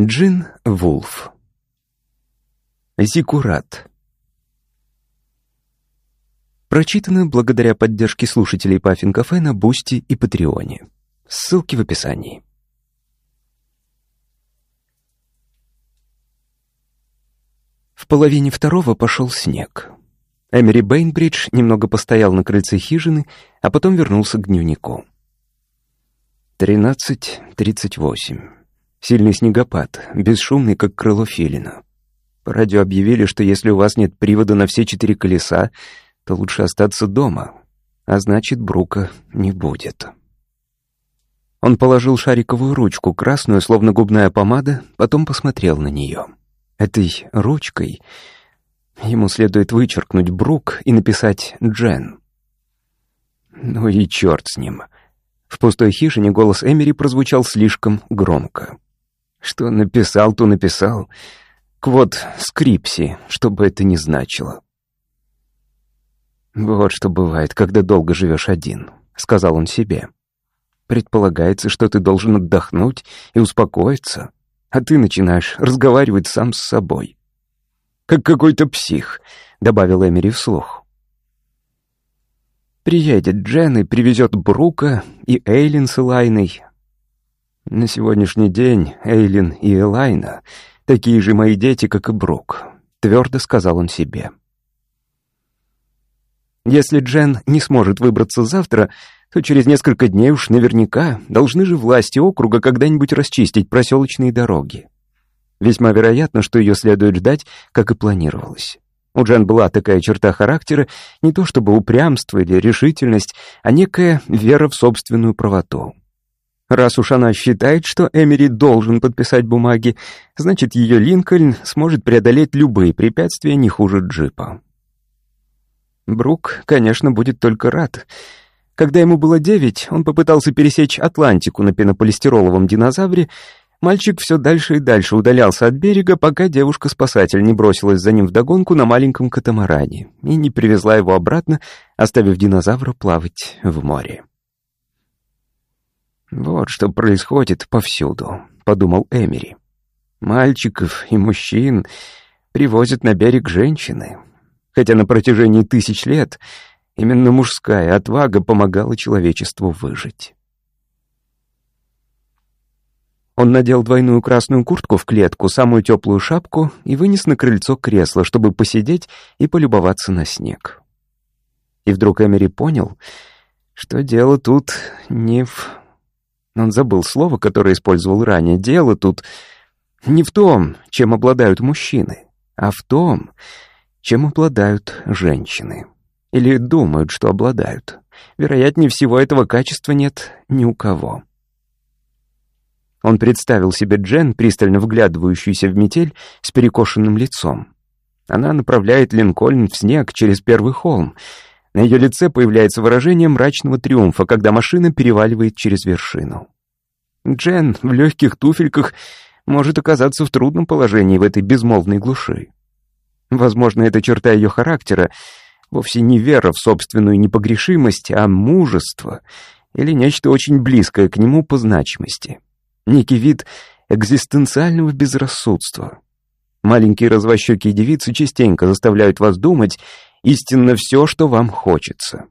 Джин Вулф. Зикурат. Прочитано благодаря поддержке слушателей Puffin Cafe на Бусти и Патреоне. Ссылки в описании. В половине второго пошел снег. Эмери Бейнбридж немного постоял на крыльце хижины, а потом вернулся к дневнику. Тринадцать тридцать восемь. Сильный снегопад, бесшумный, как крыло филина. По радио объявили, что если у вас нет привода на все четыре колеса, то лучше остаться дома, а значит, Брука не будет. Он положил шариковую ручку, красную, словно губная помада, потом посмотрел на нее. Этой ручкой ему следует вычеркнуть Брук и написать «Джен». Ну и черт с ним. В пустой хижине голос Эмери прозвучал слишком громко. Что написал, то написал. Квот скрипси, что бы это ни значило. «Вот что бывает, когда долго живешь один», — сказал он себе. «Предполагается, что ты должен отдохнуть и успокоиться, а ты начинаешь разговаривать сам с собой». «Как какой-то псих», — добавил Эмери вслух. Приедет Джен и привезет Брука и Эйлин с Элайной, на сегодняшний день Эйлин и Элайна такие же мои дети, как и Брук, твердо сказал он себе. Если Джен не сможет выбраться завтра, то через несколько дней уж наверняка должны же власти округа когда-нибудь расчистить проселочные дороги. Весьма вероятно, что ее следует ждать, как и планировалось. У Джен была такая черта характера, не то чтобы упрямство или решительность, а некая вера в собственную правоту. Раз уж она считает, что Эмери должен подписать бумаги, значит, ее Линкольн сможет преодолеть любые препятствия не хуже джипа. Брук, конечно, будет только рад. Когда ему было девять, он попытался пересечь Атлантику на пенополистироловом динозавре. Мальчик все дальше и дальше удалялся от берега, пока девушка-спасатель не бросилась за ним вдогонку на маленьком катамаране и не привезла его обратно, оставив динозавра плавать в море. «Вот что происходит повсюду», — подумал Эмери. «Мальчиков и мужчин привозят на берег женщины, хотя на протяжении тысяч лет именно мужская отвага помогала человечеству выжить». Он надел двойную красную куртку в клетку, самую теплую шапку и вынес на крыльцо кресло, чтобы посидеть и полюбоваться на снег. И вдруг Эмери понял, что дело тут не в он забыл слово, которое использовал ранее. Дело тут не в том, чем обладают мужчины, а в том, чем обладают женщины. Или думают, что обладают. Вероятнее всего, этого качества нет ни у кого. Он представил себе Джен, пристально вглядывающуюся в метель, с перекошенным лицом. Она направляет Линкольн в снег через первый холм. На ее лице появляется выражение мрачного триумфа, когда машина переваливает через вершину. Джен в легких туфельках может оказаться в трудном положении в этой безмолвной глуши. Возможно, эта черта ее характера вовсе не вера в собственную непогрешимость, а мужество или нечто очень близкое к нему по значимости. Некий вид экзистенциального безрассудства. Маленькие развощекие девицы частенько заставляют вас думать истинно все, что вам хочется,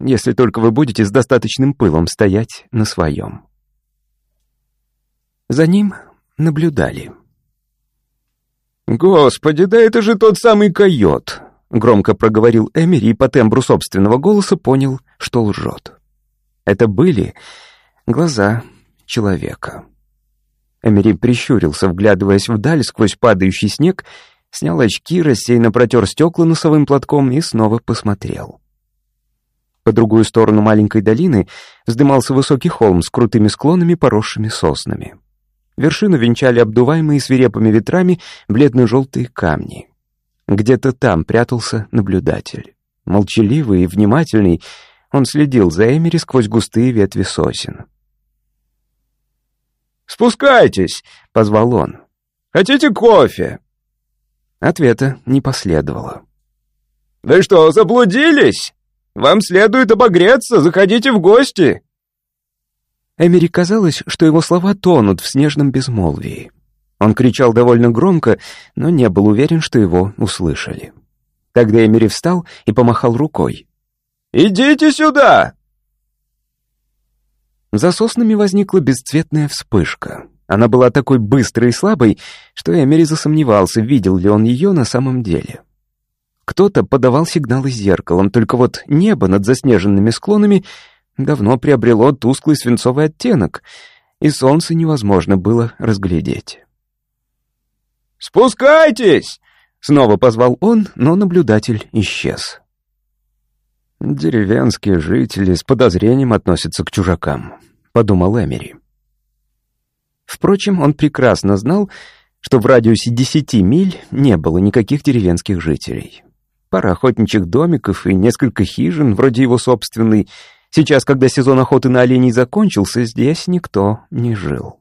если только вы будете с достаточным пылом стоять на своем. За ним наблюдали. «Господи, да это же тот самый койот!» Громко проговорил Эмери и по тембру собственного голоса понял, что лжет. Это были глаза человека. Эмери прищурился, вглядываясь вдаль сквозь падающий снег, снял очки, рассеянно протер стекла носовым платком и снова посмотрел. По другую сторону маленькой долины вздымался высокий холм с крутыми склонами, поросшими соснами. Вершину венчали обдуваемые свирепыми ветрами бледно-желтые камни. Где-то там прятался наблюдатель. Молчаливый и внимательный, он следил за Эмери сквозь густые ветви сосен. «Спускайтесь!» — позвал он. «Хотите кофе?» Ответа не последовало. «Вы что, заблудились? Вам следует обогреться, заходите в гости!» Эмери казалось, что его слова тонут в снежном безмолвии. Он кричал довольно громко, но не был уверен, что его услышали. Тогда Эмери встал и помахал рукой. «Идите сюда!» За соснами возникла бесцветная вспышка. Она была такой быстрой и слабой, что Эмери засомневался, видел ли он ее на самом деле. Кто-то подавал сигналы зеркалом, только вот небо над заснеженными склонами давно приобрело тусклый свинцовый оттенок, и солнце невозможно было разглядеть. «Спускайтесь!» — снова позвал он, но наблюдатель исчез. «Деревенские жители с подозрением относятся к чужакам», — подумал Эмери. Впрочем, он прекрасно знал, что в радиусе десяти миль не было никаких деревенских жителей. Пара охотничьих домиков и несколько хижин, вроде его собственной. Сейчас, когда сезон охоты на оленей закончился, здесь никто не жил.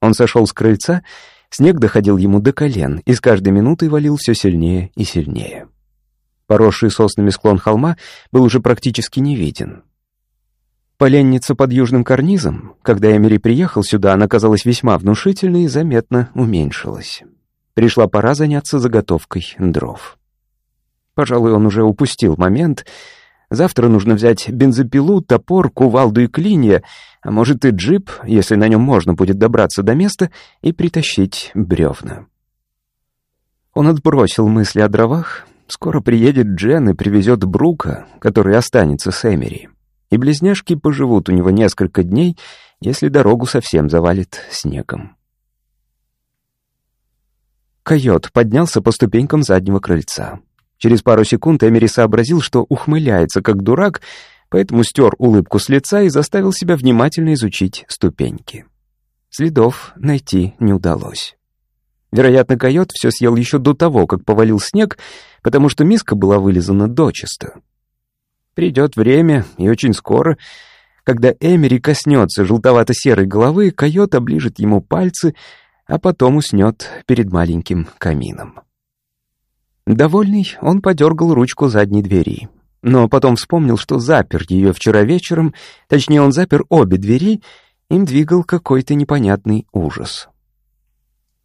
Он сошел с крыльца, снег доходил ему до колен, и с каждой минутой валил все сильнее и сильнее. Поросший соснами склон холма был уже практически не виден. Поленница под южным карнизом, когда Эмери приехал сюда, она казалась весьма внушительной и заметно уменьшилась. Пришла пора заняться заготовкой дров. Пожалуй, он уже упустил момент. Завтра нужно взять бензопилу, топор, кувалду и клинья, а может и джип, если на нем можно будет добраться до места, и притащить бревна. Он отбросил мысли о дровах. Скоро приедет Джен и привезет Брука, который останется с Эмери. И близняшки поживут у него несколько дней, если дорогу совсем завалит снегом. Койот поднялся по ступенькам заднего крыльца. Через пару секунд Эмери сообразил, что ухмыляется как дурак, поэтому стер улыбку с лица и заставил себя внимательно изучить ступеньки. Следов найти не удалось. Вероятно, койот все съел еще до того, как повалил снег, потому что миска была вылизана дочисто. Придет время, и очень скоро, когда Эмери коснется желтовато-серой головы, койот оближет ему пальцы — а потом уснет перед маленьким камином. Довольный, он подергал ручку задней двери. Но потом вспомнил, что запер ее вчера вечером, точнее, он запер обе двери, им двигал какой-то непонятный ужас.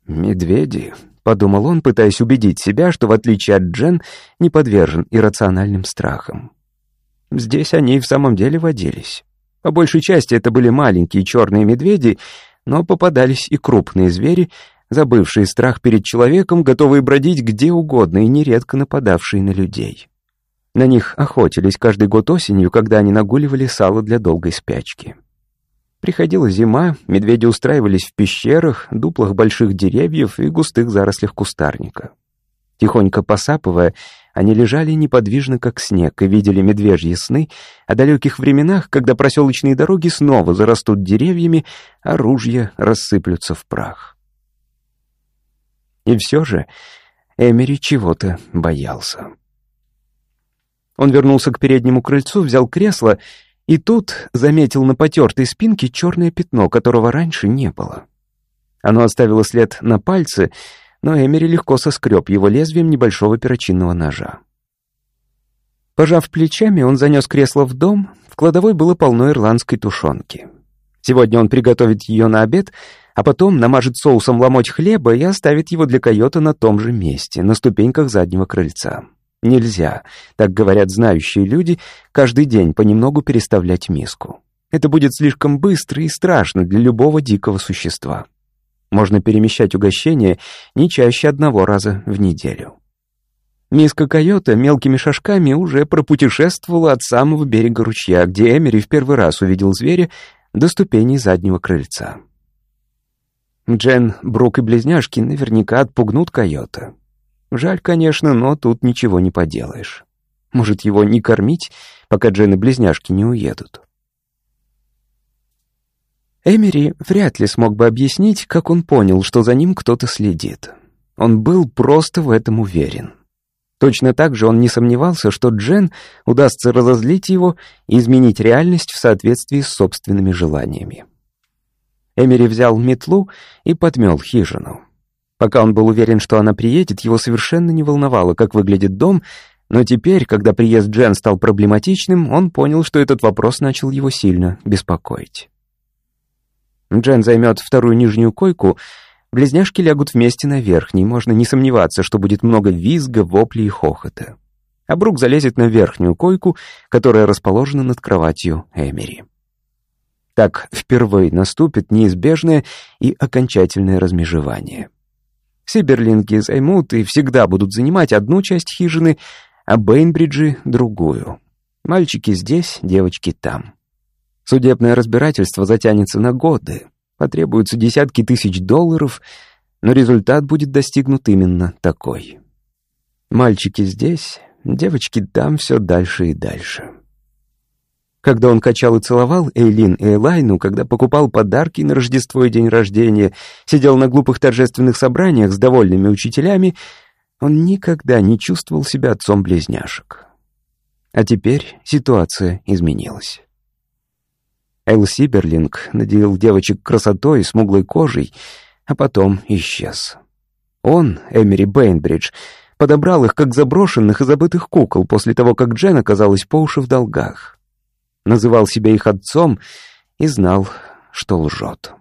«Медведи», — подумал он, пытаясь убедить себя, что, в отличие от Джен, не подвержен иррациональным страхам. Здесь они в самом деле водились. По большей части это были маленькие черные медведи, но попадались и крупные звери, забывшие страх перед человеком, готовые бродить где угодно и нередко нападавшие на людей. На них охотились каждый год осенью, когда они нагуливали сало для долгой спячки. Приходила зима, медведи устраивались в пещерах, дуплах больших деревьев и густых зарослях кустарника. Тихонько посапывая, они лежали неподвижно, как снег, и видели медвежьи сны о далеких временах, когда проселочные дороги снова зарастут деревьями, а ружья рассыплются в прах. И все же Эмери чего-то боялся. Он вернулся к переднему крыльцу, взял кресло, и тут заметил на потертой спинке черное пятно, которого раньше не было. Оно оставило след на пальце — но Эмери легко соскреб его лезвием небольшого перочинного ножа. Пожав плечами, он занес кресло в дом, в кладовой было полно ирландской тушенки. Сегодня он приготовит ее на обед, а потом намажет соусом ломоть хлеба и оставит его для койота на том же месте, на ступеньках заднего крыльца. Нельзя, так говорят знающие люди, каждый день понемногу переставлять миску. Это будет слишком быстро и страшно для любого дикого существа. Можно перемещать угощение не чаще одного раза в неделю. Миска койота мелкими шажками уже пропутешествовала от самого берега ручья, где Эмери в первый раз увидел зверя, до ступеней заднего крыльца. Джен, Брук и близняшки наверняка отпугнут койота. Жаль, конечно, но тут ничего не поделаешь. Может, его не кормить, пока Джен и близняшки не уедут. Эмери вряд ли смог бы объяснить, как он понял, что за ним кто-то следит. Он был просто в этом уверен. Точно так же он не сомневался, что Джен удастся разозлить его и изменить реальность в соответствии с собственными желаниями. Эмери взял метлу и подмел хижину. Пока он был уверен, что она приедет, его совершенно не волновало, как выглядит дом, но теперь, когда приезд Джен стал проблематичным, он понял, что этот вопрос начал его сильно беспокоить. Джен займет вторую нижнюю койку, близняшки лягут вместе на верхней, можно не сомневаться, что будет много визга, воплей и хохота. А Брук залезет на верхнюю койку, которая расположена над кроватью Эмери. Так впервые наступит неизбежное и окончательное размежевание. Сиберлинги займут и всегда будут занимать одну часть хижины, а Бейнбриджи — другую. Мальчики здесь, девочки там. Судебное разбирательство затянется на годы, потребуются десятки тысяч долларов, но результат будет достигнут именно такой. Мальчики здесь, девочки там все дальше и дальше. Когда он качал и целовал Эйлин и Элайну, когда покупал подарки на Рождество и день рождения, сидел на глупых торжественных собраниях с довольными учителями, он никогда не чувствовал себя отцом близняшек. А теперь ситуация изменилась. Эл Сиберлинг наделил девочек красотой и смуглой кожей, а потом исчез. Он, Эмери Бейнбридж, подобрал их как заброшенных и забытых кукол после того, как Джен оказалась по уши в долгах называл себя их отцом и знал, что лжет.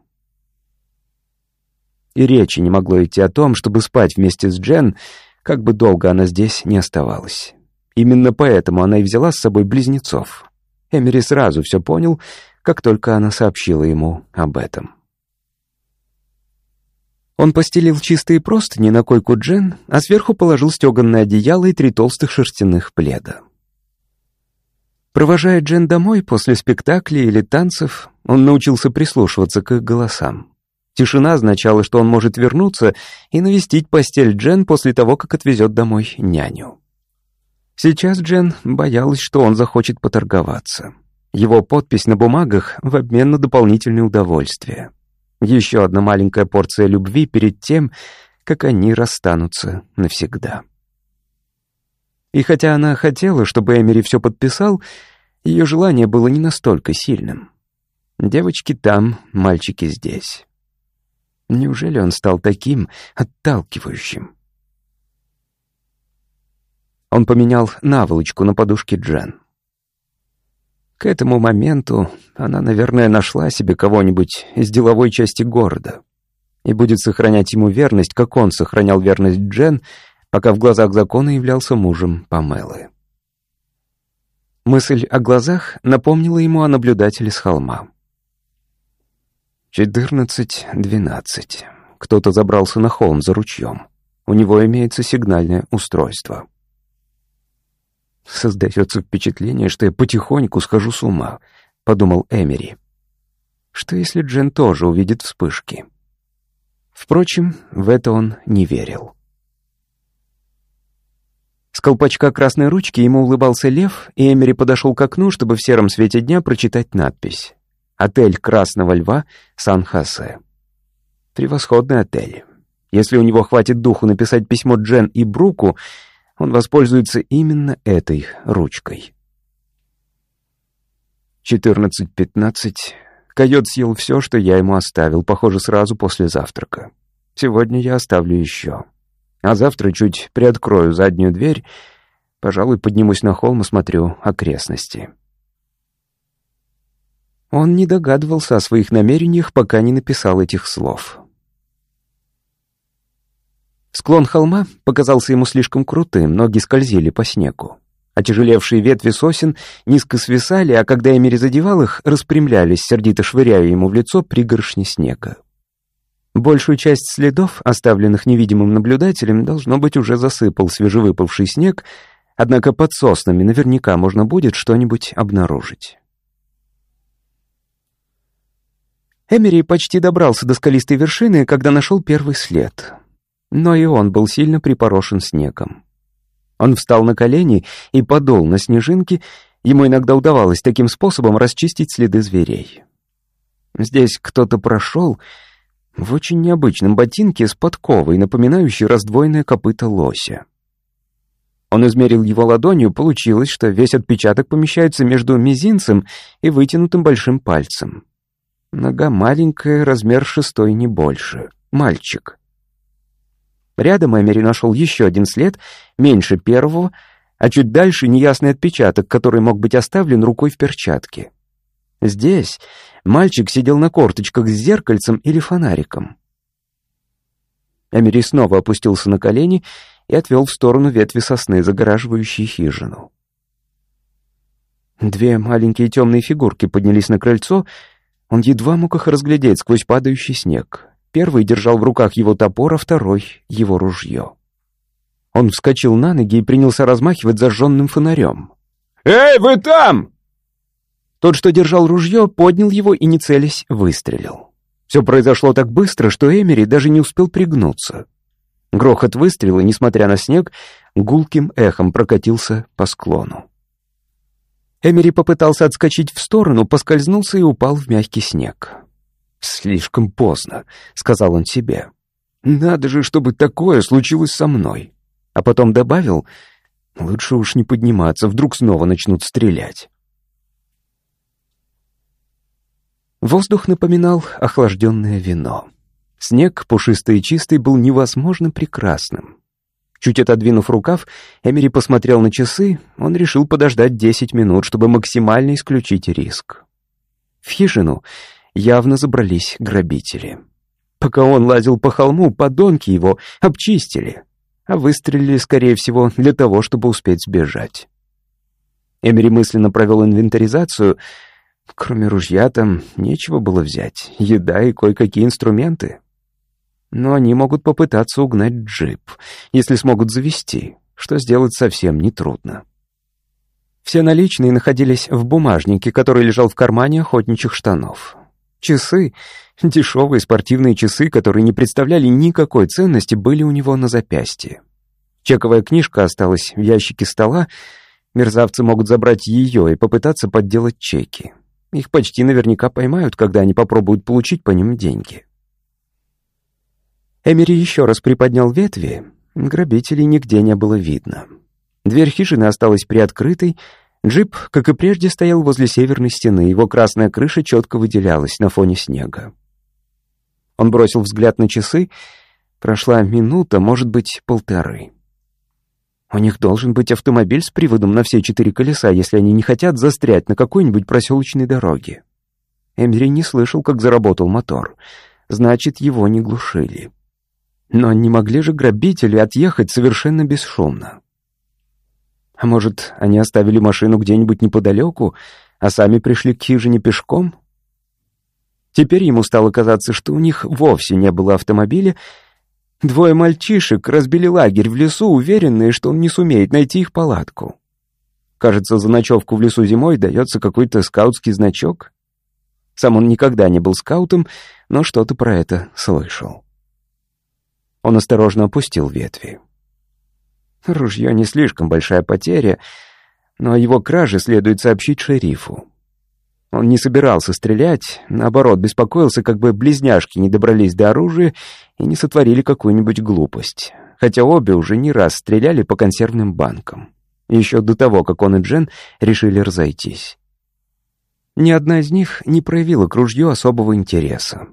И речи не могло идти о том, чтобы спать вместе с Джен, как бы долго она здесь не оставалась. Именно поэтому она и взяла с собой близнецов. Эмери сразу все понял, как только она сообщила ему об этом. Он постелил чистые простыни на койку Джен, а сверху положил стеганное одеяло и три толстых шерстяных пледа. Провожая Джен домой после спектакля или танцев, он научился прислушиваться к их голосам. Тишина означала, что он может вернуться и навестить постель Джен после того, как отвезет домой няню. Сейчас Джен боялась, что он захочет поторговаться. Его подпись на бумагах в обмен на дополнительное удовольствие. Еще одна маленькая порция любви перед тем, как они расстанутся навсегда. И хотя она хотела, чтобы Эмери все подписал, ее желание было не настолько сильным. Девочки там, мальчики здесь. Неужели он стал таким отталкивающим? Он поменял наволочку на подушке Джен. К этому моменту она, наверное, нашла себе кого-нибудь из деловой части города и будет сохранять ему верность, как он сохранял верность Джен — пока в глазах закона являлся мужем Памелы. Мысль о глазах напомнила ему о наблюдателе с холма. «Четырнадцать-двенадцать. Кто-то забрался на холм за ручьем. У него имеется сигнальное устройство». «Создается впечатление, что я потихоньку схожу с ума», — подумал Эмери. «Что если Джен тоже увидит вспышки?» Впрочем, в это он не верил. С колпачка красной ручки ему улыбался лев, и Эмери подошел к окну, чтобы в сером свете дня прочитать надпись. «Отель Красного Льва, Сан-Хосе». Превосходный отель. Если у него хватит духу написать письмо Джен и Бруку, он воспользуется именно этой ручкой. 14.15. Койот съел все, что я ему оставил, похоже, сразу после завтрака. Сегодня я оставлю еще. А завтра чуть приоткрою заднюю дверь, пожалуй, поднимусь на холм и смотрю окрестности. Он не догадывался о своих намерениях, пока не написал этих слов. Склон холма показался ему слишком крутым, ноги скользили по снегу. Отяжелевшие ветви сосен низко свисали, а когда Эмери задевал их, распрямлялись, сердито швыряя ему в лицо пригоршни снега. Большую часть следов, оставленных невидимым наблюдателем, должно быть, уже засыпал свежевыпавший снег, однако под соснами наверняка можно будет что-нибудь обнаружить. Эмери почти добрался до скалистой вершины, когда нашел первый след. Но и он был сильно припорошен снегом. Он встал на колени и подул на снежинки, ему иногда удавалось таким способом расчистить следы зверей. Здесь кто-то прошел в очень необычном ботинке с подковой, напоминающей раздвоенное копыто лося. Он измерил его ладонью, получилось, что весь отпечаток помещается между мизинцем и вытянутым большим пальцем. Нога маленькая, размер шестой не больше. Мальчик. Рядом Эмери нашел еще один след, меньше первого, а чуть дальше неясный отпечаток, который мог быть оставлен рукой в перчатке. Здесь мальчик сидел на корточках с зеркальцем или фонариком. Эмери снова опустился на колени и отвел в сторону ветви сосны, загораживающей хижину. Две маленькие темные фигурки поднялись на крыльцо. Он едва мог их разглядеть сквозь падающий снег. Первый держал в руках его топор, а второй — его ружье. Он вскочил на ноги и принялся размахивать зажженным фонарем. «Эй, вы там!» Тот, что держал ружье, поднял его и, не целясь, выстрелил. Все произошло так быстро, что Эмери даже не успел пригнуться. Грохот выстрела, несмотря на снег, гулким эхом прокатился по склону. Эмери попытался отскочить в сторону, поскользнулся и упал в мягкий снег. «Слишком поздно», — сказал он себе. «Надо же, чтобы такое случилось со мной». А потом добавил, «Лучше уж не подниматься, вдруг снова начнут стрелять». Воздух напоминал охлажденное вино. Снег, пушистый и чистый, был невозможно прекрасным. Чуть отодвинув рукав, Эмери посмотрел на часы, он решил подождать десять минут, чтобы максимально исключить риск. В хижину явно забрались грабители. Пока он лазил по холму, подонки его обчистили, а выстрелили, скорее всего, для того, чтобы успеть сбежать. Эмери мысленно провел инвентаризацию — Кроме ружья там нечего было взять. Еда и кое-какие инструменты. Но они могут попытаться угнать джип, если смогут завести, что сделать совсем нетрудно. Все наличные находились в бумажнике, который лежал в кармане охотничьих штанов. Часы, дешевые спортивные часы, которые не представляли никакой ценности, были у него на запястье. Чековая книжка осталась в ящике стола, мерзавцы могут забрать ее и попытаться подделать чеки. Их почти наверняка поймают, когда они попробуют получить по ним деньги. Эмери еще раз приподнял ветви. Грабителей нигде не было видно. Дверь хижины осталась приоткрытой. Джип, как и прежде, стоял возле северной стены. Его красная крыша четко выделялась на фоне снега. Он бросил взгляд на часы. Прошла минута, может быть, полторы. У них должен быть автомобиль с приводом на все четыре колеса, если они не хотят застрять на какой-нибудь проселочной дороге. Эмери не слышал, как заработал мотор. Значит, его не глушили. Но не могли же грабители отъехать совершенно бесшумно. А может, они оставили машину где-нибудь неподалеку, а сами пришли к хижине пешком? Теперь ему стало казаться, что у них вовсе не было автомобиля, Двое мальчишек разбили лагерь в лесу, уверенные, что он не сумеет найти их палатку. Кажется, за ночевку в лесу зимой дается какой-то скаутский значок. Сам он никогда не был скаутом, но что-то про это слышал. Он осторожно опустил ветви. Ружье не слишком большая потеря, но о его краже следует сообщить шерифу. Он не собирался стрелять, наоборот, беспокоился, как бы близняшки не добрались до оружия и не сотворили какую-нибудь глупость. Хотя обе уже не раз стреляли по консервным банкам. Еще до того, как он и Джен решили разойтись. Ни одна из них не проявила к ружью особого интереса.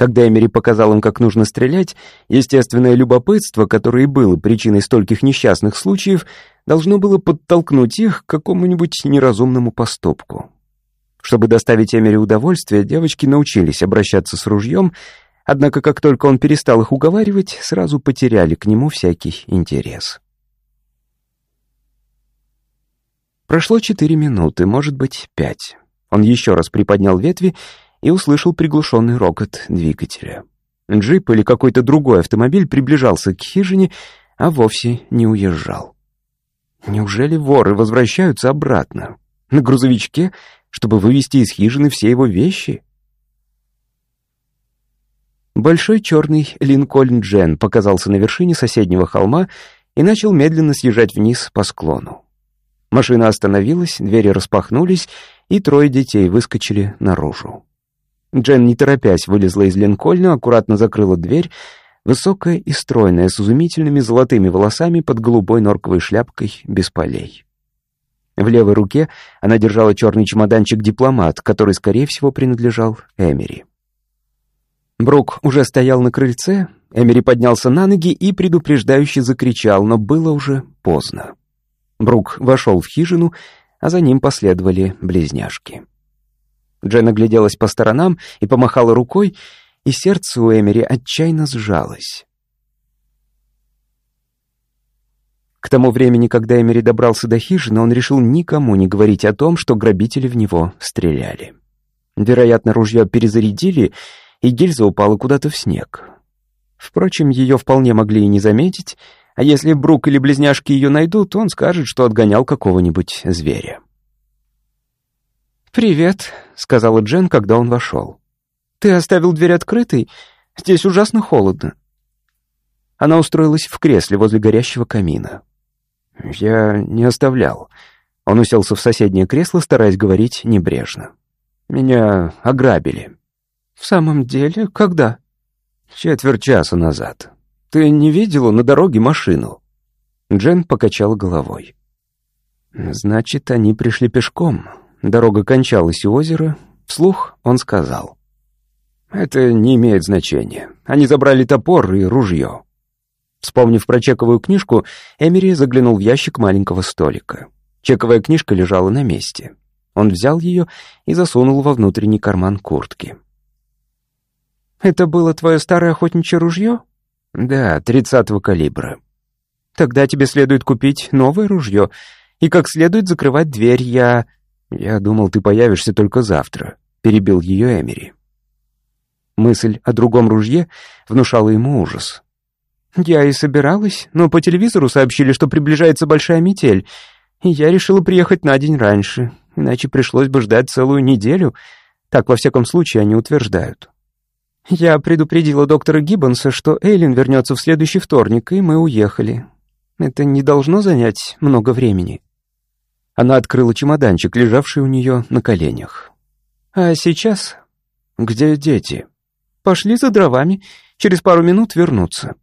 Когда Эмери показал им, как нужно стрелять, естественное любопытство, которое и было причиной стольких несчастных случаев, должно было подтолкнуть их к какому-нибудь неразумному поступку. Чтобы доставить Эмери удовольствие, девочки научились обращаться с ружьем, однако как только он перестал их уговаривать, сразу потеряли к нему всякий интерес. Прошло четыре минуты, может быть, пять. Он еще раз приподнял ветви и услышал приглушенный рокот двигателя. Джип или какой-то другой автомобиль приближался к хижине, а вовсе не уезжал. Неужели воры возвращаются обратно? На грузовичке чтобы вывести из хижины все его вещи? Большой черный Линкольн Джен показался на вершине соседнего холма и начал медленно съезжать вниз по склону. Машина остановилась, двери распахнулись, и трое детей выскочили наружу. Джен, не торопясь, вылезла из Линкольна, аккуратно закрыла дверь, высокая и стройная, с изумительными золотыми волосами под голубой норковой шляпкой без полей. В левой руке она держала черный чемоданчик-дипломат, который, скорее всего, принадлежал Эмери. Брук уже стоял на крыльце, Эмери поднялся на ноги и предупреждающе закричал, но было уже поздно. Брук вошел в хижину, а за ним последовали близняшки. Джен огляделась по сторонам и помахала рукой, и сердце у Эмери отчаянно сжалось. К тому времени, когда Эмери добрался до хижины, он решил никому не говорить о том, что грабители в него стреляли. Вероятно, ружье перезарядили, и гильза упала куда-то в снег. Впрочем, ее вполне могли и не заметить, а если Брук или близняшки ее найдут, он скажет, что отгонял какого-нибудь зверя. «Привет», — сказала Джен, когда он вошел. «Ты оставил дверь открытой? Здесь ужасно холодно». Она устроилась в кресле возле горящего камина. «Я не оставлял». Он уселся в соседнее кресло, стараясь говорить небрежно. «Меня ограбили». «В самом деле? Когда?» «Четверть часа назад. Ты не видела на дороге машину?» Джен покачала головой. «Значит, они пришли пешком. Дорога кончалась у озера. Вслух он сказал. «Это не имеет значения. Они забрали топор и ружье. Вспомнив про чековую книжку, Эмери заглянул в ящик маленького столика. Чековая книжка лежала на месте. Он взял ее и засунул во внутренний карман куртки. «Это было твое старое охотничье ружье?» «Да, тридцатого калибра». «Тогда тебе следует купить новое ружье и как следует закрывать дверь. Я...» «Я думал, ты появишься только завтра», — перебил ее Эмери. Мысль о другом ружье внушала ему ужас. Я и собиралась, но по телевизору сообщили, что приближается большая метель, и я решила приехать на день раньше, иначе пришлось бы ждать целую неделю. Так, во всяком случае, они утверждают. Я предупредила доктора Гиббонса, что Эйлин вернется в следующий вторник, и мы уехали. Это не должно занять много времени. Она открыла чемоданчик, лежавший у нее на коленях. А сейчас... Где дети? Пошли за дровами, через пару минут вернутся.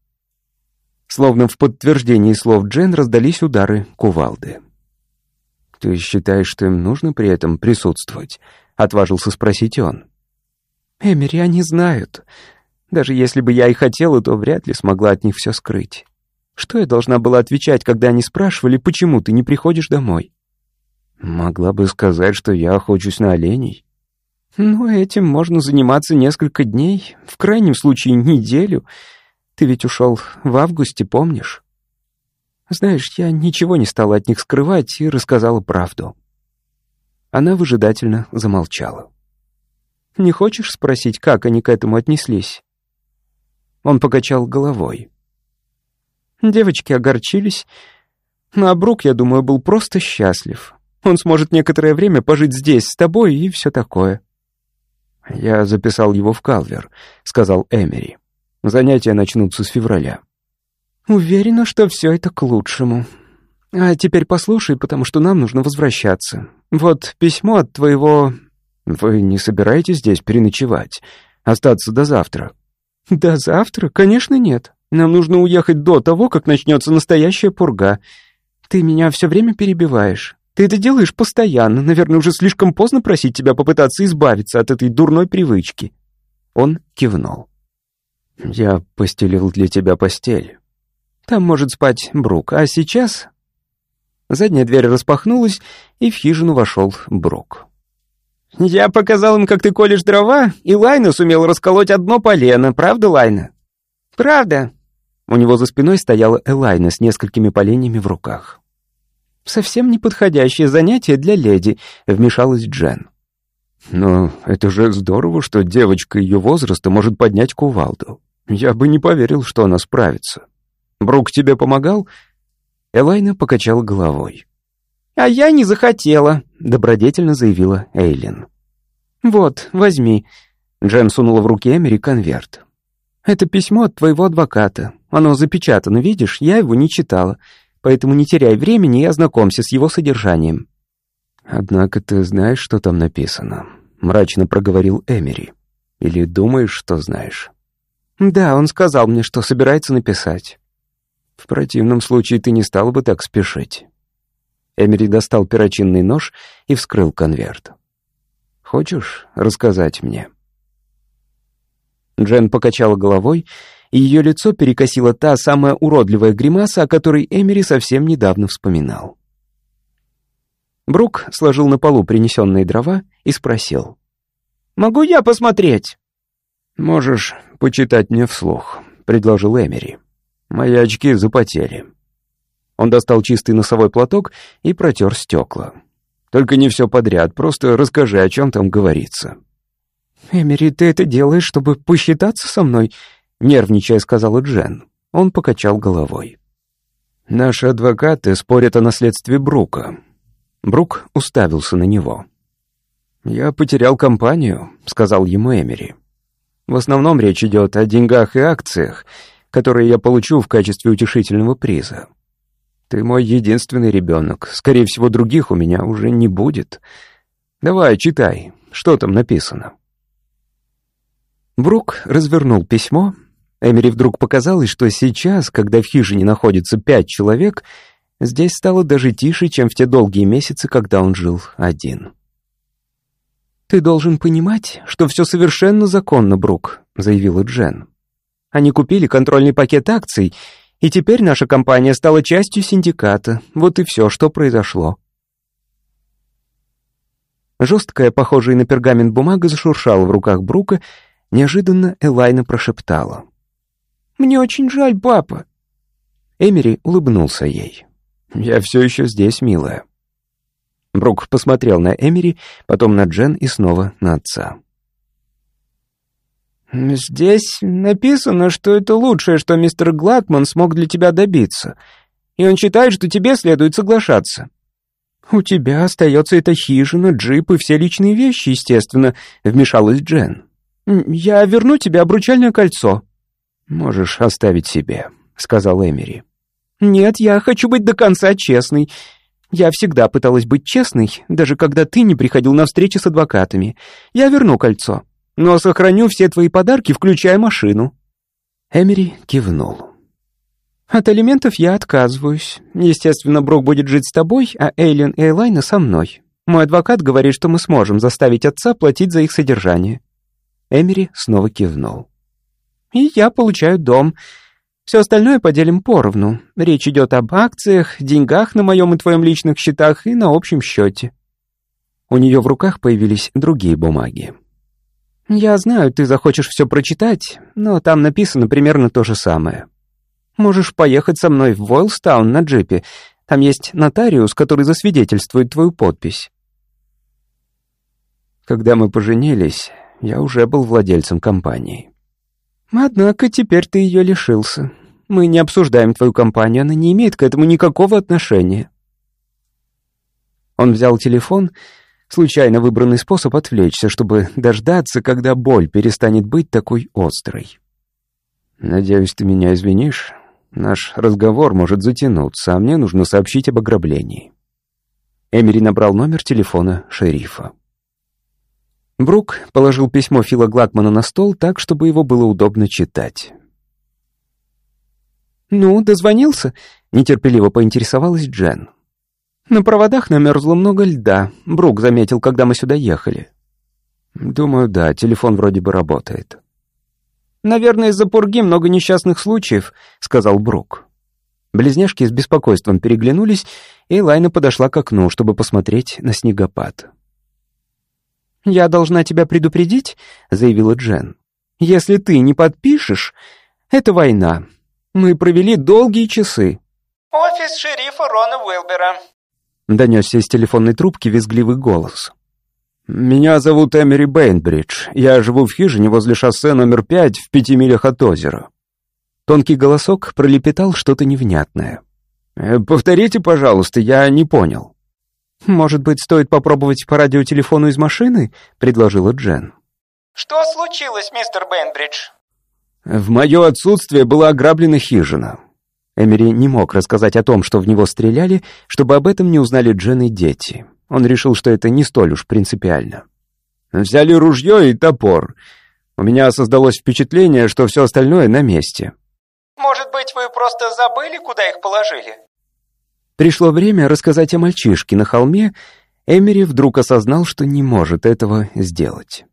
Словно в подтверждении слов Джен раздались удары кувалды. «Ты считаешь, что им нужно при этом присутствовать?» — отважился спросить он. «Эмери, они знают. Даже если бы я и хотела, то вряд ли смогла от них все скрыть. Что я должна была отвечать, когда они спрашивали, почему ты не приходишь домой?» «Могла бы сказать, что я охочусь на оленей». «Ну, этим можно заниматься несколько дней, в крайнем случае неделю», ты ведь ушел в августе, помнишь? Знаешь, я ничего не стала от них скрывать и рассказала правду. Она выжидательно замолчала. «Не хочешь спросить, как они к этому отнеслись?» Он покачал головой. Девочки огорчились, но Брук, я думаю, был просто счастлив. Он сможет некоторое время пожить здесь с тобой и все такое. «Я записал его в Калвер», — сказал Эмери. Занятия начнутся с февраля. Уверена, что все это к лучшему. А теперь послушай, потому что нам нужно возвращаться. Вот письмо от твоего... Вы не собираетесь здесь переночевать? Остаться до завтра? До завтра? Конечно, нет. Нам нужно уехать до того, как начнется настоящая пурга. Ты меня все время перебиваешь. Ты это делаешь постоянно. Наверное, уже слишком поздно просить тебя попытаться избавиться от этой дурной привычки. Он кивнул. «Я постелил для тебя постель. Там может спать Брук, а сейчас...» Задняя дверь распахнулась, и в хижину вошел Брук. «Я показал им, как ты колешь дрова, и Лайна сумел расколоть одно полено, правда, Лайна?» «Правда». У него за спиной стояла Элайна с несколькими поленьями в руках. «Совсем неподходящее занятие для леди», — вмешалась Джен. «Но это же здорово, что девочка ее возраста может поднять кувалду. Я бы не поверил, что она справится. Брук тебе помогал?» Элайна покачала головой. «А я не захотела», — добродетельно заявила Эйлин. «Вот, возьми». Джен сунула в руки Эмери конверт. «Это письмо от твоего адвоката. Оно запечатано, видишь? Я его не читала. Поэтому не теряй времени и ознакомься с его содержанием». «Однако ты знаешь, что там написано?» — мрачно проговорил Эмери. «Или думаешь, что знаешь?» «Да, он сказал мне, что собирается написать». «В противном случае ты не стал бы так спешить». Эмери достал перочинный нож и вскрыл конверт. «Хочешь рассказать мне?» Джен покачала головой, и ее лицо перекосила та самая уродливая гримаса, о которой Эмери совсем недавно вспоминал. Брук сложил на полу принесенные дрова и спросил. Могу я посмотреть?» «Можешь почитать мне вслух», — предложил Эмери. «Мои очки запотели». Он достал чистый носовой платок и протер стекла. «Только не все подряд, просто расскажи, о чем там говорится». «Эмери, ты это делаешь, чтобы посчитаться со мной?» — нервничая сказала Джен. Он покачал головой. «Наши адвокаты спорят о наследстве Брука». Брук уставился на него. «Я потерял компанию», — сказал ему Эмери. «В основном речь идет о деньгах и акциях, которые я получу в качестве утешительного приза. Ты мой единственный ребенок. Скорее всего, других у меня уже не будет. Давай, читай, что там написано». Брук развернул письмо. Эмери вдруг показалось, что сейчас, когда в хижине находится пять человек, здесь стало даже тише, чем в те долгие месяцы, когда он жил один. «Ты должен понимать, что все совершенно законно, Брук», — заявила Джен. «Они купили контрольный пакет акций, и теперь наша компания стала частью синдиката. Вот и все, что произошло». Жесткая, похожая на пергамент бумага, зашуршала в руках Брука, неожиданно Элайна прошептала. «Мне очень жаль, папа». Эмери улыбнулся ей. «Я все еще здесь, милая». Брук посмотрел на Эмери, потом на Джен и снова на отца. «Здесь написано, что это лучшее, что мистер Глакман смог для тебя добиться, и он считает, что тебе следует соглашаться». «У тебя остается эта хижина, джип и все личные вещи, естественно», — вмешалась Джен. «Я верну тебе обручальное кольцо». «Можешь оставить себе», — сказал Эмери. «Нет, я хочу быть до конца честной. Я всегда пыталась быть честной, даже когда ты не приходил на встречи с адвокатами. Я верну кольцо, но сохраню все твои подарки, включая машину». Эмери кивнул. «От алиментов я отказываюсь. Естественно, Брок будет жить с тобой, а Эйлин и Элайна со мной. Мой адвокат говорит, что мы сможем заставить отца платить за их содержание». Эмери снова кивнул. «И я получаю дом. Все остальное поделим поровну. Речь идет об акциях, деньгах на моем и твоем личных счетах и на общем счете». У нее в руках появились другие бумаги. «Я знаю, ты захочешь все прочитать, но там написано примерно то же самое. Можешь поехать со мной в Войлстаун на джипе. Там есть нотариус, который засвидетельствует твою подпись». Когда мы поженились, я уже был владельцем компании. Однако теперь ты ее лишился. Мы не обсуждаем твою компанию, она не имеет к этому никакого отношения. Он взял телефон, случайно выбранный способ отвлечься, чтобы дождаться, когда боль перестанет быть такой острой. «Надеюсь, ты меня извинишь. Наш разговор может затянуться, а мне нужно сообщить об ограблении». Эмери набрал номер телефона шерифа. Брук положил письмо Фила Гладмана на стол так, чтобы его было удобно читать. «Ну, дозвонился?» — нетерпеливо поинтересовалась Джен. «На проводах намерзло много льда. Брук заметил, когда мы сюда ехали». «Думаю, да, телефон вроде бы работает». «Наверное, из-за пурги много несчастных случаев», — сказал Брук. Близняшки с беспокойством переглянулись, и Лайна подошла к окну, чтобы посмотреть на снегопад. «Я должна тебя предупредить», — заявила Джен. «Если ты не подпишешь, это война. Мы провели долгие часы». «Офис шерифа Рона Уилбера», — донесся из телефонной трубки визгливый голос. «Меня зовут Эмери Бейнбридж. Я живу в хижине возле шоссе номер пять в пяти милях от озера». Тонкий голосок пролепетал что-то невнятное. «Э, «Повторите, пожалуйста, я не понял». «Может быть, стоит попробовать по радиотелефону из машины?» — предложила Джен. «Что случилось, мистер Бенбридж?» «В мое отсутствие была ограблена хижина». Эмери не мог рассказать о том, что в него стреляли, чтобы об этом не узнали Джен и дети. Он решил, что это не столь уж принципиально. «Взяли ружье и топор. У меня создалось впечатление, что все остальное на месте». «Может быть, вы просто забыли, куда их положили?» Пришло время рассказать о мальчишке на холме. Эмери вдруг осознал, что не может этого сделать.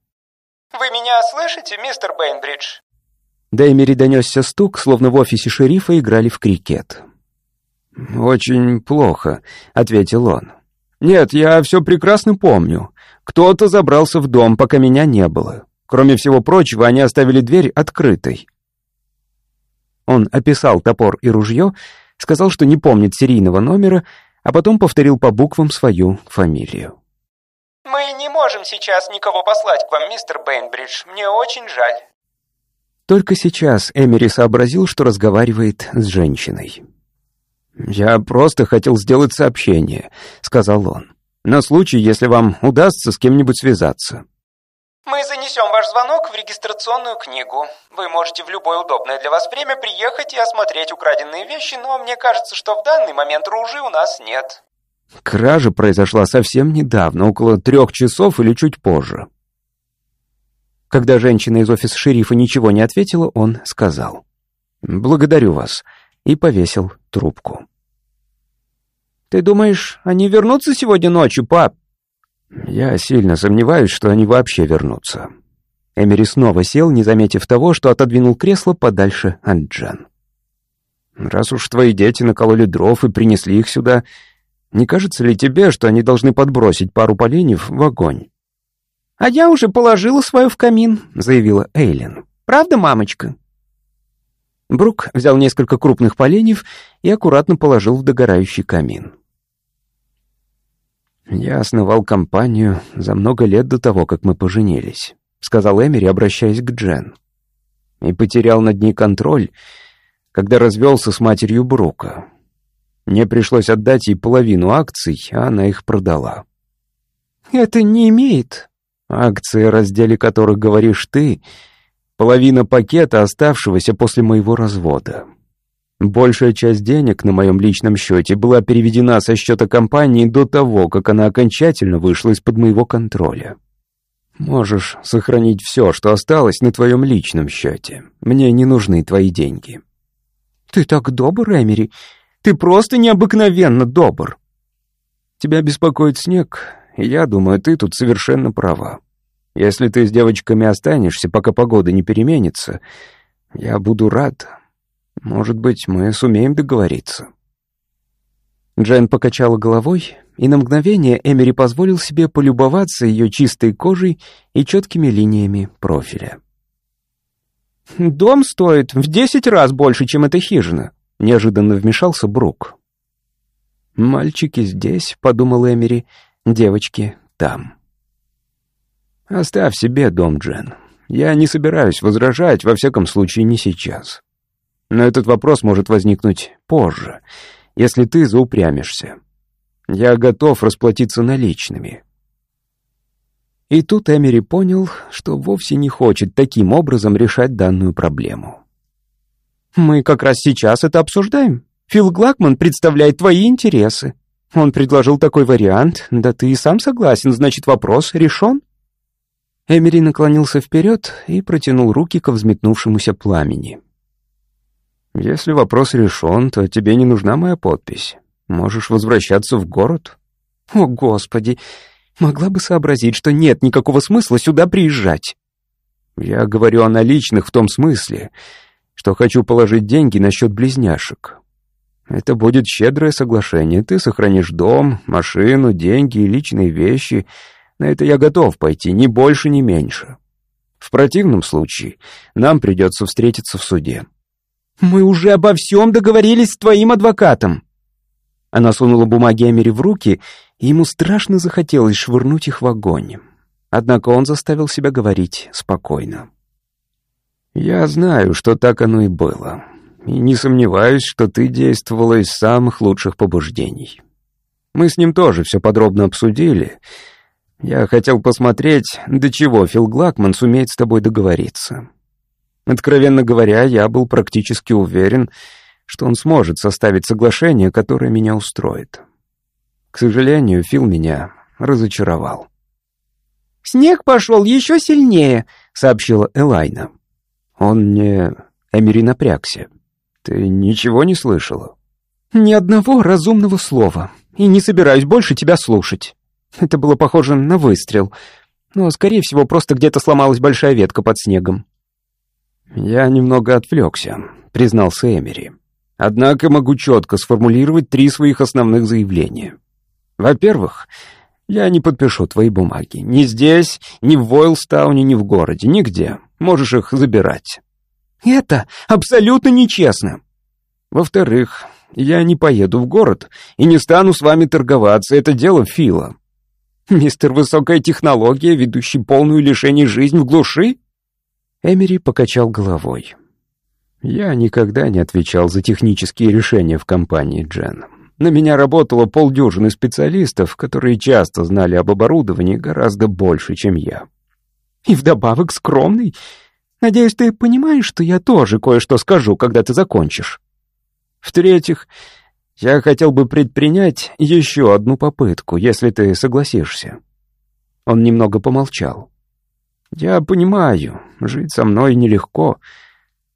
«Вы меня слышите, мистер Бейнбридж?» До Эмери донесся стук, словно в офисе шерифа играли в крикет. «Очень плохо», — ответил он. «Нет, я все прекрасно помню. Кто-то забрался в дом, пока меня не было. Кроме всего прочего, они оставили дверь открытой. Он описал топор и ружье, сказал, что не помнит серийного номера, а потом повторил по буквам свою фамилию. «Мы не можем сейчас никого послать к вам, мистер Бейнбридж. Мне очень жаль». Только сейчас Эмери сообразил, что разговаривает с женщиной. «Я просто хотел сделать сообщение», — сказал он. «На случай, если вам удастся с кем-нибудь связаться». «Мы занесем ваш звонок в регистрационную книгу. Вы можете в любое удобное для вас время приехать и осмотреть украденные вещи, но мне кажется, что в данный момент ружей у нас нет». Кража произошла совсем недавно, около трех часов или чуть позже. Когда женщина из офиса шерифа ничего не ответила, он сказал «Благодарю вас» и повесил трубку. «Ты думаешь, они вернутся сегодня ночью, пап?» «Я сильно сомневаюсь, что они вообще вернутся». Эмери снова сел, не заметив того, что отодвинул кресло подальше от Джан. «Раз уж твои дети накололи дров и принесли их сюда, не кажется ли тебе, что они должны подбросить пару поленьев в огонь?» «А я уже положила свою в камин», — заявила Эйлин. «Правда, мамочка?» Брук взял несколько крупных поленьев и аккуратно положил в догорающий камин. «Я основал компанию за много лет до того, как мы поженились», — сказал Эмери, обращаясь к Джен. «И потерял над ней контроль, когда развелся с матерью Брука. Мне пришлось отдать ей половину акций, а она их продала». «Это не имеет...» «Акции, о разделе которых говоришь ты, половина пакета, оставшегося после моего развода. Большая часть денег на моем личном счете была переведена со счета компании до того, как она окончательно вышла из-под моего контроля. Можешь сохранить все, что осталось на твоем личном счете. Мне не нужны твои деньги». «Ты так добр, Эмери. Ты просто необыкновенно добр». «Тебя беспокоит снег, и я думаю, ты тут совершенно права. Если ты с девочками останешься, пока погода не переменится, я буду рад». Может быть, мы сумеем договориться». Джен покачала головой, и на мгновение Эмери позволил себе полюбоваться ее чистой кожей и четкими линиями профиля. «Дом стоит в десять раз больше, чем эта хижина», — неожиданно вмешался Брук. «Мальчики здесь», — подумал Эмери, — «девочки там». «Оставь себе дом, Джен. Я не собираюсь возражать, во всяком случае, не сейчас. Но этот вопрос может возникнуть позже, если ты заупрямишься. Я готов расплатиться наличными». И тут Эмери понял, что вовсе не хочет таким образом решать данную проблему. «Мы как раз сейчас это обсуждаем. Фил Глакман представляет твои интересы. Он предложил такой вариант, да ты и сам согласен, значит, вопрос решен». Эмери наклонился вперед и протянул руки ко взметнувшемуся пламени. Если вопрос решен, то тебе не нужна моя подпись. Можешь возвращаться в город. О, Господи, могла бы сообразить, что нет никакого смысла сюда приезжать. Я говорю о наличных в том смысле, что хочу положить деньги на счет близняшек. Это будет щедрое соглашение. Ты сохранишь дом, машину, деньги и личные вещи. На это я готов пойти, ни больше, ни меньше. В противном случае нам придется встретиться в суде. «Мы уже обо всем договорились с твоим адвокатом». Она сунула бумаги Эмери в руки, и ему страшно захотелось швырнуть их в огонь. Однако он заставил себя говорить спокойно. «Я знаю, что так оно и было, и не сомневаюсь, что ты действовала из самых лучших побуждений. Мы с ним тоже все подробно обсудили. Я хотел посмотреть, до чего Фил Глакман сумеет с тобой договориться. Откровенно говоря, я был практически уверен, что он сможет составить соглашение, которое меня устроит. К сожалению, Фил меня разочаровал. «Снег пошел еще сильнее», — сообщила Элайна. Он не... Эмери напрягся. Ты ничего не слышала? «Ни одного разумного слова. И не собираюсь больше тебя слушать. Это было похоже на выстрел. Но, скорее всего, просто где-то сломалась большая ветка под снегом. «Я немного отвлекся», — признался Эмери. «Однако могу четко сформулировать три своих основных заявления. Во-первых, Я не подпишу твои бумаги. Ни здесь, ни в Войлстауне, ни в городе, нигде. Можешь их забирать. Это абсолютно нечестно. Во-вторых, я не поеду в город и не стану с вами торговаться. Это дело Фила. Мистер Высокая Технология, ведущий полную лишений жизнь в глуши? Эмери покачал головой. Я никогда не отвечал за технические решения в компании Джен. На меня работало полдюжины специалистов, которые часто знали об оборудовании гораздо больше, чем я. И вдобавок скромный. Надеюсь, ты понимаешь, что я тоже кое-что скажу, когда ты закончишь. В-третьих, я хотел бы предпринять еще одну попытку, если ты согласишься. Он немного помолчал. Я понимаю, жить со мной нелегко,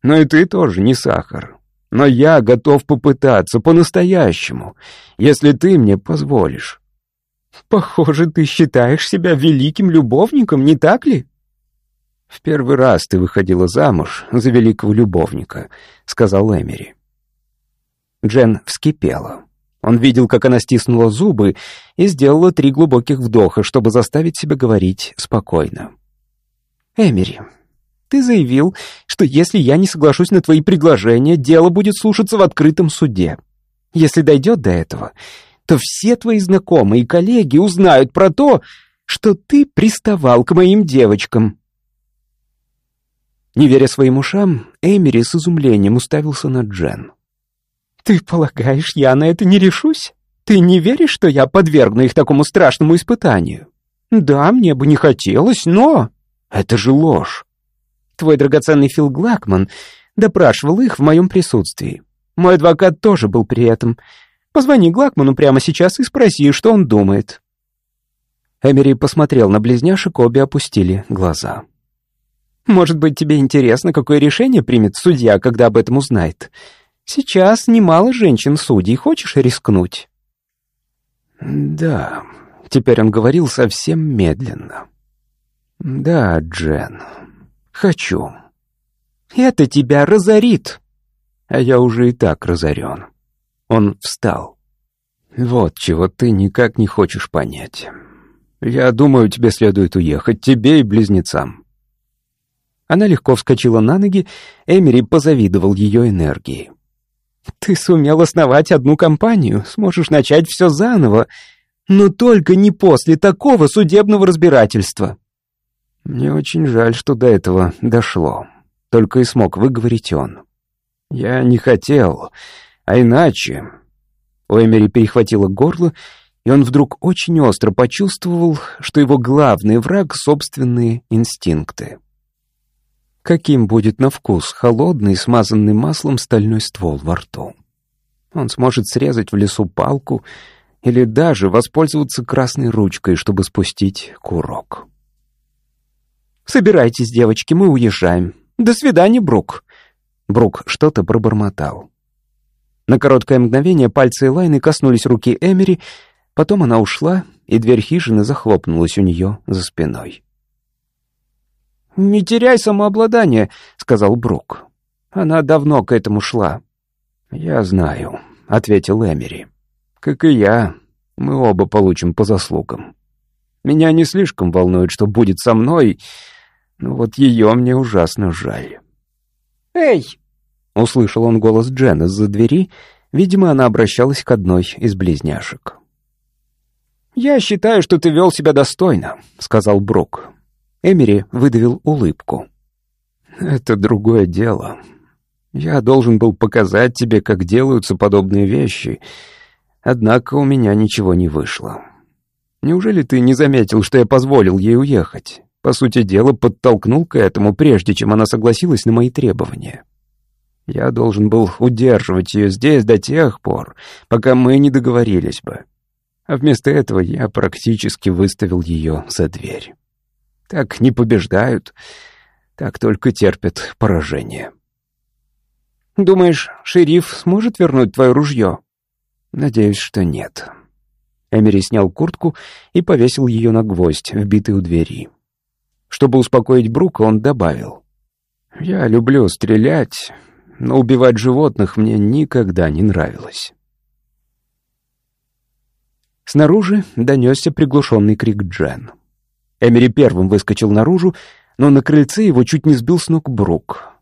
но и ты тоже не сахар. Но я готов попытаться по-настоящему, если ты мне позволишь. Похоже, ты считаешь себя великим любовником, не так ли? В первый раз ты выходила замуж за великого любовника, сказал Эмери. Джен вскипела. Он видел, как она стиснула зубы и сделала три глубоких вдоха, чтобы заставить себя говорить спокойно. «Эмери, ты заявил, что если я не соглашусь на твои предложения, дело будет слушаться в открытом суде. Если дойдет до этого, то все твои знакомые и коллеги узнают про то, что ты приставал к моим девочкам». Не веря своим ушам, Эмери с изумлением уставился на Джен. «Ты полагаешь, я на это не решусь? Ты не веришь, что я подвергну их такому страшному испытанию? Да, мне бы не хотелось, но...» «Это же ложь!» Твой драгоценный Фил Глакман допрашивал их в моем присутствии. Мой адвокат тоже был при этом. Позвони Глакману прямо сейчас и спроси, что он думает». Эмери посмотрел на близняшек, обе опустили глаза. «Может быть, тебе интересно, какое решение примет судья, когда об этом узнает? Сейчас немало женщин-судей, хочешь рискнуть?» «Да», — теперь он говорил совсем медленно. «Да, Джен, Хочу. Это тебя разорит. А я уже и так разорен. Он встал. Вот чего ты никак не хочешь понять. Я думаю, тебе следует уехать, тебе и близнецам. Она легко вскочила на ноги, Эмери позавидовал ее энергии. «Ты сумел основать одну компанию, сможешь начать все заново, но только не после такого судебного разбирательства». Мне очень жаль, что до этого дошло. Только и смог выговорить он. Я не хотел, а иначе... У Эмери перехватило горло, и он вдруг очень остро почувствовал, что его главный враг — собственные инстинкты. Каким будет на вкус холодный, смазанный маслом стальной ствол во рту? Он сможет срезать в лесу палку или даже воспользоваться красной ручкой, чтобы спустить курок. «Собирайтесь, девочки, мы уезжаем. До свидания, Брук». Брук что-то пробормотал. На короткое мгновение пальцы Элайны коснулись руки Эмери, потом она ушла, и дверь хижины захлопнулась у нее за спиной. «Не теряй самообладание», — сказал Брук. Она давно к этому шла. «Я знаю», — ответил Эмери. «Как и я, мы оба получим по заслугам. Меня не слишком волнует, что будет со мной, ну вот ее мне ужасно жаль. «Эй!» — услышал он голос Джен из-за двери. Видимо, она обращалась к одной из близняшек. «Я считаю, что ты вел себя достойно», — сказал Брук. Эмери выдавил улыбку. «Это другое дело. Я должен был показать тебе, как делаются подобные вещи, однако у меня ничего не вышло. Неужели ты не заметил, что я позволил ей уехать? По сути дела, подтолкнул к этому, прежде чем она согласилась на мои требования. Я должен был удерживать ее здесь до тех пор, пока мы не договорились бы. А вместо этого я практически выставил ее за дверь. Так не побеждают, так только терпят поражение. «Думаешь, шериф сможет вернуть твое ружье?» «Надеюсь, что нет». Эмери снял куртку и повесил ее на гвоздь, вбитый у двери. Чтобы успокоить Брука, он добавил. «Я люблю стрелять, но убивать животных мне никогда не нравилось». Снаружи донесся приглушенный крик Джен. Эмери первым выскочил наружу, но на крыльце его чуть не сбил с ног Брук.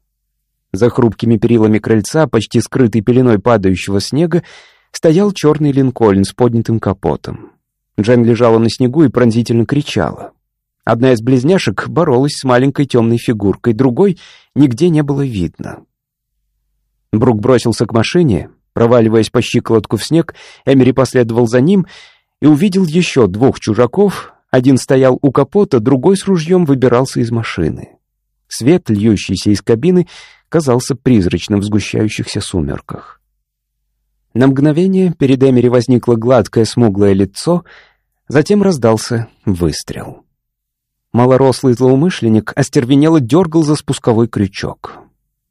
За хрупкими перилами крыльца, почти скрытый пеленой падающего снега, стоял черный линкольн с поднятым капотом. Джен лежала на снегу и пронзительно кричала. Одна из близняшек боролась с маленькой темной фигуркой, другой нигде не было видно. Брук бросился к машине. Проваливаясь по щиколотку в снег, Эмери последовал за ним и увидел еще двух чужаков. Один стоял у капота, другой с ружьем выбирался из машины. Свет, льющийся из кабины, казался призрачным в сгущающихся сумерках. На мгновение перед Эмери возникло гладкое смуглое лицо, затем раздался выстрел. Малорослый злоумышленник остервенело дергал за спусковой крючок.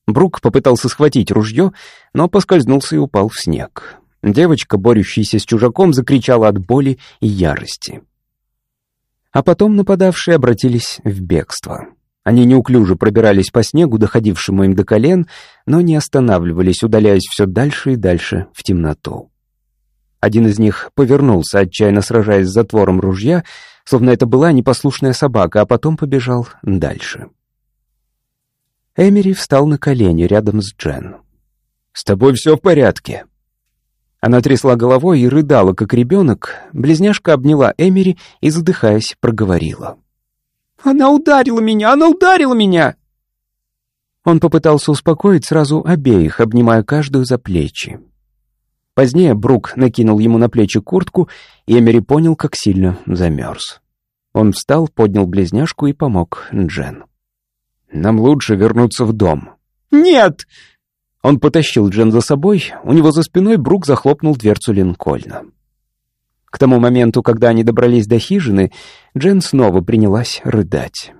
Брук попытался схватить ружье, но поскользнулся и упал в снег. Девочка, борющаяся с чужаком, закричала от боли и ярости. А потом нападавшие обратились в бегство. Они неуклюже пробирались по снегу, доходившему им до колен, но не останавливались, удаляясь все дальше и дальше в темноту. Один из них повернулся, отчаянно сражаясь с затвором ружья, словно это была непослушная собака, а потом побежал дальше. Эмери встал на колени рядом с Джен. «С тобой все в порядке?» Она трясла головой и рыдала, как ребенок. Близняшка обняла Эмери и, задыхаясь, проговорила. «Она ударила меня! Она ударила меня!» Он попытался успокоить сразу обеих, обнимая каждую за плечи. Позднее Брук накинул ему на плечи куртку, и Эмери понял, как сильно замерз. Он встал, поднял близняшку и помог Джен. «Нам лучше вернуться в дом». «Нет!» Он потащил Джен за собой, у него за спиной Брук захлопнул дверцу Линкольна. К тому моменту, когда они добрались до хижины, Джен снова принялась рыдать.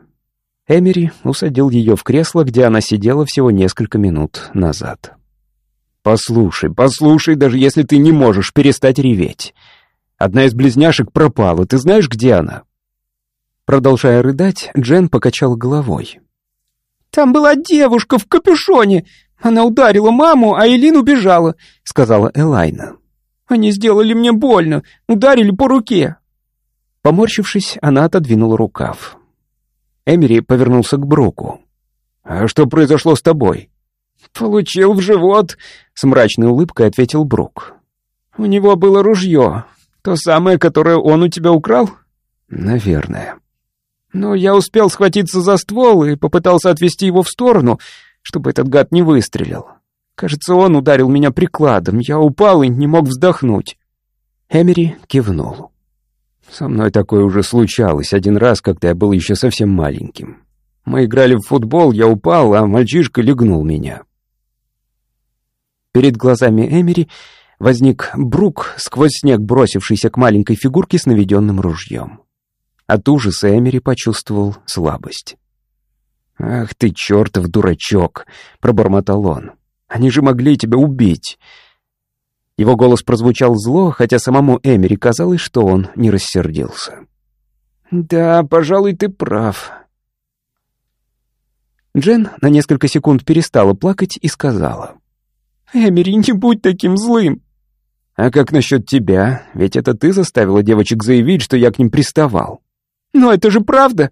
Эмери усадил ее в кресло, где она сидела всего несколько минут назад. «Послушай, послушай, даже если ты не можешь перестать реветь. Одна из близняшек пропала, ты знаешь, где она?» Продолжая рыдать, Джен покачал головой. «Там была девушка в капюшоне. Она ударила маму, а Элин убежала», — сказала Элайна. «Они сделали мне больно, ударили по руке». Поморщившись, она отодвинула рукав. Эмери повернулся к Бруку. «А что произошло с тобой?» «Получил в живот», — с мрачной улыбкой ответил Брук. «У него было ружье. То самое, которое он у тебя украл?» «Наверное». Но я успел схватиться за ствол и попытался отвести его в сторону, чтобы этот гад не выстрелил. Кажется, он ударил меня прикладом. Я упал и не мог вздохнуть. Эмери кивнул. Со мной такое уже случалось один раз, когда я был еще совсем маленьким. Мы играли в футбол, я упал, а мальчишка легнул меня. Перед глазами Эмери возник Брук, сквозь снег бросившийся к маленькой фигурке с наведенным ружьем. От ужаса Эмери почувствовал слабость. «Ах ты, чертов дурачок!» — пробормотал он. «Они же могли тебя убить!» Его голос прозвучал зло, хотя самому Эмери казалось, что он не рассердился. «Да, пожалуй, ты прав». Джен на несколько секунд перестала плакать и сказала. «Эмери, не будь таким злым!» «А как насчет тебя? Ведь это ты заставила девочек заявить, что я к ним приставал». «Но это же правда!»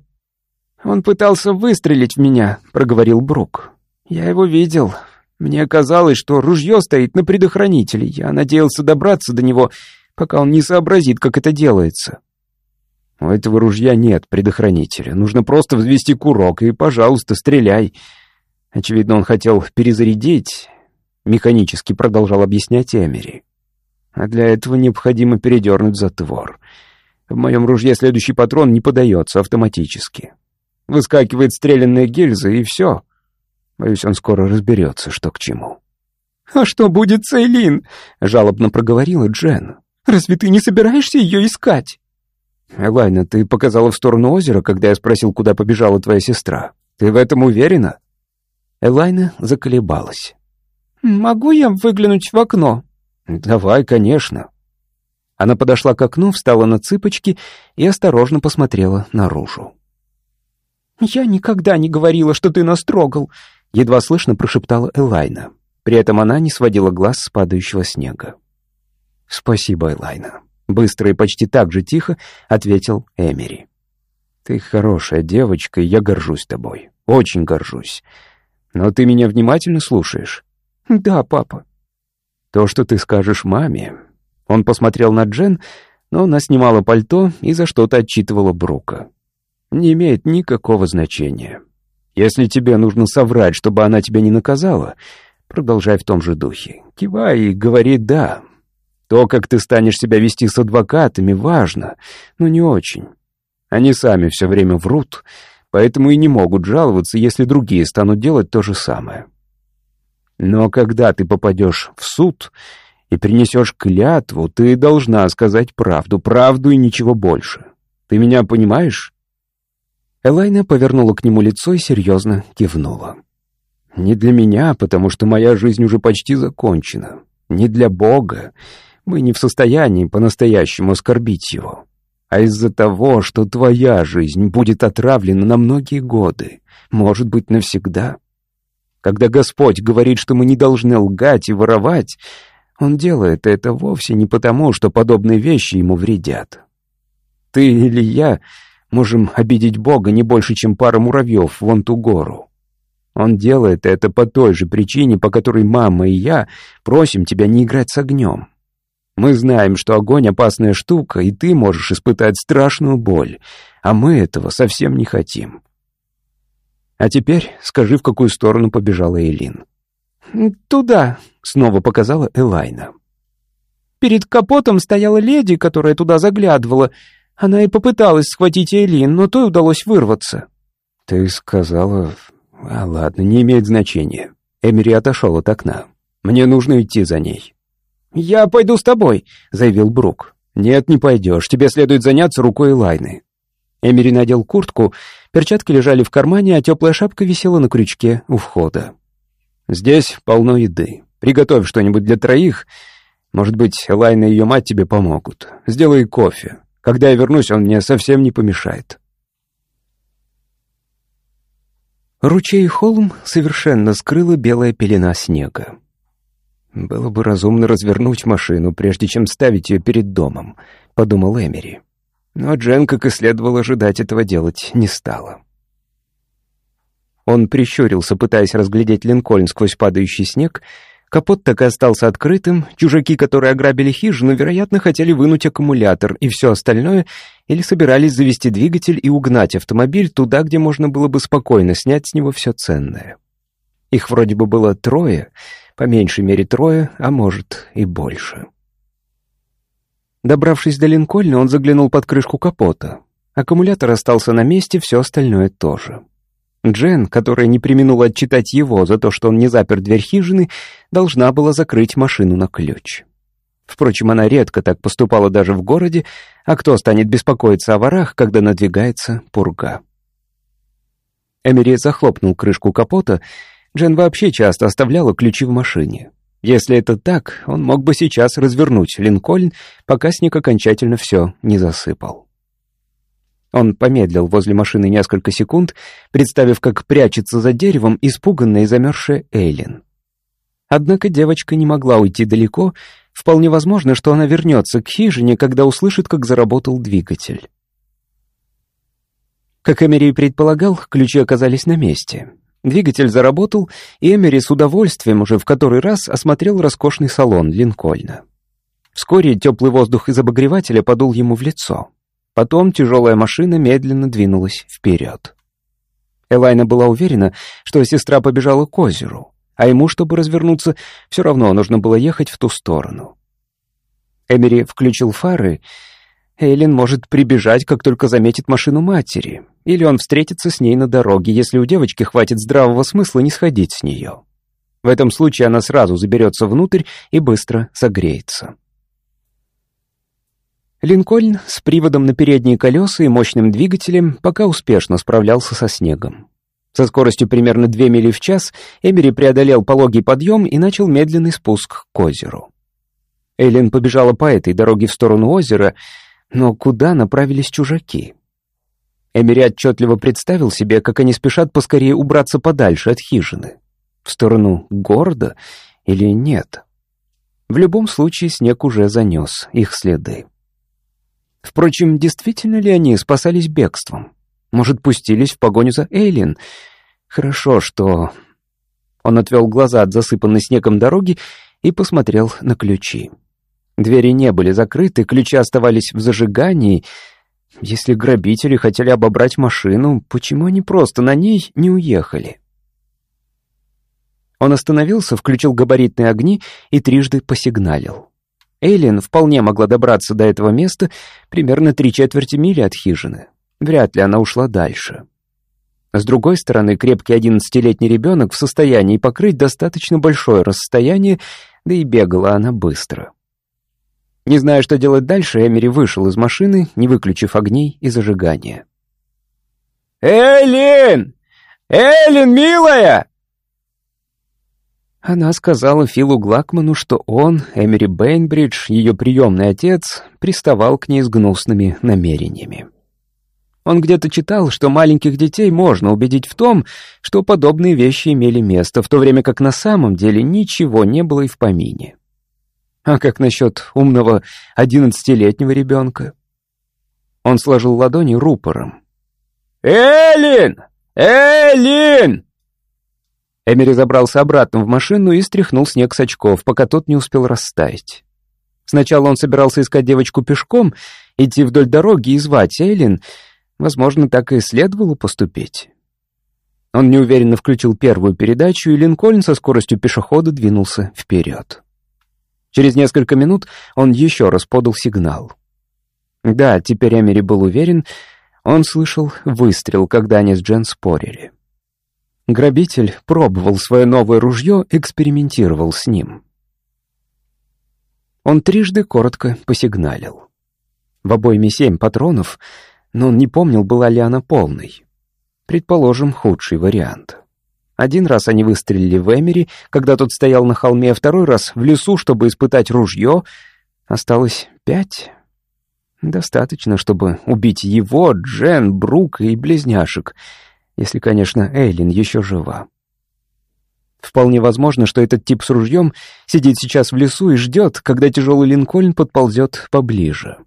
«Он пытался выстрелить в меня», — проговорил Брук. «Я его видел. Мне казалось, что ружье стоит на предохранителе. Я надеялся добраться до него, пока он не сообразит, как это делается». «У этого ружья нет предохранителя. Нужно просто взвести курок и, пожалуйста, стреляй». Очевидно, он хотел перезарядить. Механически продолжал объяснять Эмери. А для этого необходимо передернуть затвор. В моем ружье следующий патрон не подается автоматически. Выскакивает стрелянная гильза, и все. Боюсь, он скоро разберется, что к чему. «А что будет с Эйлин?» — жалобно проговорила Джен. «Разве ты не собираешься ее искать?» «Элайна, ты показала в сторону озера, когда я спросил, куда побежала твоя сестра. Ты в этом уверена?» Элайна заколебалась. «Могу я выглянуть в окно?» «Давай, конечно». Она подошла к окну, встала на цыпочки и осторожно посмотрела наружу. «Я никогда не говорила, что ты нас трогал», — едва слышно прошептала Элайна. При этом она не сводила глаз с падающего снега. «Спасибо, Элайна. Быстро и почти так же тихо ответил Эмери. «Ты хорошая девочка, и я горжусь тобой. Очень горжусь. Но ты меня внимательно слушаешь?» «Да, папа». «То, что ты скажешь маме...» Он посмотрел на Джен, но она снимала пальто и за что-то отчитывала Брука. «Не имеет никакого значения. Если тебе нужно соврать, чтобы она тебя не наказала, продолжай в том же духе. Кивай и говори «да». То, как ты станешь себя вести с адвокатами, важно, но не очень. Они сами все время врут, поэтому и не могут жаловаться, если другие станут делать то же самое. Но когда ты попадешь в суд и принесешь клятву, ты должна сказать правду, правду и ничего больше. Ты меня понимаешь?» Элайна повернула к нему лицо и серьезно кивнула. «Не для меня, потому что моя жизнь уже почти закончена. Не для Бога. Мы не в состоянии по-настоящему оскорбить его а из-за того, что твоя жизнь будет отравлена на многие годы, может быть, навсегда. Когда Господь говорит, что мы не должны лгать и воровать, Он делает это вовсе не потому, что подобные вещи Ему вредят. Ты или я можем обидеть Бога не больше, чем пара муравьев вон ту гору. Он делает это по той же причине, по которой мама и я просим тебя не играть с огнем. Мы знаем, что огонь — опасная штука, и ты можешь испытать страшную боль, а мы этого совсем не хотим. А теперь скажи, в какую сторону побежала Элин. «Туда», — снова показала Элайна. Перед капотом стояла леди, которая туда заглядывала. Она и попыталась схватить Элин, но той удалось вырваться. «Ты сказала... А ладно, не имеет значения». Эмери отошел от окна. «Мне нужно идти за ней». «Я пойду с тобой», — заявил Брук. «Нет, не пойдешь. Тебе следует заняться рукой Лайны». Эмери надел куртку, перчатки лежали в кармане, а теплая шапка висела на крючке у входа. «Здесь полно еды. Приготовь что-нибудь для троих. Может быть, Лайна и ее мать тебе помогут. Сделай кофе. Когда я вернусь, он мне совсем не помешает». Ручей холм совершенно скрыла белая пелена снега. «Было бы разумно развернуть машину, прежде чем ставить ее перед домом», — подумал Эмери. Но Джен, как и следовало ожидать, этого делать не стала. Он прищурился, пытаясь разглядеть Линкольн сквозь падающий снег. Капот так и остался открытым. Чужаки, которые ограбили хижину, вероятно, хотели вынуть аккумулятор и все остальное, или собирались завести двигатель и угнать автомобиль туда, где можно было бы спокойно снять с него все ценное. Их вроде бы было трое — по меньшей мере трое, а может и больше. Добравшись до Линкольна, он заглянул под крышку капота. Аккумулятор остался на месте, все остальное тоже. Джен, которая не применула отчитать его за то, что он не запер дверь хижины, должна была закрыть машину на ключ. Впрочем, она редко так поступала даже в городе, а кто станет беспокоиться о ворах, когда надвигается пурга? Эмери захлопнул крышку капота Джен вообще часто оставляла ключи в машине. Если это так, он мог бы сейчас развернуть Линкольн, пока снег окончательно все не засыпал. Он помедлил возле машины несколько секунд, представив, как прячется за деревом испуганная и замерзшая Эйлин. Однако девочка не могла уйти далеко, вполне возможно, что она вернется к хижине, когда услышит, как заработал двигатель. Как Эмери предполагал, ключи оказались на месте. Двигатель заработал, и Эмери с удовольствием уже в который раз осмотрел роскошный салон Линкольна. Вскоре теплый воздух из обогревателя подул ему в лицо. Потом тяжелая машина медленно двинулась вперед. Элайна была уверена, что сестра побежала к озеру, а ему, чтобы развернуться, все равно нужно было ехать в ту сторону. Эмери включил фары. Эйлин может прибежать, как только заметит машину матери, или он встретится с ней на дороге, если у девочки хватит здравого смысла не сходить с нее. В этом случае она сразу заберется внутрь и быстро согреется. Линкольн с приводом на передние колеса и мощным двигателем пока успешно справлялся со снегом. Со скоростью примерно 2 мили в час Эмери преодолел пологий подъем и начал медленный спуск к озеру. Эйлин побежала по этой дороге в сторону озера, но куда направились чужаки? Эмери отчетливо представил себе, как они спешат поскорее убраться подальше от хижины. В сторону города или нет? В любом случае снег уже занес их следы. Впрочем, действительно ли они спасались бегством? Может, пустились в погоню за Эйлин? Хорошо, что... Он отвел глаза от засыпанной снегом дороги и посмотрел на ключи. Двери не были закрыты, ключи оставались в зажигании. Если грабители хотели обобрать машину, почему они просто на ней не уехали? Он остановился, включил габаритные огни и трижды посигналил. Эйлин вполне могла добраться до этого места примерно три четверти мили от хижины. Вряд ли она ушла дальше. С другой стороны, крепкий одиннадцатилетний ребенок в состоянии покрыть достаточно большое расстояние, да и бегала она быстро. Не зная, что делать дальше, Эмери вышел из машины, не выключив огней и зажигания. «Эйлин! Эйлин, милая!» Она сказала Филу Глакману, что он, Эмери Бейнбридж, ее приемный отец, приставал к ней с гнусными намерениями. Он где-то читал, что маленьких детей можно убедить в том, что подобные вещи имели место, в то время как на самом деле ничего не было и в помине. А как насчет умного одиннадцатилетнего ребенка? Он сложил ладони рупором. «Эллин! Эллин!» Эмери забрался обратно в машину и стряхнул снег с очков, пока тот не успел растаять. Сначала он собирался искать девочку пешком, идти вдоль дороги и звать Эйлин. Возможно, так и следовало поступить. Он неуверенно включил первую передачу, и Линкольн со скоростью пешехода двинулся вперед. Через несколько минут он еще раз подал сигнал. Да, теперь Эмери был уверен, он слышал выстрел, когда они с Джен спорили. Грабитель пробовал свое новое ружье, экспериментировал с ним. Он трижды коротко посигналил. В обойме семь патронов, но он не помнил, была ли она полной. Предположим, худший вариант. Один раз они выстрелили в Эмери, когда тот стоял на холме, а второй раз в лесу, чтобы испытать ружье. Осталось пять. Достаточно, чтобы убить его, Джен, Брука и близняшек — если, конечно, Эйлин еще жива. Вполне возможно, что этот тип с ружьем сидит сейчас в лесу и ждет, когда тяжелый Линкольн подползет поближе.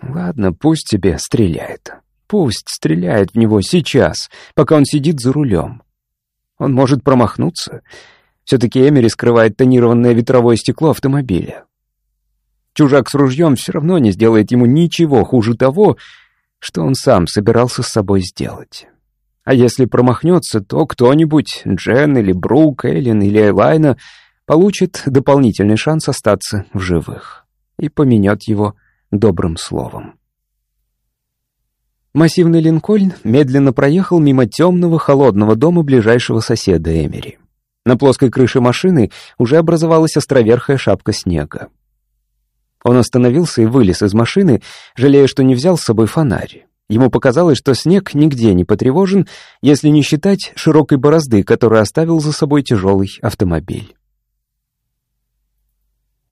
Ладно, пусть тебе стреляет. Пусть стреляет в него сейчас, пока он сидит за рулем. Он может промахнуться. Все-таки Эмери скрывает тонированное ветровое стекло автомобиля. Чужак с ружьем все равно не сделает ему ничего хуже того, что он сам собирался с собой сделать. А если промахнется, то кто-нибудь, Джен или Брук, Эллен или Элайна, получит дополнительный шанс остаться в живых и поменет его добрым словом. Массивный Линкольн медленно проехал мимо темного холодного дома ближайшего соседа Эмери. На плоской крыше машины уже образовалась островерхая шапка снега. Он остановился и вылез из машины, жалея, что не взял с собой фонарь. Ему показалось, что снег нигде не потревожен, если не считать широкой борозды, которую оставил за собой тяжелый автомобиль.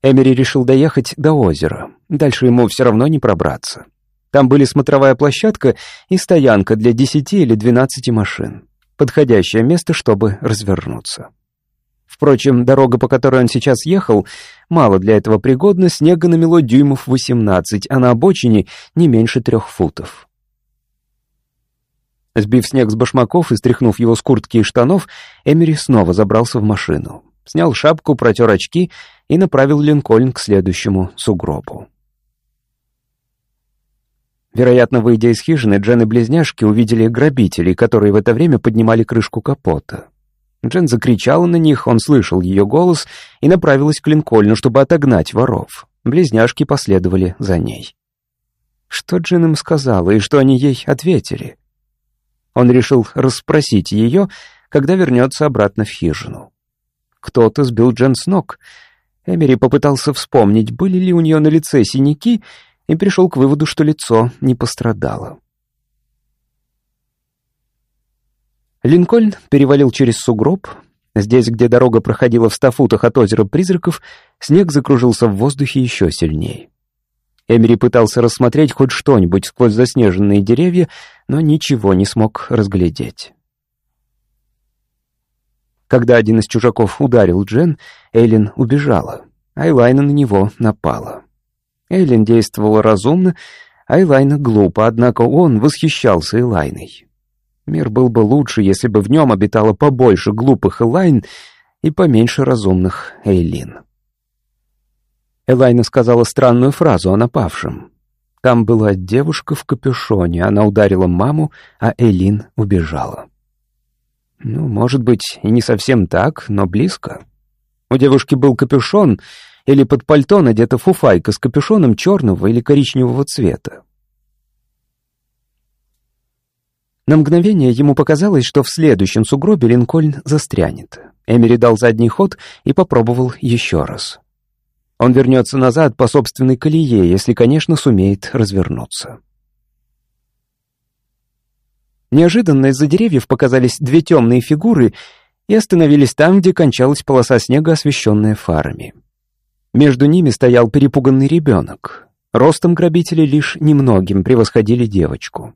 Эмери решил доехать до озера. Дальше ему все равно не пробраться. Там были смотровая площадка и стоянка для десяти или двенадцати машин. Подходящее место, чтобы развернуться. Впрочем, дорога, по которой он сейчас ехал, мало для этого пригодна, снега намело дюймов 18, а на обочине не меньше трех футов. Сбив снег с башмаков и стряхнув его с куртки и штанов, Эмери снова забрался в машину. Снял шапку, протер очки и направил Линкольн к следующему сугробу. Вероятно, выйдя из хижины, Джен и близняшки увидели грабителей, которые в это время поднимали крышку капота. Джен закричала на них, он слышал ее голос и направилась к Линкольну, чтобы отогнать воров. Близняшки последовали за ней. Что Джен им сказала и что они ей ответили? Он решил расспросить ее, когда вернется обратно в хижину. Кто-то сбил Джен с ног. Эмери попытался вспомнить, были ли у нее на лице синяки, и пришел к выводу, что лицо не пострадало. Линкольн перевалил через сугроб. Здесь, где дорога проходила в ста футах от озера призраков, снег закружился в воздухе еще сильнее. Эмери пытался рассмотреть хоть что-нибудь сквозь заснеженные деревья, но ничего не смог разглядеть. Когда один из чужаков ударил Джен, Эйлин убежала, а Элайна на него напала. Эйлин действовала разумно, а Элайна глупо, однако он восхищался Элайной. Мир был бы лучше, если бы в нем обитало побольше глупых Элайн и поменьше разумных Эйлин. Элайна сказала странную фразу о напавшем. Там была девушка в капюшоне, она ударила маму, а Эйлин убежала. Ну, может быть, и не совсем так, но близко. У девушки был капюшон, или под пальто надета фуфайка с капюшоном черного или коричневого цвета. На мгновение ему показалось, что в следующем сугробе Линкольн застрянет. Эмери дал задний ход и попробовал еще раз. Он вернется назад по собственной колее, если, конечно, сумеет развернуться. Неожиданно из-за деревьев показались две темные фигуры и остановились там, где кончалась полоса снега, освещенная фарами. Между ними стоял перепуганный ребенок. Ростом грабители лишь немногим превосходили девочку.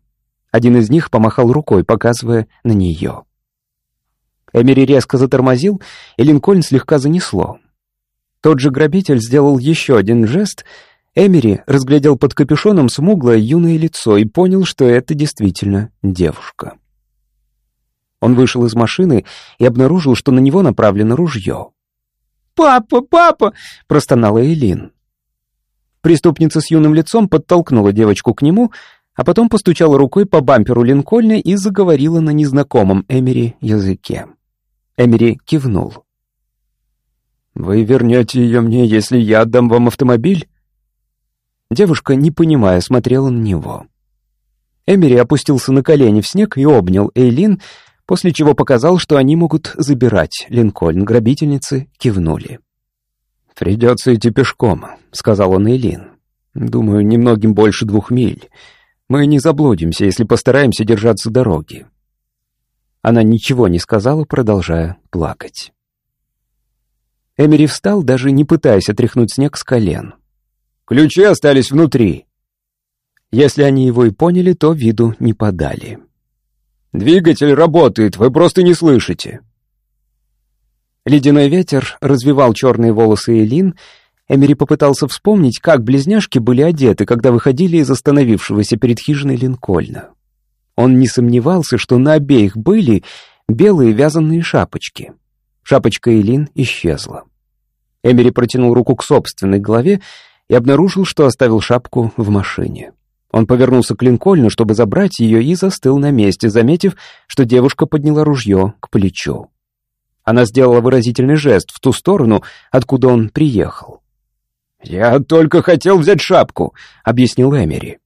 Один из них помахал рукой, показывая на нее. Эмери резко затормозил, и Линкольн слегка занесло. Тот же грабитель сделал еще один жест. Эмери разглядел под капюшоном смуглое юное лицо и понял, что это действительно девушка. Он вышел из машины и обнаружил, что на него направлено ружье. «Папа, папа!» — простонала Элин. Преступница с юным лицом подтолкнула девочку к нему, а потом постучала рукой по бамперу Линкольна и заговорила на незнакомом Эмери языке. Эмери кивнул. «Вы вернете ее мне, если я отдам вам автомобиль?» Девушка, не понимая, смотрела на него. Эмери опустился на колени в снег и обнял Эйлин, после чего показал, что они могут забирать Линкольн. Грабительницы кивнули. «Придется идти пешком», — сказал он Эйлин. «Думаю, немногим больше двух миль. Мы не заблудимся, если постараемся держаться дороги». Она ничего не сказала, продолжая плакать. Эмери встал, даже не пытаясь отряхнуть снег с колен. «Ключи остались внутри». Если они его и поняли, то виду не подали. «Двигатель работает, вы просто не слышите». Ледяной ветер развивал черные волосы Элин. Эмери попытался вспомнить, как близняшки были одеты, когда выходили из остановившегося перед хижиной Линкольна. Он не сомневался, что на обеих были белые вязаные шапочки. Шапочка Элин исчезла. Эмери протянул руку к собственной голове и обнаружил, что оставил шапку в машине. Он повернулся к Линкольну, чтобы забрать ее, и застыл на месте, заметив, что девушка подняла ружье к плечу. Она сделала выразительный жест в ту сторону, откуда он приехал. «Я только хотел взять шапку», — объяснил Эмери.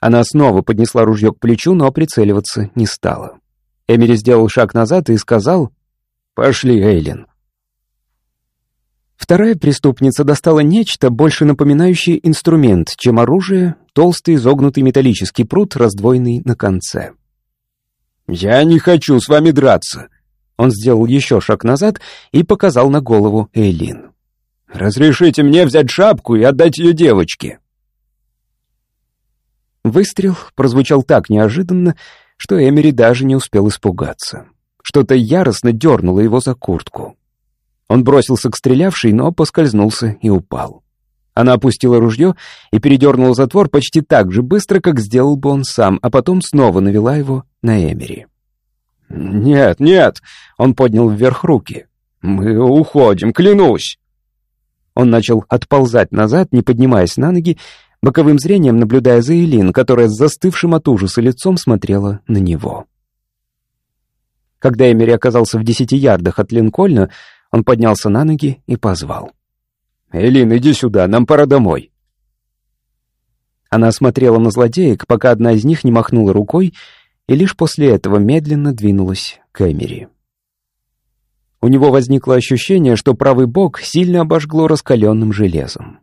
Она снова поднесла ружье к плечу, но прицеливаться не стала. Эмери сделал шаг назад и сказал «Пошли, Эйлин». Вторая преступница достала нечто, больше напоминающее инструмент, чем оружие, толстый изогнутый металлический пруд, раздвоенный на конце. «Я не хочу с вами драться!» Он сделал еще шаг назад и показал на голову Эйлин. «Разрешите мне взять шапку и отдать ее девочке!» Выстрел прозвучал так неожиданно, что Эмери даже не успел испугаться. Что-то яростно дернуло его за куртку. Он бросился к стрелявшей, но поскользнулся и упал. Она опустила ружье и передернула затвор почти так же быстро, как сделал бы он сам, а потом снова навела его на Эмери. «Нет, нет!» — он поднял вверх руки. «Мы уходим, клянусь!» Он начал отползать назад, не поднимаясь на ноги, боковым зрением наблюдая за Элин, которая с застывшим от ужаса лицом смотрела на него. Когда Эмери оказался в десяти ярдах от Линкольна, он поднялся на ноги и позвал. «Элин, иди сюда, нам пора домой». Она смотрела на злодеек, пока одна из них не махнула рукой, и лишь после этого медленно двинулась к Эмери. У него возникло ощущение, что правый бок сильно обожгло раскаленным железом.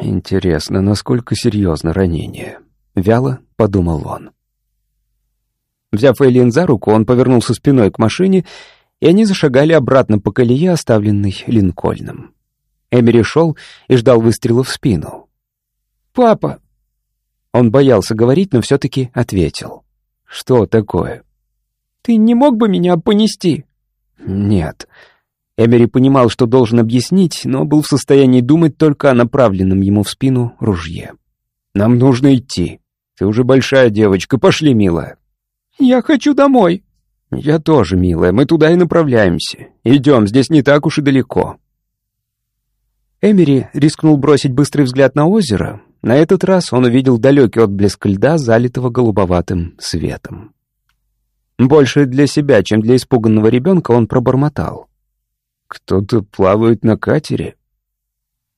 «Интересно, насколько серьезно ранение?» — вяло подумал он. Взяв Эйлин за руку, он повернулся спиной к машине, и они зашагали обратно по колее, оставленной Линкольном. Эмери шел и ждал выстрела в спину. «Папа!» Он боялся говорить, но все-таки ответил. «Что такое?» «Ты не мог бы меня понести?» «Нет». Эмери понимал, что должен объяснить, но был в состоянии думать только о направленном ему в спину ружье. «Нам нужно идти. Ты уже большая девочка, пошли, милая». «Я хочу домой». «Я тоже, милая, мы туда и направляемся. Идем, здесь не так уж и далеко». Эмери рискнул бросить быстрый взгляд на озеро. На этот раз он увидел далекий отблеск льда, залитого голубоватым светом. Больше для себя, чем для испуганного ребенка, он пробормотал. «Кто-то плавает на катере?»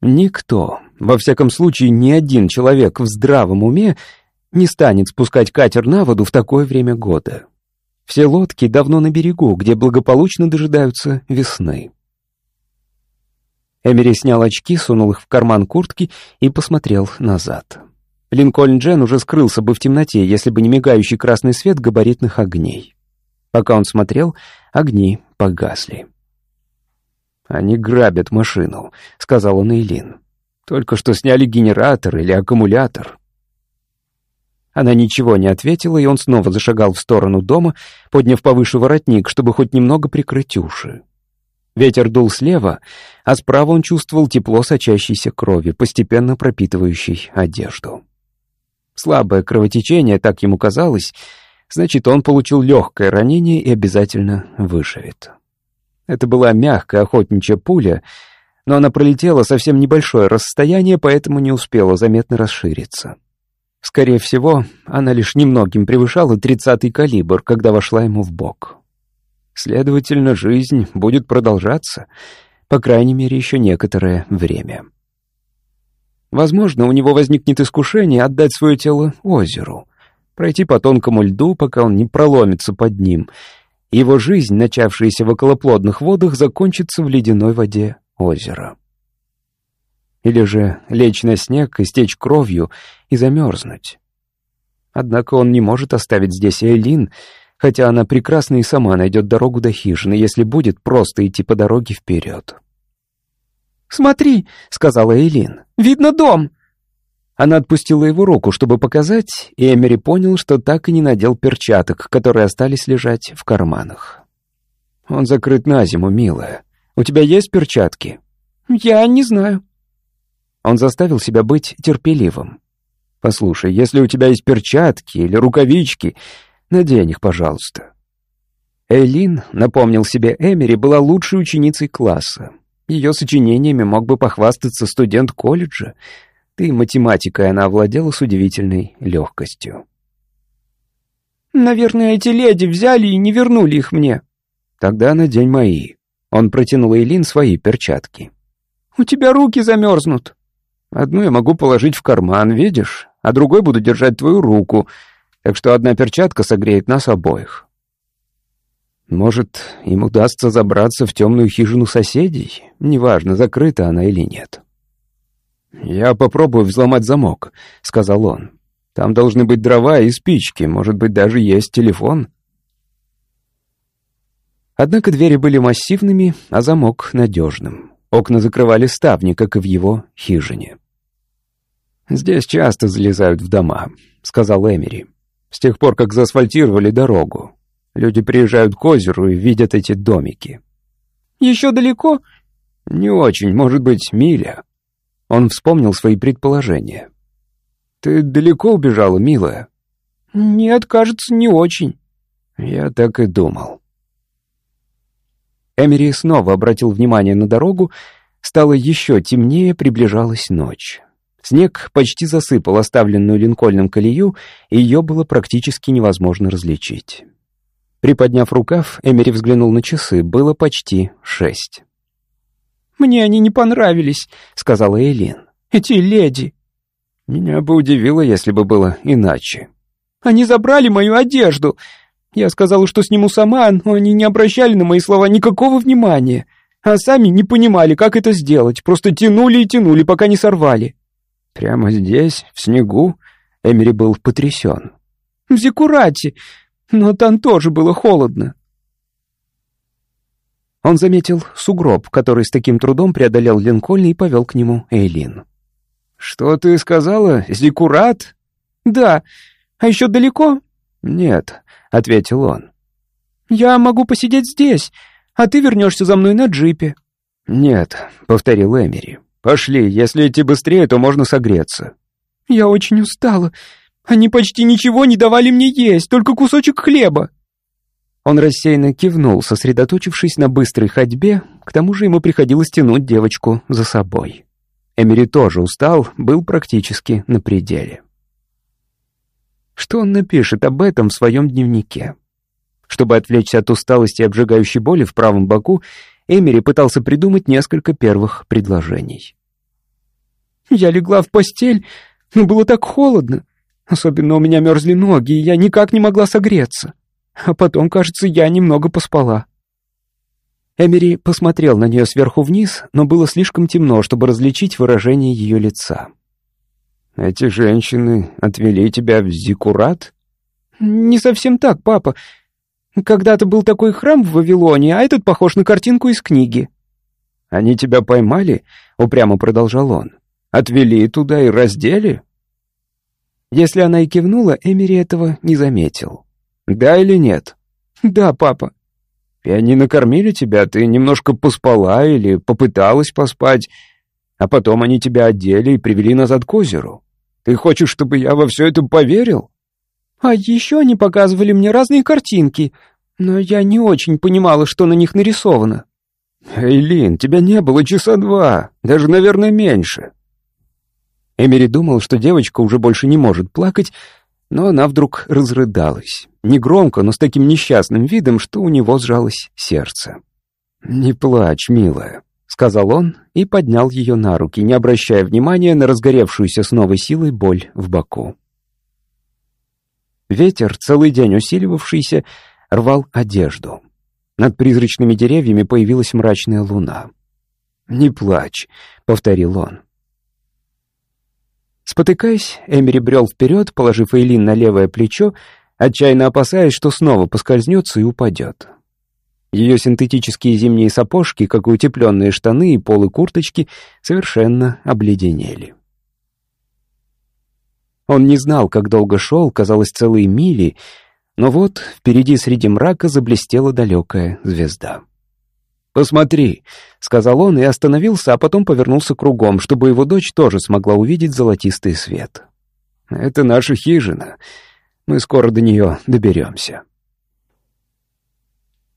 Никто, во всяком случае ни один человек в здравом уме не станет спускать катер на воду в такое время года. Все лодки давно на берегу, где благополучно дожидаются весны. Эмери снял очки, сунул их в карман куртки и посмотрел назад. Линкольн Джен уже скрылся бы в темноте, если бы не мигающий красный свет габаритных огней. Пока он смотрел, огни погасли. «Они грабят машину», — сказал он Эйлин. «Только что сняли генератор или аккумулятор». Она ничего не ответила, и он снова зашагал в сторону дома, подняв повыше воротник, чтобы хоть немного прикрыть уши. Ветер дул слева, а справа он чувствовал тепло сочащейся крови, постепенно пропитывающей одежду. Слабое кровотечение, так ему казалось, значит, он получил легкое ранение и обязательно выживет. Это была мягкая охотничья пуля, но она пролетела совсем небольшое расстояние, поэтому не успела заметно расшириться. Скорее всего, она лишь немногим превышала тридцатый калибр, когда вошла ему в бок. Следовательно, жизнь будет продолжаться, по крайней мере, еще некоторое время. Возможно, у него возникнет искушение отдать свое тело озеру, пройти по тонкому льду, пока он не проломится под ним. Его жизнь, начавшаяся в околоплодных водах, закончится в ледяной воде озера. Или же лечь на снег, истечь кровью и замерзнуть. Однако он не может оставить здесь Эйлин, хотя она прекрасно и сама найдет дорогу до хижины, если будет просто идти по дороге вперед. «Смотри», — сказала Эйлин, — «видно дом». Она отпустила его руку, чтобы показать, и Эмери понял, что так и не надел перчаток, которые остались лежать в карманах. «Он закрыт на зиму, милая. У тебя есть перчатки?» «Я не знаю». Он заставил себя быть терпеливым. «Послушай, если у тебя есть перчатки или рукавички, Надень их, пожалуйста». Эйлин, напомнил себе Эмери, была лучшей ученицей класса. Ее сочинениями мог бы похвастаться студент колледжа. Да и математикой она овладела с удивительной легкостью. «Наверное, эти леди взяли и не вернули их мне». «Тогда надень мои». Он протянул Эйлин свои перчатки. «У тебя руки замерзнут». «Одну я могу положить в карман, видишь, а другой буду держать твою руку, так что одна перчатка согреет нас обоих. Может, им удастся забраться в темную хижину соседей, неважно, закрыта она или нет. «Я попробую взломать замок», — сказал он. «Там должны быть дрова и спички, может быть, даже есть телефон». Однако двери были массивными, а замок надежным. Окна закрывали ставни, как и в его хижине. «Здесь часто залезают в дома», — сказал Эмери. С тех пор, как заасфальтировали дорогу. Люди приезжают к озеру и видят эти домики. «Еще далеко?» «Не очень, может быть, миля». Он вспомнил свои предположения. «Ты далеко убежала, милая?» «Нет, кажется, не очень». «Я так и думал». Эмери снова обратил внимание на дорогу. Стало еще темнее, приближалась ночь. Снег почти засыпал оставленную Линкольном колею, и ее было практически невозможно различить. Приподняв рукав, Эмери взглянул на часы. Было почти шесть. «Мне они не понравились», — сказала Элин. «Эти леди». «Меня бы удивило, если бы было иначе». «Они забрали мою одежду. Я сказала, что сниму сама, но они не обращали на мои слова никакого внимания, а сами не понимали, как это сделать, просто тянули и тянули, пока не сорвали». Прямо здесь, в снегу, Эмери был потрясен. «В Зикурате, но там тоже было холодно». Он заметил сугроб, который с таким трудом преодолел Линкольн и повел к нему Эйлин. «Что ты сказала? Зикурат?» «Да. А еще далеко?» «Нет», — ответил он. «Я могу посидеть здесь, а ты вернешься за мной на джипе». «Нет», — повторил Эмери. «Пошли, если идти быстрее, то можно согреться». «Я очень устала. Они почти ничего не давали мне есть, только кусочек хлеба». Он рассеянно кивнул, сосредоточившись на быстрой ходьбе, к тому же ему приходилось тянуть девочку за собой. Эмери тоже устал, был практически на пределе. Что он напишет об этом в своем дневнике? Чтобы отвлечься от усталости и обжигающей боли в правом боку, Эмери пытался придумать несколько первых предложений. «Я легла в постель, но было так холодно. Особенно у меня мерзли ноги, и я никак не могла согреться. А потом, кажется, я немного поспала». Эмери посмотрел на нее сверху вниз, но было слишком темно, чтобы различить выражение ее лица. «Эти женщины отвели тебя в Зикурат?» «Не совсем так, папа. Когда-то был такой храм в Вавилоне, а этот похож на картинку из книги». «Они тебя поймали?» — упрямо продолжал он. «Отвели туда и раздели?» Если она и кивнула, Эмери этого не заметил. «Да или нет?» «Да, папа». И они накормили тебя, ты немножко поспала или попыталась поспать, а потом они тебя одели и привели назад к озеру. Ты хочешь, чтобы я во все это поверил?» «А еще они показывали мне разные картинки, но я не очень понимала, что на них нарисовано». «Эйлин, тебя не было часа два, даже, наверное, меньше». Эмери думал, что девочка уже больше не может плакать, но она вдруг разрыдалась. Негромко, но с таким несчастным видом, что у него сжалось сердце. «Не плачь, милая», — сказал он и поднял ее на руки, не обращая внимания на разгоревшуюся с новой силой боль в боку. Ветер, целый день усиливавшийся, рвал одежду. Над призрачными деревьями появилась мрачная луна. «Не плачь», — повторил он. Спотыкаясь, Эмери брел вперед, положив Эйлин на левое плечо, отчаянно опасаясь, что снова поскользнется и упадет. Ее синтетические зимние сапожки, как и утепленные штаны и полы курточки, совершенно обледенели. Он не знал, как долго шел, казалось, целые мили, но вот впереди среди мрака заблестела далекая звезда. «Посмотри», — сказал он и остановился, а потом повернулся кругом, чтобы его дочь тоже смогла увидеть золотистый свет. «Это наша хижина. Мы скоро до нее доберемся».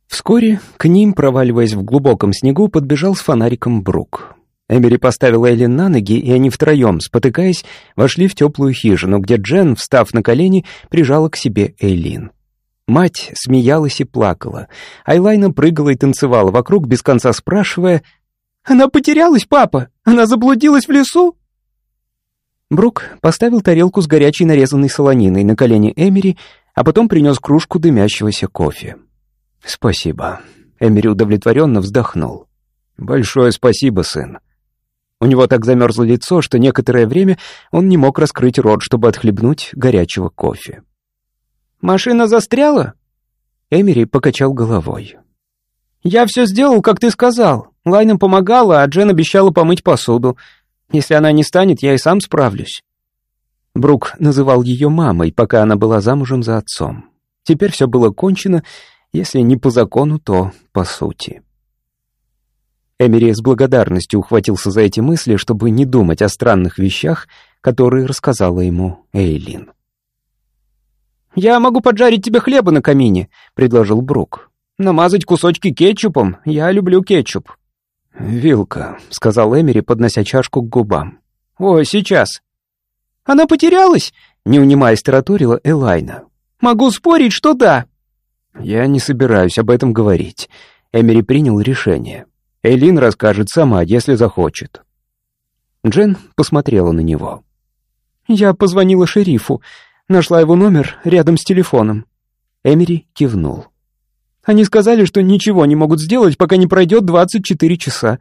Вскоре к ним, проваливаясь в глубоком снегу, подбежал с фонариком Брук. Эмери поставила Эллен на ноги, и они втроем, спотыкаясь, вошли в теплую хижину, где Джен, встав на колени, прижала к себе Эйлин. Мать смеялась и плакала. Айлайна прыгала и танцевала вокруг, без конца спрашивая, «Она потерялась, папа? Она заблудилась в лесу?» Брук поставил тарелку с горячей нарезанной солониной на колени Эмери, а потом принес кружку дымящегося кофе. «Спасибо». Эмери удовлетворенно вздохнул. «Большое спасибо, сын». У него так замерзло лицо, что некоторое время он не мог раскрыть рот, чтобы отхлебнуть горячего кофе. «Машина застряла?» Эмери покачал головой. «Я все сделал, как ты сказал. Лайна помогала, а Джен обещала помыть посуду. Если она не станет, я и сам справлюсь». Брук называл ее мамой, пока она была замужем за отцом. Теперь все было кончено, если не по закону, то по сути. Эмери с благодарностью ухватился за эти мысли, чтобы не думать о странных вещах, которые рассказала ему Эйлин. «Я могу поджарить тебе хлеба на камине», — предложил Брук. «Намазать кусочки кетчупом. Я люблю кетчуп». «Вилка», — сказал Эмери, поднося чашку к губам. «Ой, сейчас». «Она потерялась?» — не унимаясь тараторила Элайна. «Могу спорить, что да». «Я не собираюсь об этом говорить». Эмери принял решение. Элин расскажет сама, если захочет. Джен посмотрела на него. «Я позвонила шерифу. Нашла его номер рядом с телефоном». Эмери кивнул. «Они сказали, что ничего не могут сделать, пока не пройдет 24 часа.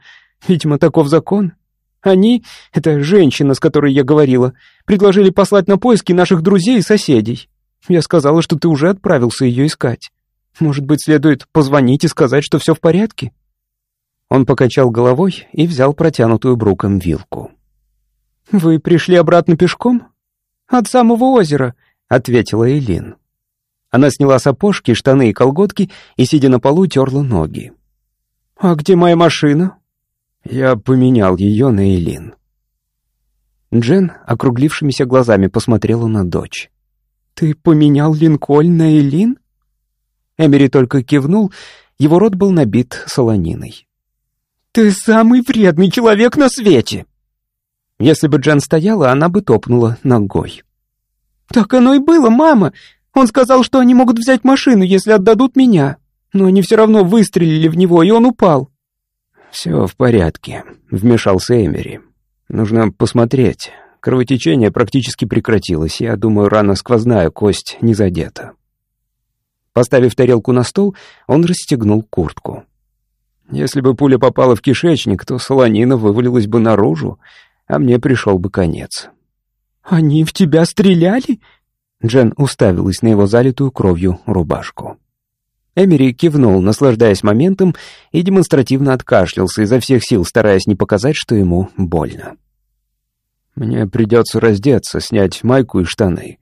Видимо, таков закон. Они, это женщина, с которой я говорила, предложили послать на поиски наших друзей и соседей. Я сказала, что ты уже отправился ее искать. Может быть, следует позвонить и сказать, что все в порядке?» Он покачал головой и взял протянутую Бруком вилку. «Вы пришли обратно пешком?» «От самого озера», — ответила Элин. Она сняла сапожки, штаны и колготки и, сидя на полу, терла ноги. «А где моя машина?» «Я поменял ее на Элин». Джен округлившимися глазами посмотрела на дочь. «Ты поменял Линкольн на Элин?» Эмери только кивнул, его рот был набит солониной. «Ты самый вредный человек на свете!» Если бы Джен стояла, она бы топнула ногой. «Так оно и было, мама! Он сказал, что они могут взять машину, если отдадут меня. Но они все равно выстрелили в него, и он упал». «Все в порядке», — вмешался Эмери. «Нужно посмотреть. Кровотечение практически прекратилось. Я думаю, рана сквозная, кость не задета». Поставив тарелку на стол, он расстегнул куртку. Если бы пуля попала в кишечник, то солонина вывалилась бы наружу, а мне пришел бы конец. «Они в тебя стреляли?» Джен уставилась на его залитую кровью рубашку. Эмери кивнул, наслаждаясь моментом, и демонстративно откашлялся, изо всех сил стараясь не показать, что ему больно. «Мне придется раздеться, снять майку и штаны.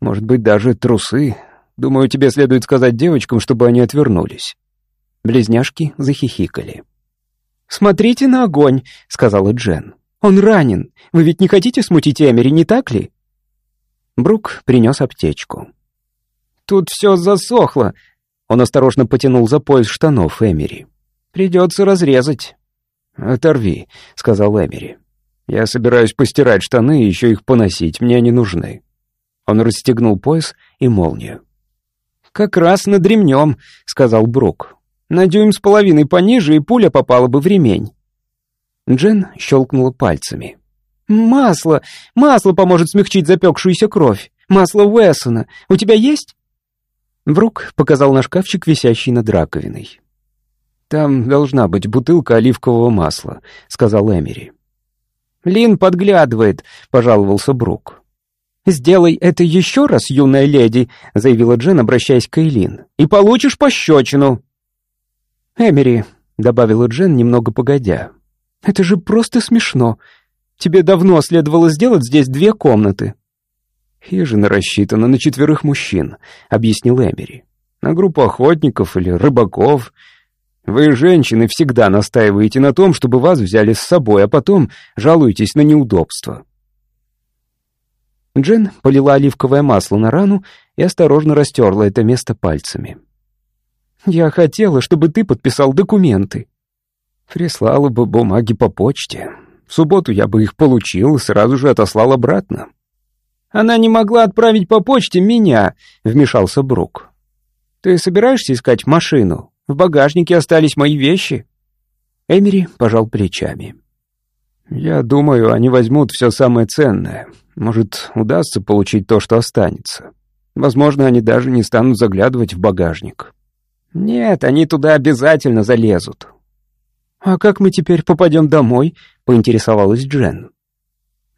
Может быть, даже трусы. Думаю, тебе следует сказать девочкам, чтобы они отвернулись». Близняшки захихикали. «Смотрите на огонь», — сказала Джен. «Он ранен. Вы ведь не хотите смутить Эмери, не так ли?» Брук принес аптечку. «Тут все засохло», — он осторожно потянул за пояс штанов Эмери. «Придется разрезать». «Оторви», — сказал Эмери. «Я собираюсь постирать штаны и еще их поносить, мне они нужны». Он расстегнул пояс и молнию. «Как раз надремнем», — сказал Брук. «На дюйм с половиной пониже, и пуля попала бы в ремень». Джен щелкнула пальцами. «Масло! Масло поможет смягчить запекшуюся кровь! Масло Уэссона! У тебя есть?» Брук показал на шкафчик, висящий над раковиной. «Там должна быть бутылка оливкового масла», — сказал Эмери. «Лин подглядывает», — пожаловался Брук. «Сделай это еще раз, юная леди», — заявила Джен, обращаясь к Эйлин, — «и получишь пощечину». «Эмери», — добавила Джен немного погодя, это же просто смешно. Тебе давно следовало сделать здесь две комнаты». «Хижина рассчитана на четверых мужчин», — объяснил Эмери. «На группу охотников или рыбаков. Вы, женщины, всегда настаиваете на том, чтобы вас взяли с собой, а потом жалуетесь на неудобства». Джен полила оливковое масло на рану и осторожно растерла это место пальцами. «Я хотела, чтобы ты подписал документы», Прислала бы бумаги по почте. В субботу я бы их получил и сразу же отослал обратно. Она не могла отправить по почте меня, вмешался Брук. Ты собираешься искать машину? В багажнике остались мои вещи. Эмери пожал плечами. Я думаю, они возьмут все самое ценное. Может, удастся получить то, что останется. Возможно, они даже не станут заглядывать в багажник. Нет, они туда обязательно залезут. «А как мы теперь попадем домой?» — поинтересовалась Джен.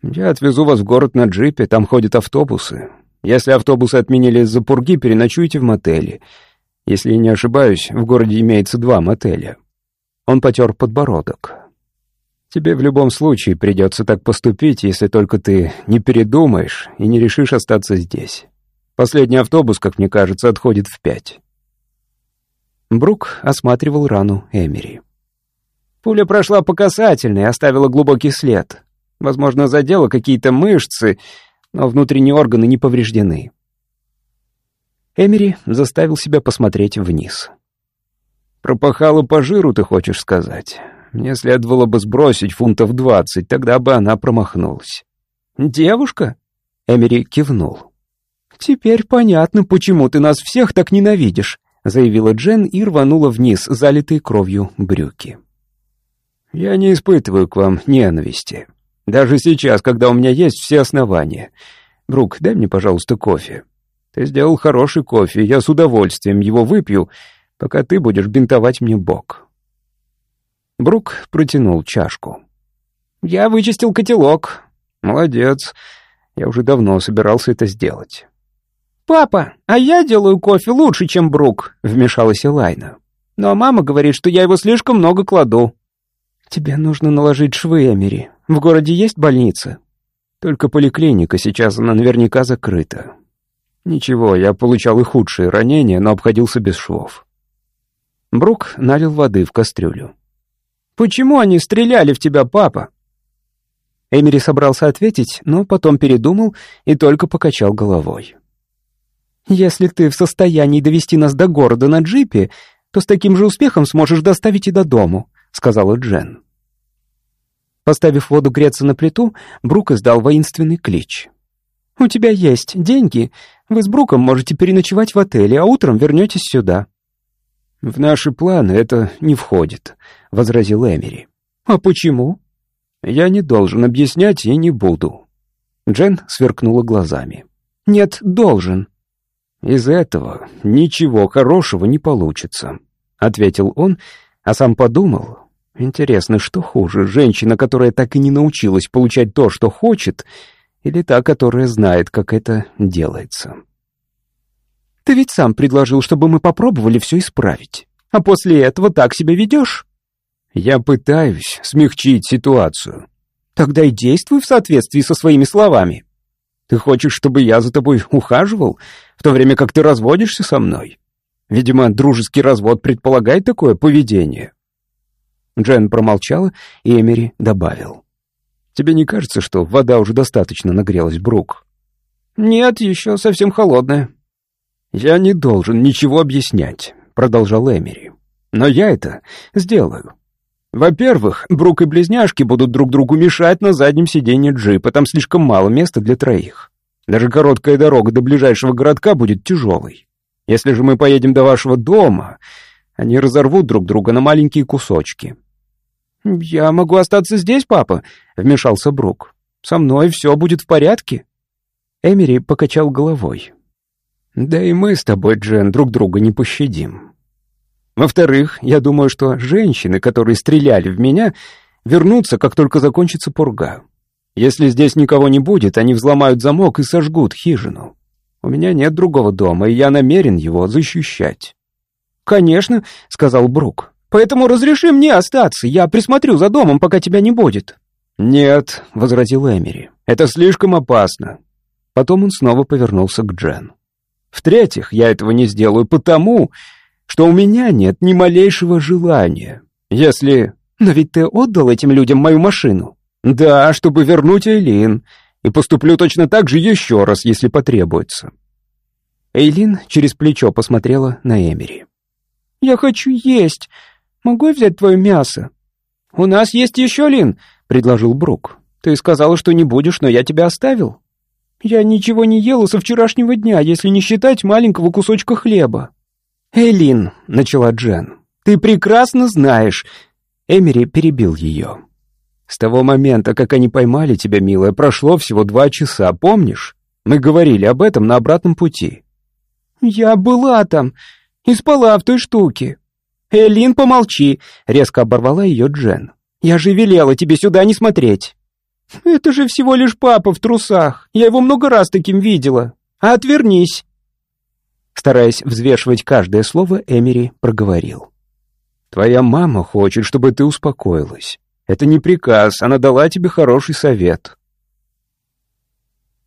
«Я отвезу вас в город на джипе, там ходят автобусы. Если автобусы отменили из-за пурги, переночуйте в мотеле. Если не ошибаюсь, в городе имеется два мотеля». Он потер подбородок. «Тебе в любом случае придется так поступить, если только ты не передумаешь и не решишь остаться здесь. Последний автобус, как мне кажется, отходит в пять». Брук осматривал рану Эмери. Пуля прошла по касательной, оставила глубокий след. Возможно, задела какие-то мышцы, но внутренние органы не повреждены. Эмери заставил себя посмотреть вниз. «Пропахала по жиру, ты хочешь сказать? Мне следовало бы сбросить фунтов двадцать, тогда бы она промахнулась». «Девушка?» — Эмери кивнул. «Теперь понятно, почему ты нас всех так ненавидишь», — заявила Джен и рванула вниз, залитые кровью брюки. Я не испытываю к вам ненависти. Даже сейчас, когда у меня есть все основания. Брук, дай мне, пожалуйста, кофе. Ты сделал хороший кофе, я с удовольствием его выпью, пока ты будешь бинтовать мне бок». Брук протянул чашку. «Я вычистил котелок». «Молодец. Я уже давно собирался это сделать». «Папа, а я делаю кофе лучше, чем Брук», — вмешалась Элайна. «Но мама говорит, что я его слишком много кладу». «Тебе нужно наложить швы, Эмери. В городе есть больница?» «Только поликлиника, сейчас она наверняка закрыта». «Ничего, я получал и худшие ранения, но обходился без швов». Брук налил воды в кастрюлю. Почему они стреляли в тебя, папа?» Эмери собрался ответить, но потом передумал и только покачал головой. «Если ты в состоянии довести нас до города на джипе, то с таким же успехом сможешь доставить и до дому», — сказала Джен. Поставив воду греться на плиту, Брук издал воинственный клич. «У тебя есть деньги. Вы с Бруком можете переночевать в отеле, а утром вернетесь сюда». «В наши планы это не входит», — возразил Эмери. «А почему?» «Я не должен объяснять и не буду». Джен сверкнула глазами. «Нет, должен». «Из этого ничего хорошего не получится», — ответил он, а сам подумал. «Интересно, что хуже, женщина, которая так и не научилась получать то, что хочет, или та, которая знает, как это делается?» «Ты ведь сам предложил, чтобы мы попробовали все исправить, а после этого так себя ведешь?» «Я пытаюсь смягчить ситуацию». «Тогда и действуй в соответствии со своими словами». «Ты хочешь, чтобы я за тобой ухаживал, в то время как ты разводишься со мной?» Видимо, дружеский развод предполагает такое поведение. Джен промолчала, и Эмери добавил. «Тебе не кажется, что вода уже достаточно нагрелась, Брук?» «Нет, еще совсем холодная». «Я не должен ничего объяснять», — продолжал Эмери. «Но я это сделаю. Во-первых, Брук и близняшки будут друг другу мешать на заднем сиденье джипа, там слишком мало места для троих. Даже короткая дорога до ближайшего городка будет тяжелой. Если же мы поедем до вашего дома, они разорвут друг друга на маленькие кусочки». «Я могу остаться здесь, папа», — вмешался Брук. «Со мной все будет в порядке». Эмери покачал головой. «Да и мы с тобой, Джен, друг друга не пощадим. Во-вторых, я думаю, что женщины, которые стреляли в меня, вернутся, как только закончится пурга. Если здесь никого не будет, они взломают замок и сожгут хижину. У меня нет другого дома, и я намерен его защищать». «Конечно», — сказал Брук. «Поэтому разреши мне остаться, я присмотрю за домом, пока тебя не будет». «Нет», — возразил Эмери, — «это слишком опасно». Потом он снова повернулся к Джен. «В-третьих, я этого не сделаю потому, что у меня нет ни малейшего желания. Если... Но ведь ты отдал этим людям мою машину. Да, чтобы вернуть Эйлин. И поступлю точно так же еще раз, если потребуется. Эйлин через плечо посмотрела на Эмери. «Я хочу есть. Могу я взять твое мясо?» «У нас есть еще, Лин», — предложил Брук. «Ты сказала, что не будешь, но я тебя оставил». «Я ничего не ела со вчерашнего дня, если не считать маленького кусочка хлеба». «Эйлин», — начала Джен, — «ты прекрасно знаешь...» Эмери перебил ее. «С того момента, как они поймали тебя, милая, прошло всего два часа, помнишь? Мы говорили об этом на обратном пути». «Я была там и спала в той штуке». «Элин, помолчи», — резко оборвала ее Джен. «Я же велела тебе сюда не смотреть». «Это же всего лишь папа в трусах. Я его много раз таким видела. А отвернись». Стараясь взвешивать каждое слово, Эмери проговорил. «Твоя мама хочет, чтобы ты успокоилась. Это не приказ, она дала тебе хороший совет».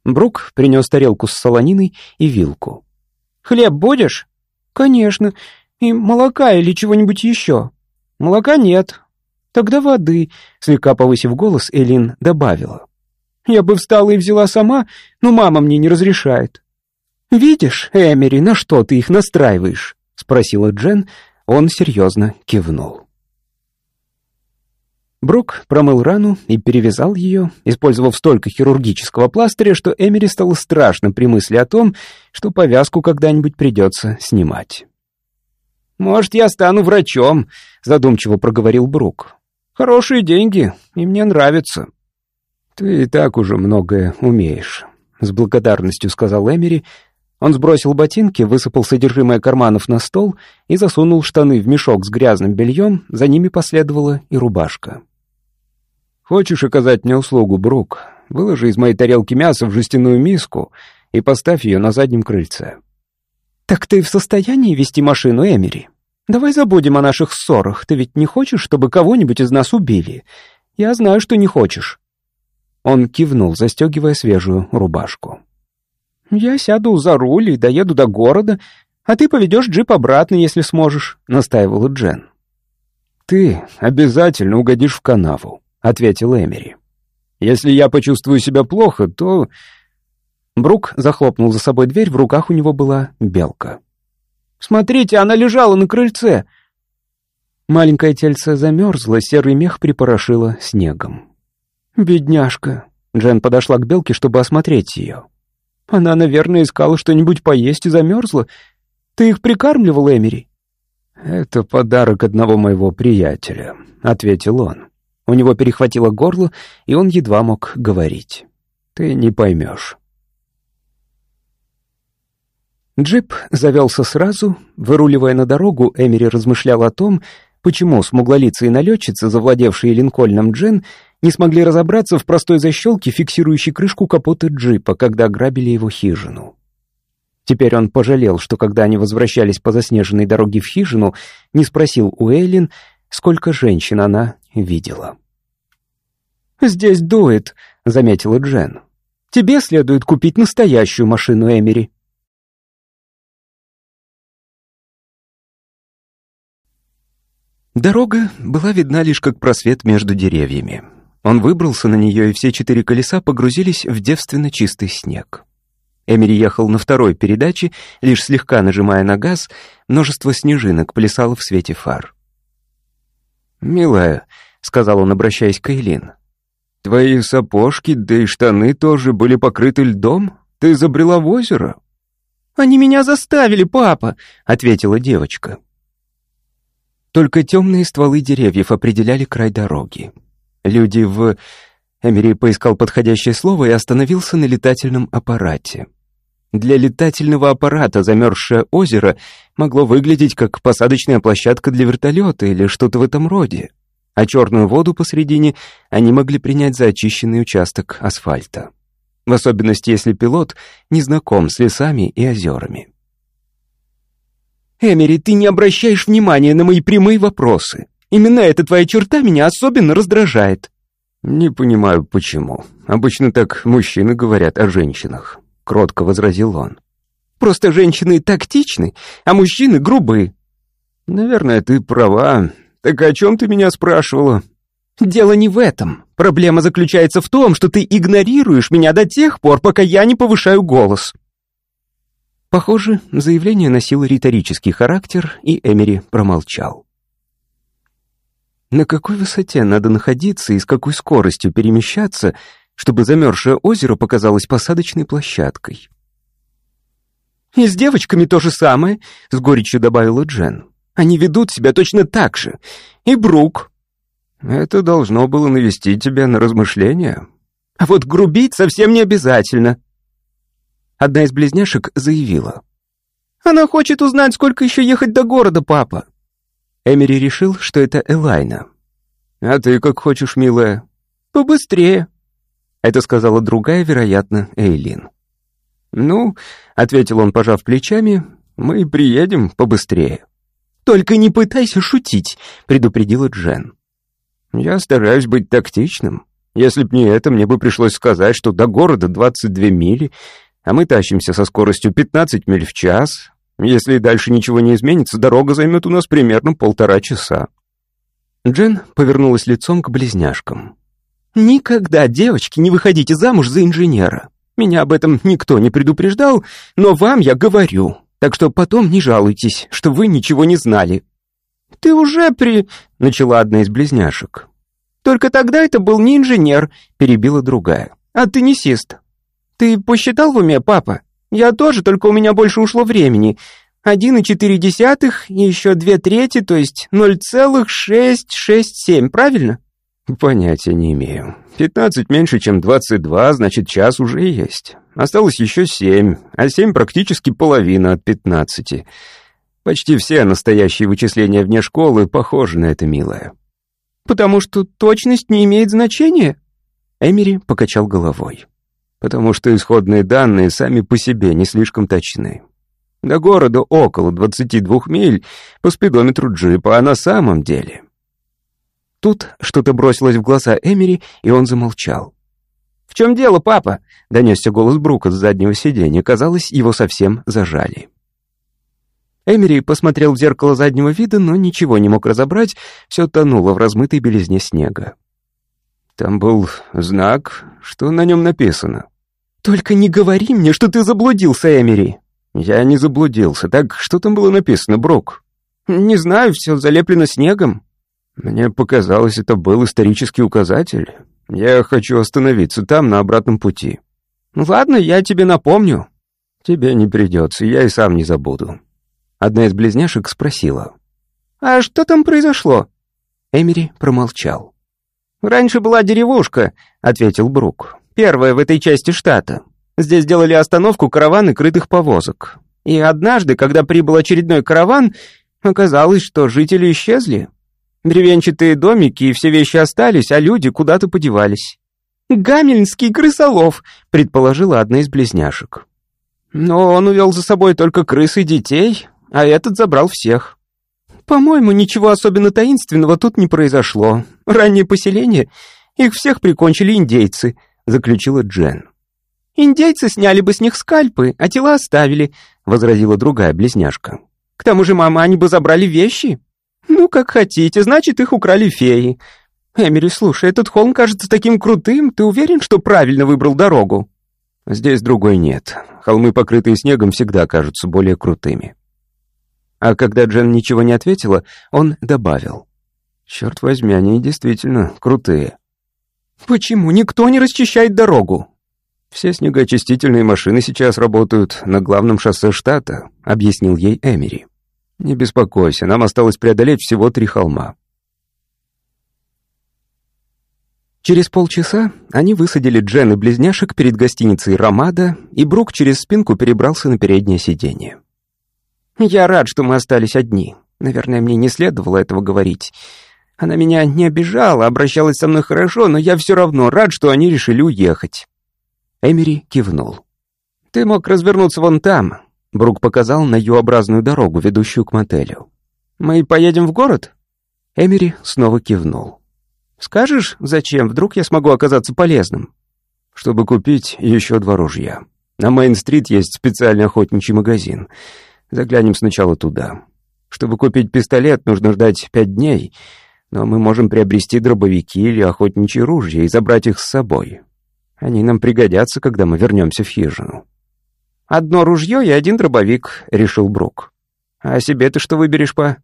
Брук принес тарелку с солониной и вилку. «Хлеб будешь?» «Конечно. И молока или чего-нибудь еще?» «Молока нет». «Тогда воды», — слегка повысив голос, Элин добавила. «Я бы встала и взяла сама, но мама мне не разрешает». «Видишь, Эмери, на что ты их настраиваешь?» — спросила Джен. Он серьезно кивнул. Брук промыл рану и перевязал ее, использовав столько хирургического пластыря, что Эмери стало страшно при мысли о том, что повязку когда-нибудь придется снимать. «Может, я стану врачом», — задумчиво проговорил Брук. «Хорошие деньги, и мне нравится». «Ты и так уже многое умеешь», — с благодарностью сказал Эмери. Он сбросил ботинки, высыпал содержимое карманов на стол и засунул штаны в мешок с грязным бельем, за ними последовала и рубашка. Хочешь оказать мне услугу, Брук? Выложи из моей тарелки мясо в жестяную миску и поставь ее на заднем крыльце». «Так ты в состоянии вести машину, Эмери? Давай забудем о наших ссорах. Ты ведь не хочешь, чтобы кого-нибудь из нас убили? Я знаю, что не хочешь». Он кивнул, застегивая свежую рубашку. «Я сяду за руль и доеду до города, а ты поведешь джип обратно, если сможешь», — настаивала Джен. «Ты обязательно угодишь в канаву», — ответил Эмери. «Если я почувствую себя плохо, то...» Брук захлопнул за собой дверь, в руках у него была белка. «Смотрите, она лежала на крыльце!» Маленькое тельце замерзло, серый мех припорошило снегом. «Бедняжка!» Джен подошла к белке, чтобы осмотреть ее. «Она, наверное, искала что-нибудь поесть и замерзла. Ты их прикармливал, Эмери?» «Это подарок одного моего приятеля», — ответил он. У него перехватило горло, и он едва мог говорить. «Ты не поймешь». Джип завелся сразу. Выруливая на дорогу, Эмери размышлял о том, почему смуглолицые налетчицы, завладевшие Линкольном Джен, не смогли разобраться в простой защелке, фиксирующей крышку капота джипа, когда грабили его хижину. Теперь он пожалел, что когда они возвращались по заснеженной дороге в хижину, не спросил у Эйлин, сколько женщин она видела. «Здесь дует», — заметила Джен. «Тебе следует купить настоящую машину, Эмери». Дорога была видна лишь как просвет между деревьями. Он выбрался на нее, и все четыре колеса погрузились в девственно чистый снег. Эмери ехал на второй передаче, лишь слегка нажимая на газ, множество снежинок плясало в свете фар. «Милая», — сказал он, обращаясь к Эйлин, — «твои сапожки, да и штаны тоже были покрыты льдом? Ты забрела в озеро?» «Они меня заставили, папа», — ответила девочка. Только темные стволы деревьев определяли край дороги. Люди в... Эмери поискал подходящее слово и остановился на летательном аппарате. Для летательного аппарата замерзшее озеро могло выглядеть как посадочная площадка для вертолета или что-то в этом роде, а черную воду посредине они могли принять за очищенный участок асфальта. В особенности, если пилот не знаком с лесами и озерами. «Эмери, ты не обращаешь внимания на мои прямые вопросы. Именно эта твоя черта меня особенно раздражает». «Не понимаю, почему. Обычно так мужчины говорят о женщинах», — кротко возразил он. «Просто женщины тактичны, а мужчины грубы». «Наверное, ты права. Так о чем ты меня спрашивала?» «Дело не в этом. Проблема заключается в том, что ты игнорируешь меня до тех пор, пока я не повышаю голос». Похоже, заявление носило риторический характер, и Эмери промолчал. На какой высоте надо находиться и с какой скоростью перемещаться, чтобы замерзшее озеро показалось посадочной площадкой? «И с девочками то же самое», — с горечью добавила Джен. «Они ведут себя точно так же. И Брук». «Это должно было навести тебя на размышления». «А вот грубить совсем не обязательно», Одна из близняшек заявила. «Она хочет узнать, сколько еще ехать до города, папа». Эмери решил, что это Элайна. «А ты как хочешь, милая?» «Побыстрее». Это сказала другая, вероятно, Эйлин. «Ну», — ответил он, пожав плечами, — «мы приедем побыстрее». «Только не пытайся шутить», — предупредила Джен. «Я стараюсь быть тактичным. Если б не это, мне бы пришлось сказать, что до города 22 мили, а мы тащимся со скоростью 15 миль в час. Если дальше ничего не изменится, дорога займет у нас примерно полтора часа». Джен повернулась лицом к близняшкам. «Никогда, девочки, не выходите замуж за инженера. Меня об этом никто не предупреждал, но вам я говорю. Так что потом не жалуйтесь, что вы ничего не знали». «Ты уже при...» — начала одна из близняшек. «Только тогда это был не инженер», — перебила другая, — «а теннисист. Ты посчитал в уме, папа? Я тоже, только у меня больше ушло времени. Один и четыре десятых, и еще две трети, то есть ноль целых шесть шесть семь, правильно? Понятия не имею. Пятнадцать меньше, чем двадцать два, значит, час уже есть. Осталось еще семь, а семь практически половина от пятнадцати. Почти все настоящие вычисления вне школы похожи на это, милая. Потому что точность не имеет значения? Эмери покачал головой потому что исходные данные сами по себе не слишком точны. До города около 22 миль по спидометру джипа, а на самом деле... Тут что-то бросилось в глаза Эмери, и он замолчал. «В чем дело, папа?» — донесся голос Брука с заднего сиденья. Казалось, его совсем зажали. Эмери посмотрел в зеркало заднего вида, но ничего не мог разобрать, все тонуло в размытой белизне снега. Там был знак, что на нем написано. «Только не говори мне, что ты заблудился, Эмери!» «Я не заблудился. Так что там было написано, Брук?» «Не знаю, все залеплено снегом». «Мне показалось, это был исторический указатель. Я хочу остановиться там, на обратном пути». «Ладно, я тебе напомню». «Тебе не придется, я и сам не забуду». Одна из близняшек спросила. «А что там произошло?» Эмери промолчал. «Раньше была деревушка», — ответил Брук. «Первая в этой части штата. Здесь делали остановку караваны крытых повозок. И однажды, когда прибыл очередной караван, оказалось, что жители исчезли. Деревенчатые домики и все вещи остались, а люди куда-то подевались. «Гамельнский крысолов», — предположила одна из близняшек. «Но он увел за собой только крыс и детей, а этот забрал всех». «По-моему, ничего особенно таинственного тут не произошло. Раннее поселение, их всех прикончили индейцы», — заключила Джен. «Индейцы сняли бы с них скальпы, а тела оставили», — возразила другая близняшка. «К тому же, мама, они бы забрали вещи». «Ну, как хотите, значит, их украли феи. Эмери, слушай, этот холм кажется таким крутым, ты уверен, что правильно выбрал дорогу?» «Здесь другой нет. Холмы, покрытые снегом, всегда кажутся более крутыми». А когда Джен ничего не ответила, он добавил. «Черт возьми, они действительно крутые». «Почему никто не расчищает дорогу?» «Все снегоочистительные машины сейчас работают на главном шоссе штата», — объяснил ей Эмери. «Не беспокойся, нам осталось преодолеть всего три холма». Через полчаса они высадили Джен и близняшек перед гостиницей «Ромада», и Брук через спинку перебрался на переднее сиденье. «Я рад, что мы остались одни. Наверное, мне не следовало этого говорить. Она меня не обижала, обращалась со мной хорошо, но я все равно рад, что они решили уехать». Эмери кивнул. «Ты мог развернуться вон там», — Брук показал на Ю-образную дорогу, ведущую к мотелю. «Мы поедем в город?» Эмери снова кивнул. «Скажешь, зачем? Вдруг я смогу оказаться полезным?» «Чтобы купить еще два ружья. На Мейн-стрит есть специальный охотничий магазин. Заглянем сначала туда. Чтобы купить пистолет, нужно ждать пять дней, но мы можем приобрести дробовики или охотничьи ружья и забрать их с собой. Они нам пригодятся, когда мы вернемся в хижину». «Одно ружье и один дробовик», — решил Брук. «А себе ты что выберешь, па?»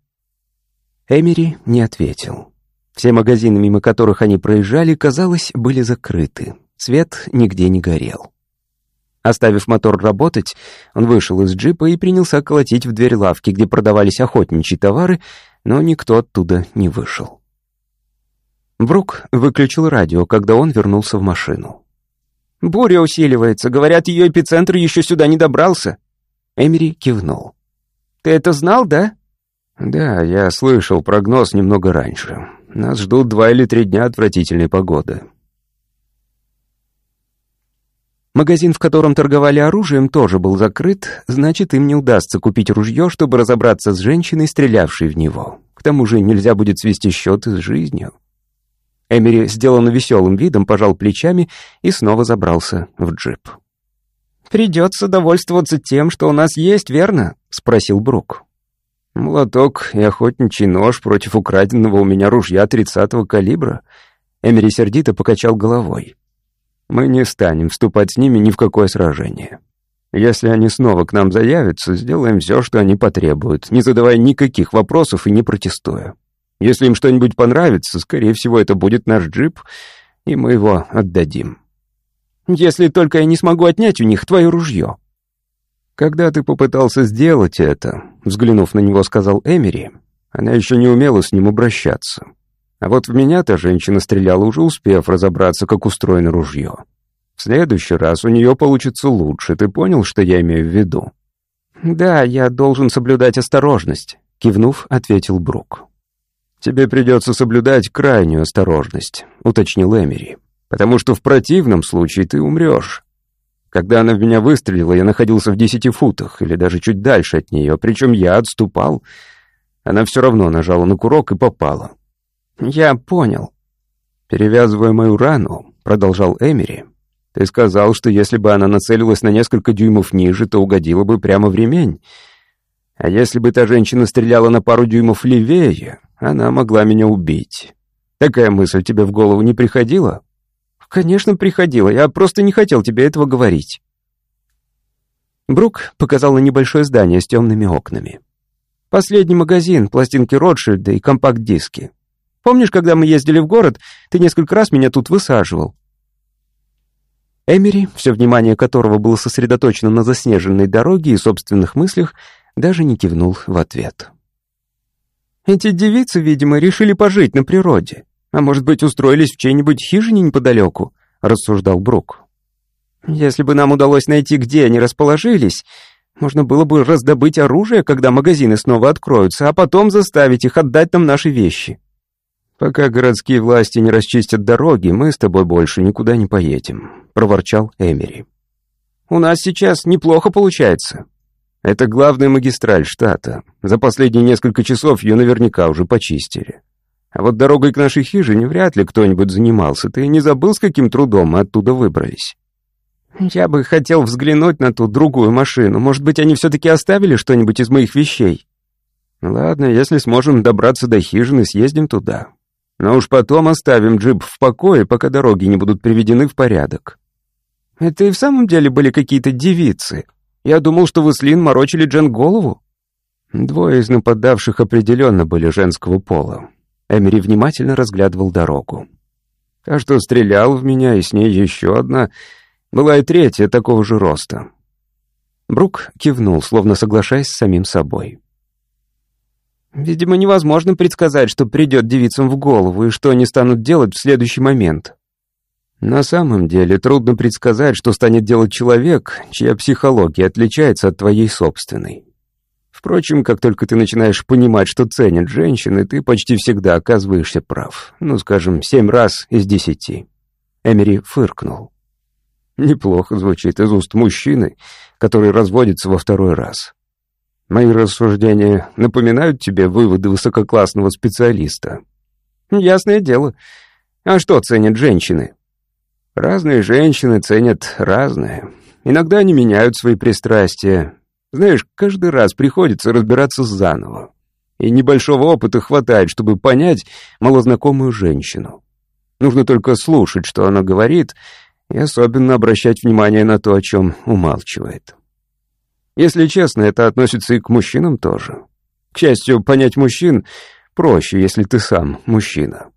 Эмери не ответил. Все магазины, мимо которых они проезжали, казалось, были закрыты. Свет нигде не горел. Оставив мотор работать, он вышел из джипа и принялся колотить в дверь лавки, где продавались охотничьи товары, но никто оттуда не вышел. Брук выключил радио, когда он вернулся в машину. «Буря усиливается. Говорят, ее эпицентр еще сюда не добрался». Эмери кивнул. «Ты это знал, да?» «Да, я слышал прогноз немного раньше. Нас ждут два или три дня отвратительной погоды». Магазин, в котором торговали оружием, тоже был закрыт, значит, им не удастся купить ружье, чтобы разобраться с женщиной, стрелявшей в него. К тому же нельзя будет свести счеты с жизнью. Эмери, сделанно веселым видом, пожал плечами и снова забрался в джип. «Придется довольствоваться тем, что у нас есть, верно?» — спросил Брук. «Молоток и охотничий нож против украденного у меня ружья тридцатого калибра?» Эмери сердито покачал головой. «Мы не станем вступать с ними ни в какое сражение. Если они снова к нам заявятся, сделаем все, что они потребуют, не задавая никаких вопросов и не протестуя. Если им что-нибудь понравится, скорее всего, это будет наш джип, и мы его отдадим. Если только я не смогу отнять у них твое ружье». «Когда ты попытался сделать это», — взглянув на него, сказал Эмери, «она еще не умела с ним обращаться. А вот в меня-то женщина стреляла, уже успев разобраться, как устроено ружье. В следующий раз у нее получится лучше, ты понял, что я имею в виду?» «Да, я должен соблюдать осторожность», — кивнув, ответил Брук. «Тебе придется соблюдать крайнюю осторожность», — уточнил Эмери, «потому что в противном случае ты умрешь. Когда она в меня выстрелила, я находился в десяти футах, или даже чуть дальше от нее, причем я отступал. Она все равно нажала на курок и попала. «Я понял». «Перевязывая мою рану», — продолжал Эмери, «ты сказал, что если бы она нацелилась на несколько дюймов ниже, то угодила бы прямо в ремень. А если бы та женщина стреляла на пару дюймов левее, она могла меня убить. Такая мысль тебе в голову не приходила? Конечно, приходила. Я просто не хотел тебе этого говорить. Брук показал на небольшое здание с темными окнами. Последний магазин, пластинки Ротшильда и компакт-диски. Помнишь, когда мы ездили в город, ты несколько раз меня тут высаживал? Эмери, все внимание которого было сосредоточено на заснеженной дороге и собственных мыслях, даже не кивнул в ответ. Эти девицы, видимо, решили пожить на природе. А может быть, устроились в чьей-нибудь хижине неподалеку, рассуждал Брук. Если бы нам удалось найти, где они расположились, можно было бы раздобыть оружие, когда магазины снова откроются, а потом заставить их отдать нам наши вещи. Пока городские власти не расчистят дороги, мы с тобой больше никуда не поедем, проворчал Эмери. У нас сейчас неплохо получается. Это главная магистраль штата. За последние несколько часов ее наверняка уже почистили. А вот дорогой к нашей хижине вряд ли кто-нибудь занимался. Ты не забыл, с каким трудом мы оттуда выбрались? Я бы хотел взглянуть на ту другую машину. Может быть, они все-таки оставили что-нибудь из моих вещей? Ладно, если сможем добраться до хижины, съездим туда. Но уж потом оставим джип в покое, пока дороги не будут приведены в порядок. Это и в самом деле были какие-то девицы. Я думал, что вы с Лин морочили Джен голову. Двое из нападавших определенно были женского пола. Эмери внимательно разглядывал дорогу. Та, что стрелял в меня, и с ней еще одна, была и третья такого же роста. Брук кивнул, словно соглашаясь с самим собой. «Видимо, невозможно предсказать, что придет девицам в голову и что они станут делать в следующий момент». На самом деле трудно предсказать, что станет делать человек, чья психология отличается от твоей собственной. Впрочем, как только ты начинаешь понимать, что ценят женщины, ты почти всегда оказываешься прав. Ну, скажем, семь раз из десяти. Эмери фыркнул. Неплохо звучит из уст мужчины, который разводится во второй раз. Мои рассуждения напоминают тебе выводы высококлассного специалиста. Ясное дело. А что ценят женщины? Разные женщины ценят разное. Иногда они меняют свои пристрастия. Знаешь, каждый раз приходится разбираться заново. И небольшого опыта хватает, чтобы понять малознакомую женщину. Нужно только слушать, что она говорит, и особенно обращать внимание на то, о чем умалчивает. Если честно, это относится и к мужчинам тоже. К счастью, понять мужчин проще, если ты сам мужчина.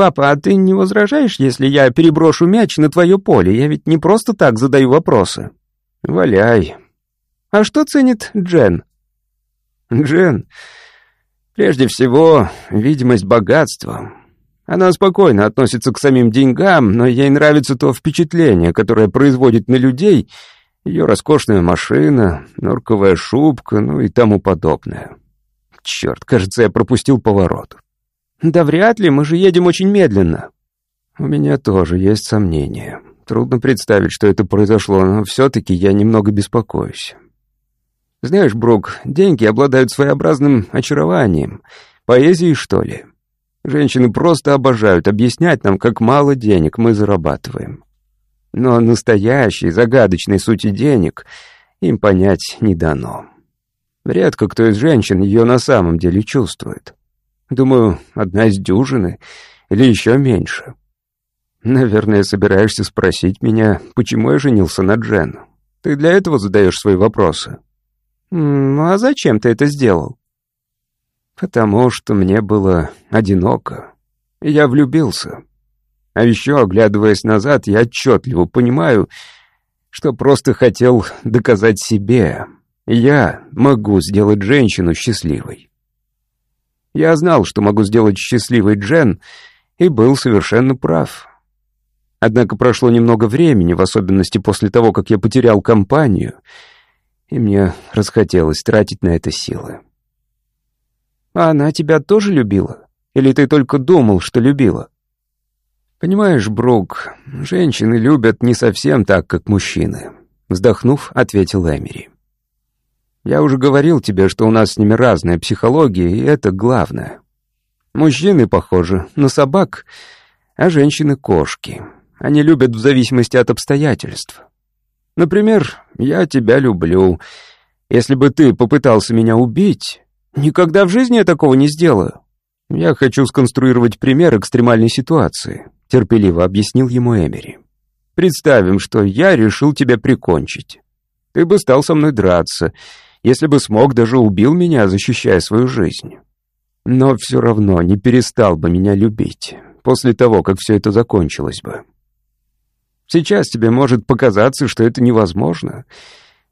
«Папа, а ты не возражаешь, если я переброшу мяч на твое поле? Я ведь не просто так задаю вопросы». «Валяй». «А что ценит Джен?» «Джен, прежде всего, видимость богатства. Она спокойно относится к самим деньгам, но ей нравится то впечатление, которое производит на людей ее роскошная машина, норковая шубка, ну и тому подобное. Черт, кажется, я пропустил поворот». «Да вряд ли, мы же едем очень медленно». «У меня тоже есть сомнения. Трудно представить, что это произошло, но все-таки я немного беспокоюсь. Знаешь, Брук, деньги обладают своеобразным очарованием. Поэзией, что ли? Женщины просто обожают объяснять нам, как мало денег мы зарабатываем. Но настоящей, загадочной сути денег им понять не дано. Редко кто из женщин ее на самом деле чувствует. Думаю, одна из дюжины или еще меньше. Наверное, собираешься спросить меня, почему я женился на Джен. Ты для этого задаешь свои вопросы? «А зачем ты это сделал?» «Потому что мне было одиноко. Я влюбился. А еще, оглядываясь назад, я отчетливо понимаю, что просто хотел доказать себе. Я могу сделать женщину счастливой. Я знал, что могу сделать счастливой Джен, и был совершенно прав. Однако прошло немного времени, в особенности после того, как я потерял компанию, и мне расхотелось тратить на это силы. «А она тебя тоже любила? Или ты только думал, что любила?» «Понимаешь, Брук, женщины любят не совсем так, как мужчины», — вздохнув, ответил Эмери. Я уже говорил тебе, что у нас с ними разная психология, и это главное. Мужчины похожи на собак, а женщины — кошки. Они любят в зависимости от обстоятельств. Например, я тебя люблю, Если бы ты попытался меня убить, никогда в жизни я такого не сделаю. Я хочу сконструировать пример экстремальной ситуации, терпеливо объяснил ему Эмери. Представим, что я решил тебя прикончить. Ты бы стал со мной драться, если бы смог, даже убил меня, защищая свою жизнь. Но все равно не перестал бы меня любить после того, как все это закончилось бы. Сейчас тебе может показаться, что это невозможно,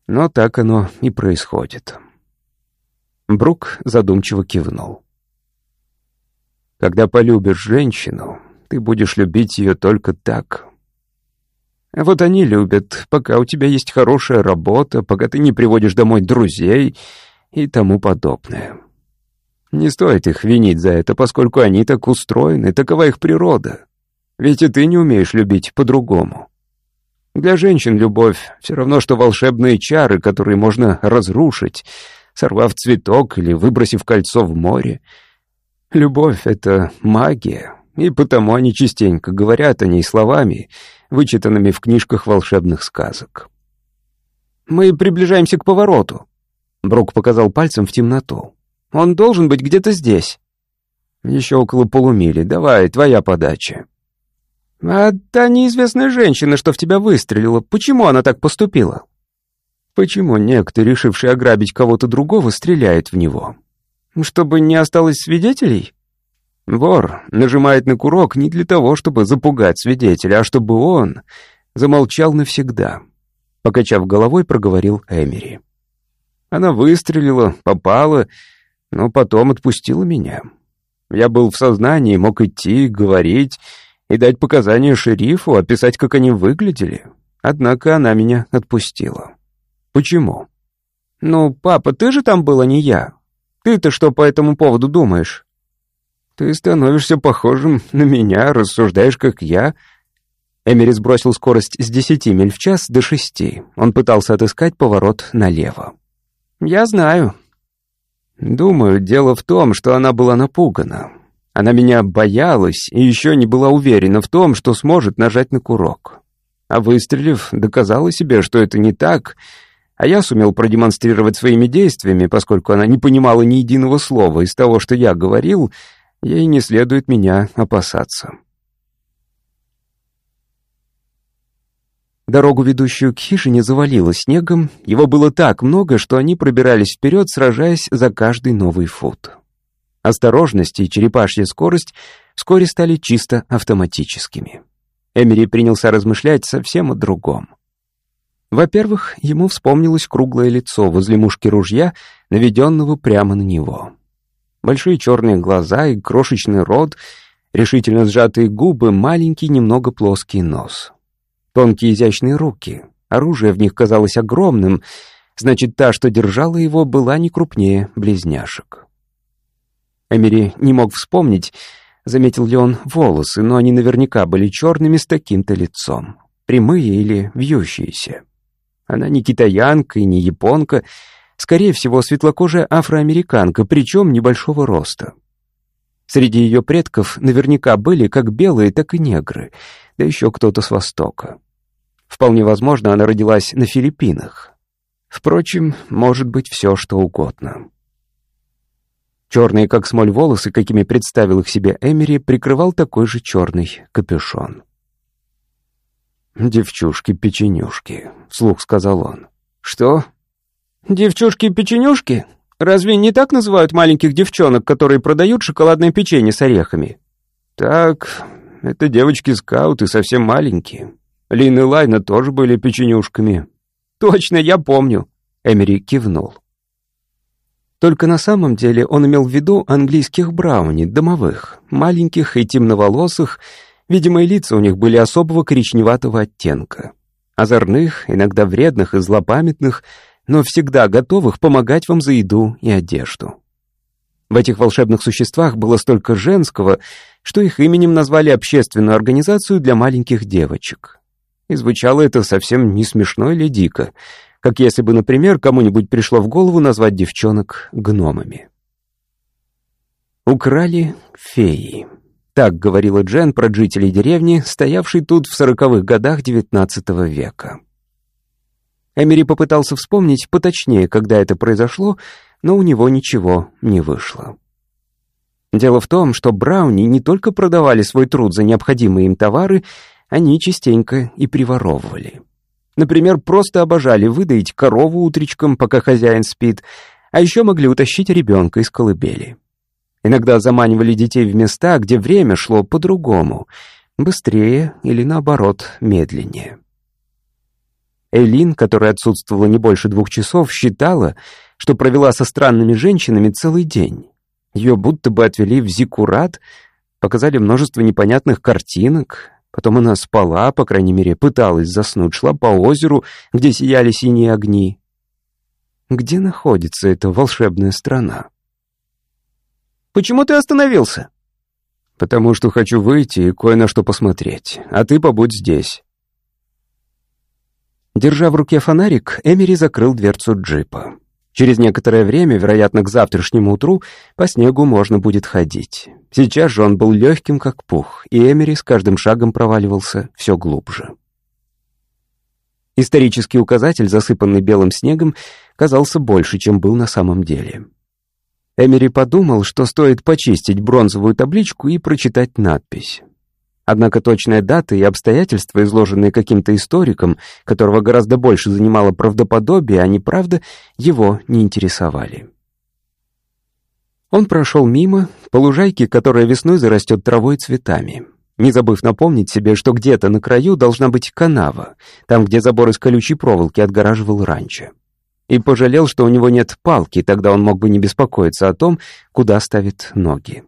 но так оно и происходит. Брук задумчиво кивнул. Когда полюбишь женщину, ты будешь любить ее только так. Вот они любят, пока у тебя есть хорошая работа, пока ты не приводишь домой друзей и тому подобное. Не стоит их винить за это, поскольку они так устроены, такова их природа. Ведь и ты не умеешь любить по-другому. Для женщин любовь все равно, что волшебные чары, которые можно разрушить, сорвав цветок или выбросив кольцо в море. Любовь — это магия, и потому они частенько говорят о ней словами, вычитанными в книжках волшебных сказок. «Мы приближаемся к повороту», — Брук показал пальцем в темноту. Он должен быть где-то здесь. Еще около полумили. Давай, твоя подача. А та неизвестная женщина, что в тебя выстрелила, почему она так поступила? Почему некто, решивший ограбить кого-то другого, стреляет в него? Чтобы не осталось свидетелей? Вор нажимает на курок не для того, чтобы запугать свидетеля, а чтобы он замолчал навсегда. Покачав головой, проговорил Эмери. Она выстрелила, попала но потом отпустила меня. Я был в сознании, мог идти, говорить и дать показания шерифу, описать, как они выглядели. Однако она меня отпустила. Почему? «Ну, папа, ты же там был, а не я. Ты-то что по этому поводу думаешь?» «Ты становишься похожим на меня, рассуждаешь, как я». Эмери сбросил скорость с десяти миль в час до шести. Он пытался отыскать поворот налево. «Я знаю. Думаю, дело в том, что она была напугана. Она меня боялась и еще не была уверена в том, что сможет нажать на курок. А выстрелив, доказала себе, что это не так, а я сумел продемонстрировать своими действиями, поскольку она не понимала ни единого слова из того, что я говорил, ей не следует меня опасаться. Дорогу, ведущую к хижине, завалило снегом. Его было так много, что они пробирались вперед, сражаясь за каждый новый фут. Осторожность и черепашья скорость вскоре стали чисто автоматическими. Эмери принялся размышлять совсем о другом. Во-первых, ему вспомнилось круглое лицо возле мушки ружья, наведенного прямо на него. Большие черные глаза и крошечный рот, решительно сжатые губы, маленький, немного плоский нос — Тонкие изящные руки. Оружие в них казалось огромным, значит, та, что держала его, была не крупнее близняшек. Эмери не мог вспомнить, заметил ли он волосы, но они наверняка были черными с таким-то лицом. Прямые или вьющиеся. Она не китаянка и не японка, скорее всего, светлокожая афроамериканка, причем небольшого роста. Среди ее предков наверняка были как белые, так и негры, да еще кто-то с Востока. Вполне возможно, она родилась на Филиппинах. Впрочем, может быть все, что угодно. Черные, как смоль, волосы, какими представил их себе Эмери, прикрывал такой же черный капюшон. «Девчушки-печенюшки», — вслух сказал он. «Что?» «Девчушки-печенюшки? Разве не так называют маленьких девчонок, которые продают шоколадное печенье с орехами?» «Так, это девочки-скауты, совсем маленькие. Лин и Лайна тоже были печенюшками». «Точно, я помню», — Эмери кивнул. Только на самом деле он имел в виду английских брауни, домовых, маленьких и темноволосых, видимо, и лица у них были особого коричневатого оттенка. Озорных, иногда вредных и злопамятных, но всегда готовых помогать вам за еду и одежду. В этих волшебных существах было столько женского, что их именем назвали общественную организацию для маленьких девочек. И звучало это совсем не смешно или дико, как если бы, например, кому-нибудь пришло в голову назвать девчонок гномами. «Украли феи», — так говорила Джен про жителей деревни, стоявшей тут в сороковых годах девятнадцатого века. Эмери попытался вспомнить поточнее, когда это произошло, но у него ничего не вышло. Дело в том, что Брауни не только продавали свой труд за необходимые им товары, они частенько и приворовывали. Например, просто обожали выдаить корову утречком, пока хозяин спит, а еще могли утащить ребенка из колыбели. Иногда заманивали детей в места, где время шло по-другому, быстрее или, наоборот, медленнее. Эйлин, которая отсутствовала не больше двух часов, считала, что провела со странными женщинами целый день. Ее будто бы отвели в зиккурат, показали множество непонятных картинок. Потом она спала, по крайней мере, пыталась заснуть, шла по озеру, где сияли синие огни. Где находится эта волшебная страна? «Почему ты остановился?» «Потому что хочу выйти и кое на что посмотреть, а ты побудь здесь». Держа в руке фонарик, Эмери закрыл дверцу джипа. Через некоторое время, вероятно, к завтрашнему утру, по снегу можно будет ходить. Сейчас же он был легким, как пух, и Эмери с каждым шагом проваливался все глубже. Исторический указатель, засыпанный белым снегом, казался больше, чем был на самом деле. Эмери подумал, что стоит почистить бронзовую табличку и прочитать надпись. Однако точная дата и обстоятельства, изложенные каким-то историком, которого гораздо больше занимало правдоподобие, а не правда, его не интересовали. Он прошел мимо, по лужайке, которая весной зарастет травой и цветами, не забыв напомнить себе, что где-то на краю должна быть канава, там, где забор из колючей проволоки отгораживал ранчо. И пожалел, что у него нет палки, тогда он мог бы не беспокоиться о том, куда ставит ноги.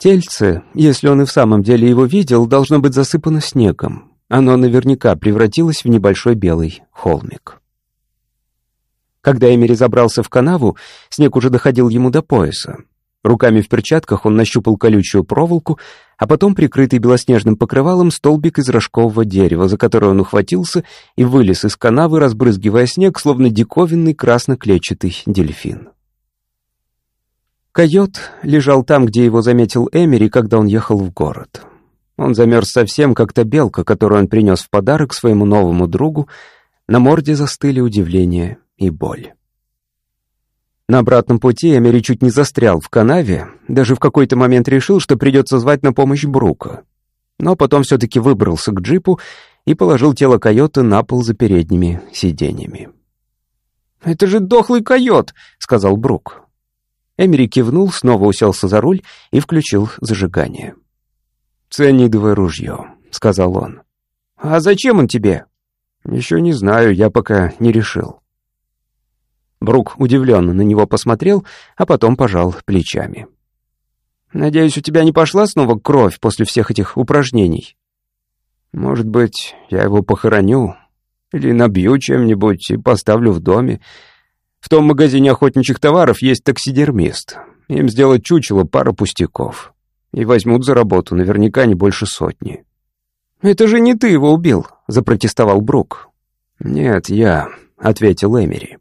Тельце, если он и в самом деле его видел, должно быть засыпано снегом. Оно наверняка превратилось в небольшой белый холмик. Когда Эмери забрался в канаву, снег уже доходил ему до пояса. Руками в перчатках он нащупал колючую проволоку, а потом прикрытый белоснежным покрывалом столбик из рожкового дерева, за который он ухватился и вылез из канавы, разбрызгивая снег, словно диковинный красно-клетчатый дельфин. Койот лежал там, где его заметил Эмери, когда он ехал в город. Он замерз совсем, как та белка, которую он принес в подарок своему новому другу. На морде застыли удивление и боль. На обратном пути Эмери чуть не застрял в канаве, даже в какой-то момент решил, что придется звать на помощь Брука. Но потом все-таки выбрался к джипу и положил тело койота на пол за передними сиденьями. «Это же дохлый койот», — сказал Брук. Эмери кивнул, снова уселся за руль и включил зажигание. «Цианидовое ружье», — сказал он. «А зачем он тебе?» «Еще не знаю, я пока не решил». Брук удивленно на него посмотрел, а потом пожал плечами. «Надеюсь, у тебя не пошла снова кровь после всех этих упражнений?» «Может быть, я его похороню или набью чем-нибудь и поставлю в доме. В том магазине охотничьих товаров есть таксидермист. Им сделать чучело пара пустяков. И возьмут за работу наверняка не больше сотни. «Это же не ты его убил», — запротестовал Брук. «Нет, я», — ответил Эмери.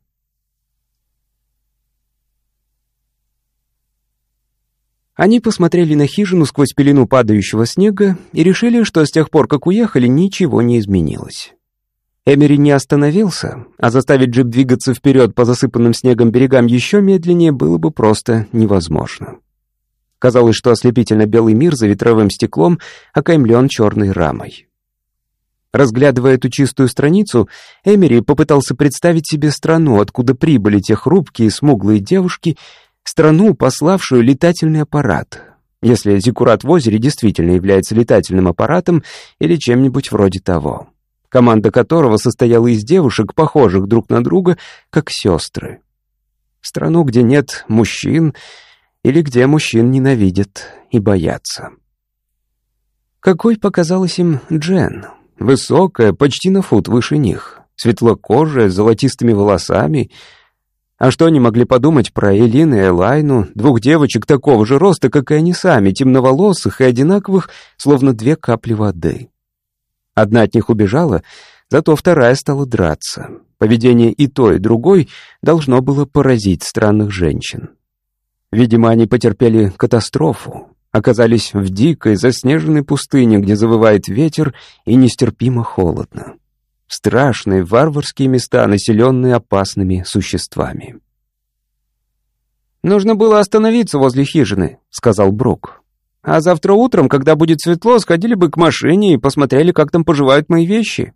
Они посмотрели на хижину сквозь пелену падающего снега и решили, что с тех пор, как уехали, ничего не изменилось. Эмери не остановился, а заставить джип двигаться вперед по засыпанным снегом берегам еще медленнее было бы просто невозможно. Казалось, что ослепительно белый мир за ветровым стеклом окаймлен черной рамой. Разглядывая эту чистую страницу, Эмери попытался представить себе страну, откуда прибыли те хрупкие смуглые девушки, страну, пославшую летательный аппарат, если Зиккурат в озере действительно является летательным аппаратом или чем-нибудь вроде того команда которого состояла из девушек, похожих друг на друга, как сестры. Страну, где нет мужчин, или где мужчин ненавидят и боятся. Какой показалась им Джен? Высокая, почти на фут выше них, светлокожая, с золотистыми волосами. А что они могли подумать про Элин и Элайну, двух девочек такого же роста, как и они сами, темноволосых и одинаковых, словно две капли воды? Одна от них убежала, зато вторая стала драться. Поведение и той, и другой должно было поразить странных женщин. Видимо, они потерпели катастрофу, оказались в дикой, заснеженной пустыне, где завывает ветер и нестерпимо холодно. Страшные варварские места, населенные опасными существами. «Нужно было остановиться возле хижины», — сказал Брук. «А завтра утром, когда будет светло, сходили бы к машине и посмотрели, как там поживают мои вещи».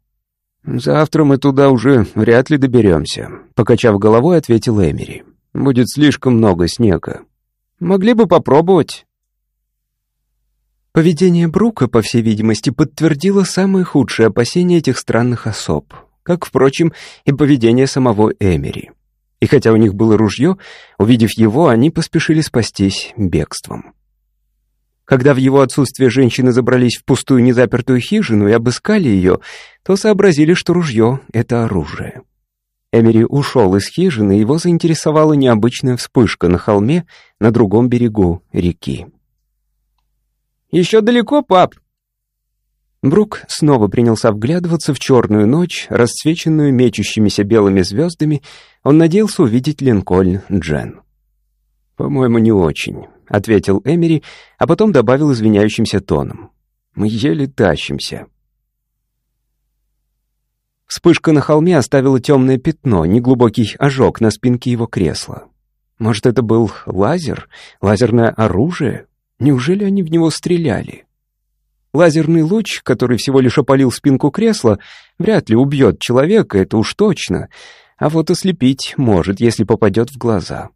«Завтра мы туда уже вряд ли доберемся», — покачав головой, ответил Эмери. «Будет слишком много снега». «Могли бы попробовать». Поведение Брука, по всей видимости, подтвердило самые худшие опасения этих странных особ, как, впрочем, и поведение самого Эмери. И хотя у них было ружье, увидев его, они поспешили спастись бегством. Когда в его отсутствие женщины забрались в пустую незапертую хижину и обыскали ее, то сообразили, что ружье — это оружие. Эмери ушел из хижины, его заинтересовала необычная вспышка на холме на другом берегу реки. «Еще далеко, пап?» Брук снова принялся вглядываться в черную ночь, расцвеченную мечущимися белыми звездами. Он надеялся увидеть Линкольн Джен. «По-моему, не очень», — ответил Эмери, а потом добавил извиняющимся тоном. «Мы еле тащимся». Вспышка на холме оставила темное пятно, неглубокий ожог на спинке его кресла. Может, это был лазер? Лазерное оружие? Неужели они в него стреляли? Лазерный луч, который всего лишь опалил спинку кресла, вряд ли убьет человека, это уж точно, а вот ослепить может, если попадет в глаза.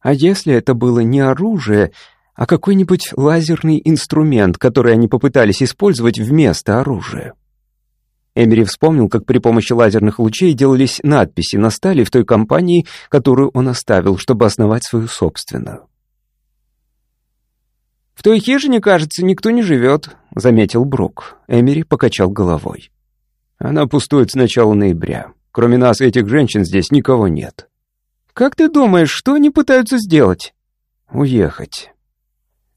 А если это было не оружие, а какой-нибудь лазерный инструмент, который они попытались использовать вместо оружия? Эмери вспомнил, как при помощи лазерных лучей делались надписи на стали в той компании, которую он оставил, чтобы основать свою собственную. «В той хижине, кажется, никто не живет», — заметил Брук. Эмери покачал головой. «Она пустует с начала ноября. Кроме нас этих женщин здесь никого нет». «Как ты думаешь, что они пытаются сделать?» «Уехать».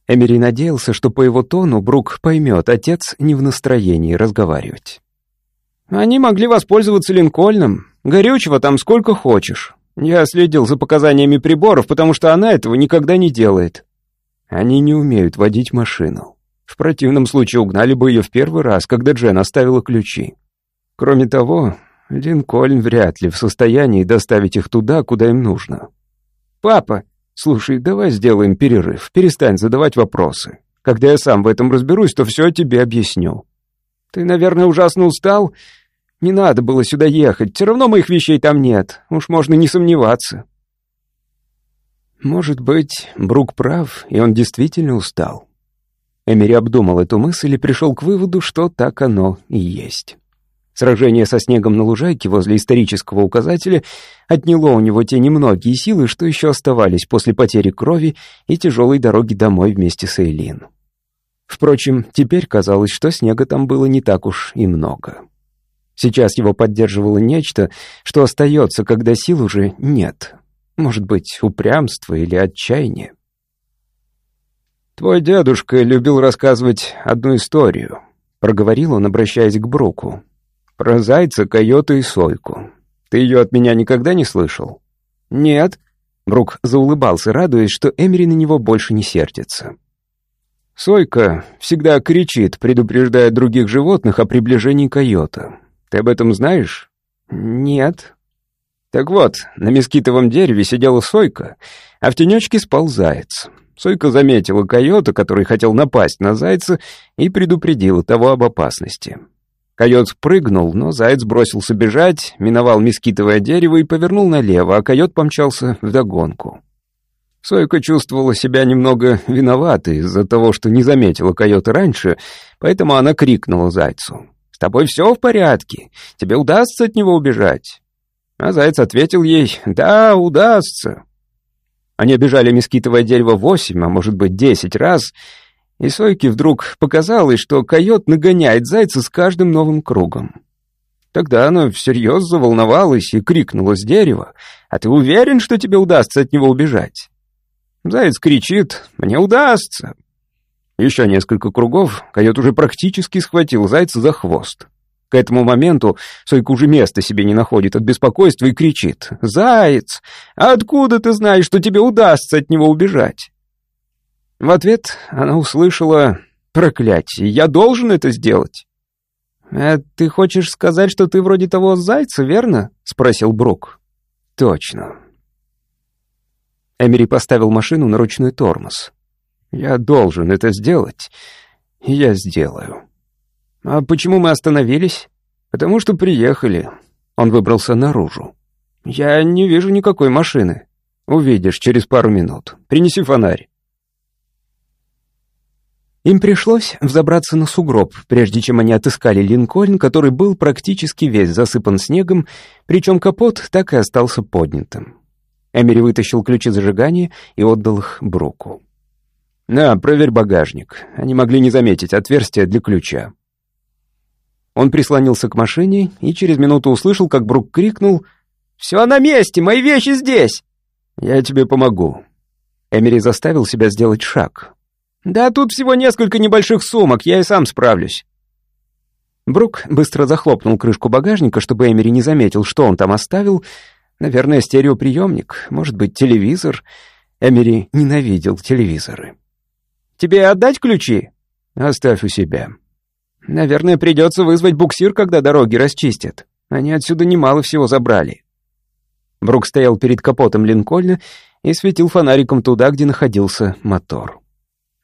Эмери надеялся, что по его тону Брук поймет, отец не в настроении разговаривать. «Они могли воспользоваться Линкольном. Горючего там сколько хочешь. Я следил за показаниями приборов, потому что она этого никогда не делает». Они не умеют водить машину. В противном случае угнали бы ее в первый раз, когда Джен оставила ключи. Кроме того, Линкольн вряд ли в состоянии доставить их туда, куда им нужно. «Папа, слушай, давай сделаем перерыв, перестань задавать вопросы. Когда я сам в этом разберусь, то все тебе объясню». «Ты, наверное, ужасно устал? Не надо было сюда ехать, все равно моих вещей там нет, уж можно не сомневаться». Может быть, Брук прав, и он действительно устал. Эмери обдумал эту мысль и пришел к выводу, что так оно и есть. Сражение со снегом на лужайке возле исторического указателя отняло у него те немногие силы, что еще оставались после потери крови и тяжелой дороги домой вместе с Эйлин. Впрочем, теперь казалось, что снега там было не так уж и много. Сейчас его поддерживало нечто, что остается, когда сил уже нет, может быть, упрямство или отчаяние. «Твой дедушка любил рассказывать одну историю», — проговорил он, обращаясь к Бруку. «Про зайца, койота и сойку. Ты ее от меня никогда не слышал?» «Нет». Брук заулыбался, радуясь, что Эмери на него больше не сердится. «Сойка всегда кричит, предупреждая других животных о приближении койота. Ты об этом знаешь?» «Нет», так вот, на мескитовом дереве сидела сойка, а в тенечке спал заяц. Сойка заметила койота, который хотел напасть на зайца, и предупредила того об опасности. Койот прыгнул, но заяц бросился бежать, миновал мескитовое дерево и повернул налево, а койот помчался вдогонку. Сойка чувствовала себя немного виноватой из-за того, что не заметила койота раньше, поэтому она крикнула зайцу. «С тобой все в порядке? Тебе удастся от него убежать?» А заяц ответил ей «Да, удастся». Они обижали мескитовое дерево восемь, а может быть десять раз, и Сойке вдруг показалось, что койот нагоняет зайца с каждым новым кругом. Тогда она всерьез заволновалась и крикнула с дерева «А ты уверен, что тебе удастся от него убежать?» Заяц кричит «Мне удастся». Еще несколько кругов, койот уже практически схватил зайца за хвост. К этому моменту Сойка уже места себе не находит от беспокойства и кричит. «Заяц, откуда ты знаешь, что тебе удастся от него убежать?» В ответ она услышала «Проклятие, я должен это сделать». «А ты хочешь сказать, что ты вроде того зайца, верно?» — спросил Брук. «Точно». Эмери поставил машину на ручной тормоз. «Я должен это сделать, я сделаю». «А почему мы остановились?» «Потому что приехали». Он выбрался наружу. «Я не вижу никакой машины». «Увидишь через пару минут. Принеси фонарь». Им пришлось взобраться на сугроб, прежде чем они отыскали Линкольн, который был практически весь засыпан снегом, причем капот так и остался поднятым. Эмери вытащил ключи зажигания и отдал их Бруку. «На, проверь багажник. Они могли не заметить отверстие для ключа». Он прислонился к машине и через минуту услышал, как Брук крикнул «Все на месте! Мои вещи здесь!» «Я тебе помогу». Эмери заставил себя сделать шаг. «Да тут всего несколько небольших сумок, я и сам справлюсь». Брук быстро захлопнул крышку багажника, чтобы Эмери не заметил, что он там оставил. Наверное, стереоприемник, может быть, телевизор. Эмери ненавидел телевизоры. «Тебе отдать ключи?» «Оставь у себя». «Наверное, придется вызвать буксир, когда дороги расчистят. Они отсюда немало всего забрали». Брук стоял перед капотом Линкольна и светил фонариком туда, где находился мотор.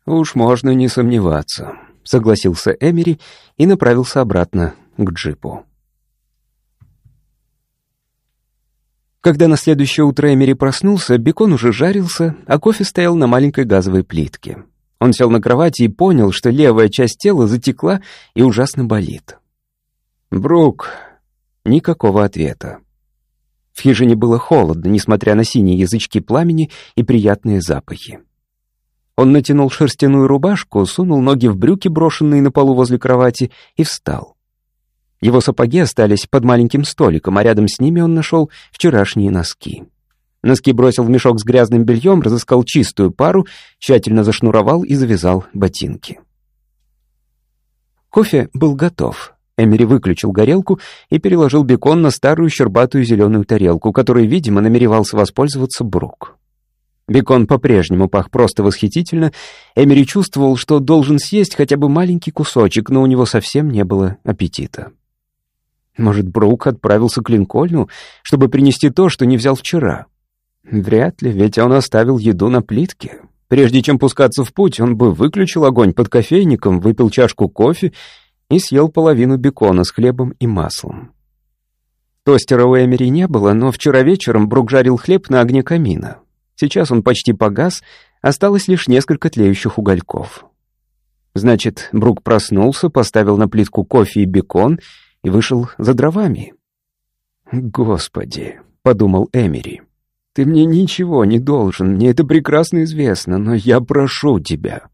«Уж можно не сомневаться», — согласился Эмери и направился обратно к джипу. Когда на следующее утро Эмери проснулся, бекон уже жарился, а кофе стоял на маленькой газовой плитке. Он сел на кровати и понял, что левая часть тела затекла и ужасно болит. «Брук...» Никакого ответа. В хижине было холодно, несмотря на синие язычки пламени и приятные запахи. Он натянул шерстяную рубашку, сунул ноги в брюки, брошенные на полу возле кровати, и встал. Его сапоги остались под маленьким столиком, а рядом с ними он нашел вчерашние носки. Носки бросил в мешок с грязным бельем, разыскал чистую пару, тщательно зашнуровал и завязал ботинки. Кофе был готов. Эмери выключил горелку и переложил бекон на старую щербатую зеленую тарелку, которой, видимо, намеревался воспользоваться Брук. Бекон по-прежнему пах просто восхитительно. Эмери чувствовал, что должен съесть хотя бы маленький кусочек, но у него совсем не было аппетита. Может, Брук отправился к Линкольну, чтобы принести то, что не взял вчера? Вряд ли, ведь он оставил еду на плитке. Прежде чем пускаться в путь, он бы выключил огонь под кофейником, выпил чашку кофе и съел половину бекона с хлебом и маслом. Тостера у Эмери не было, но вчера вечером Брук жарил хлеб на огне камина. Сейчас он почти погас, осталось лишь несколько тлеющих угольков. Значит, Брук проснулся, поставил на плитку кофе и бекон и вышел за дровами. «Господи», — подумал Эмери, — «ты мне ничего не должен, мне это прекрасно известно, но я прошу тебя».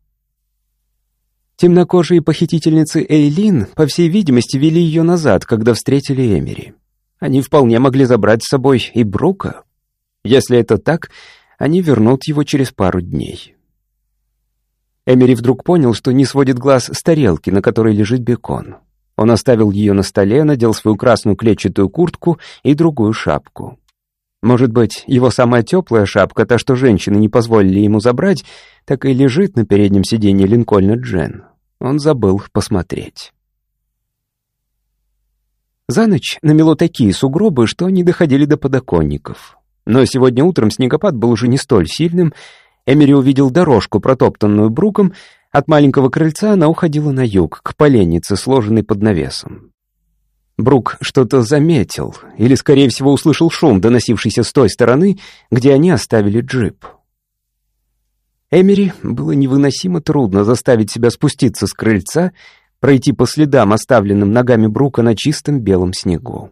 Темнокожие похитительницы Эйлин, по всей видимости, вели ее назад, когда встретили Эмери. Они вполне могли забрать с собой и Брука. Если это так, они вернут его через пару дней. Эмери вдруг понял, что не сводит глаз с тарелки, на которой лежит бекон. Он оставил ее на столе, надел свою красную клетчатую куртку и другую шапку. Может быть, его самая теплая шапка, та, что женщины не позволили ему забрать, так и лежит на переднем сиденье Линкольна Джен. Он забыл посмотреть. За ночь намело такие сугробы, что они доходили до подоконников. Но сегодня утром снегопад был уже не столь сильным. Эмери увидел дорожку, протоптанную бруком. От маленького крыльца она уходила на юг, к поленнице, сложенной под навесом. Брук что-то заметил, или, скорее всего, услышал шум, доносившийся с той стороны, где они оставили джип. Эмери было невыносимо трудно заставить себя спуститься с крыльца, пройти по следам, оставленным ногами Брука на чистом белом снегу.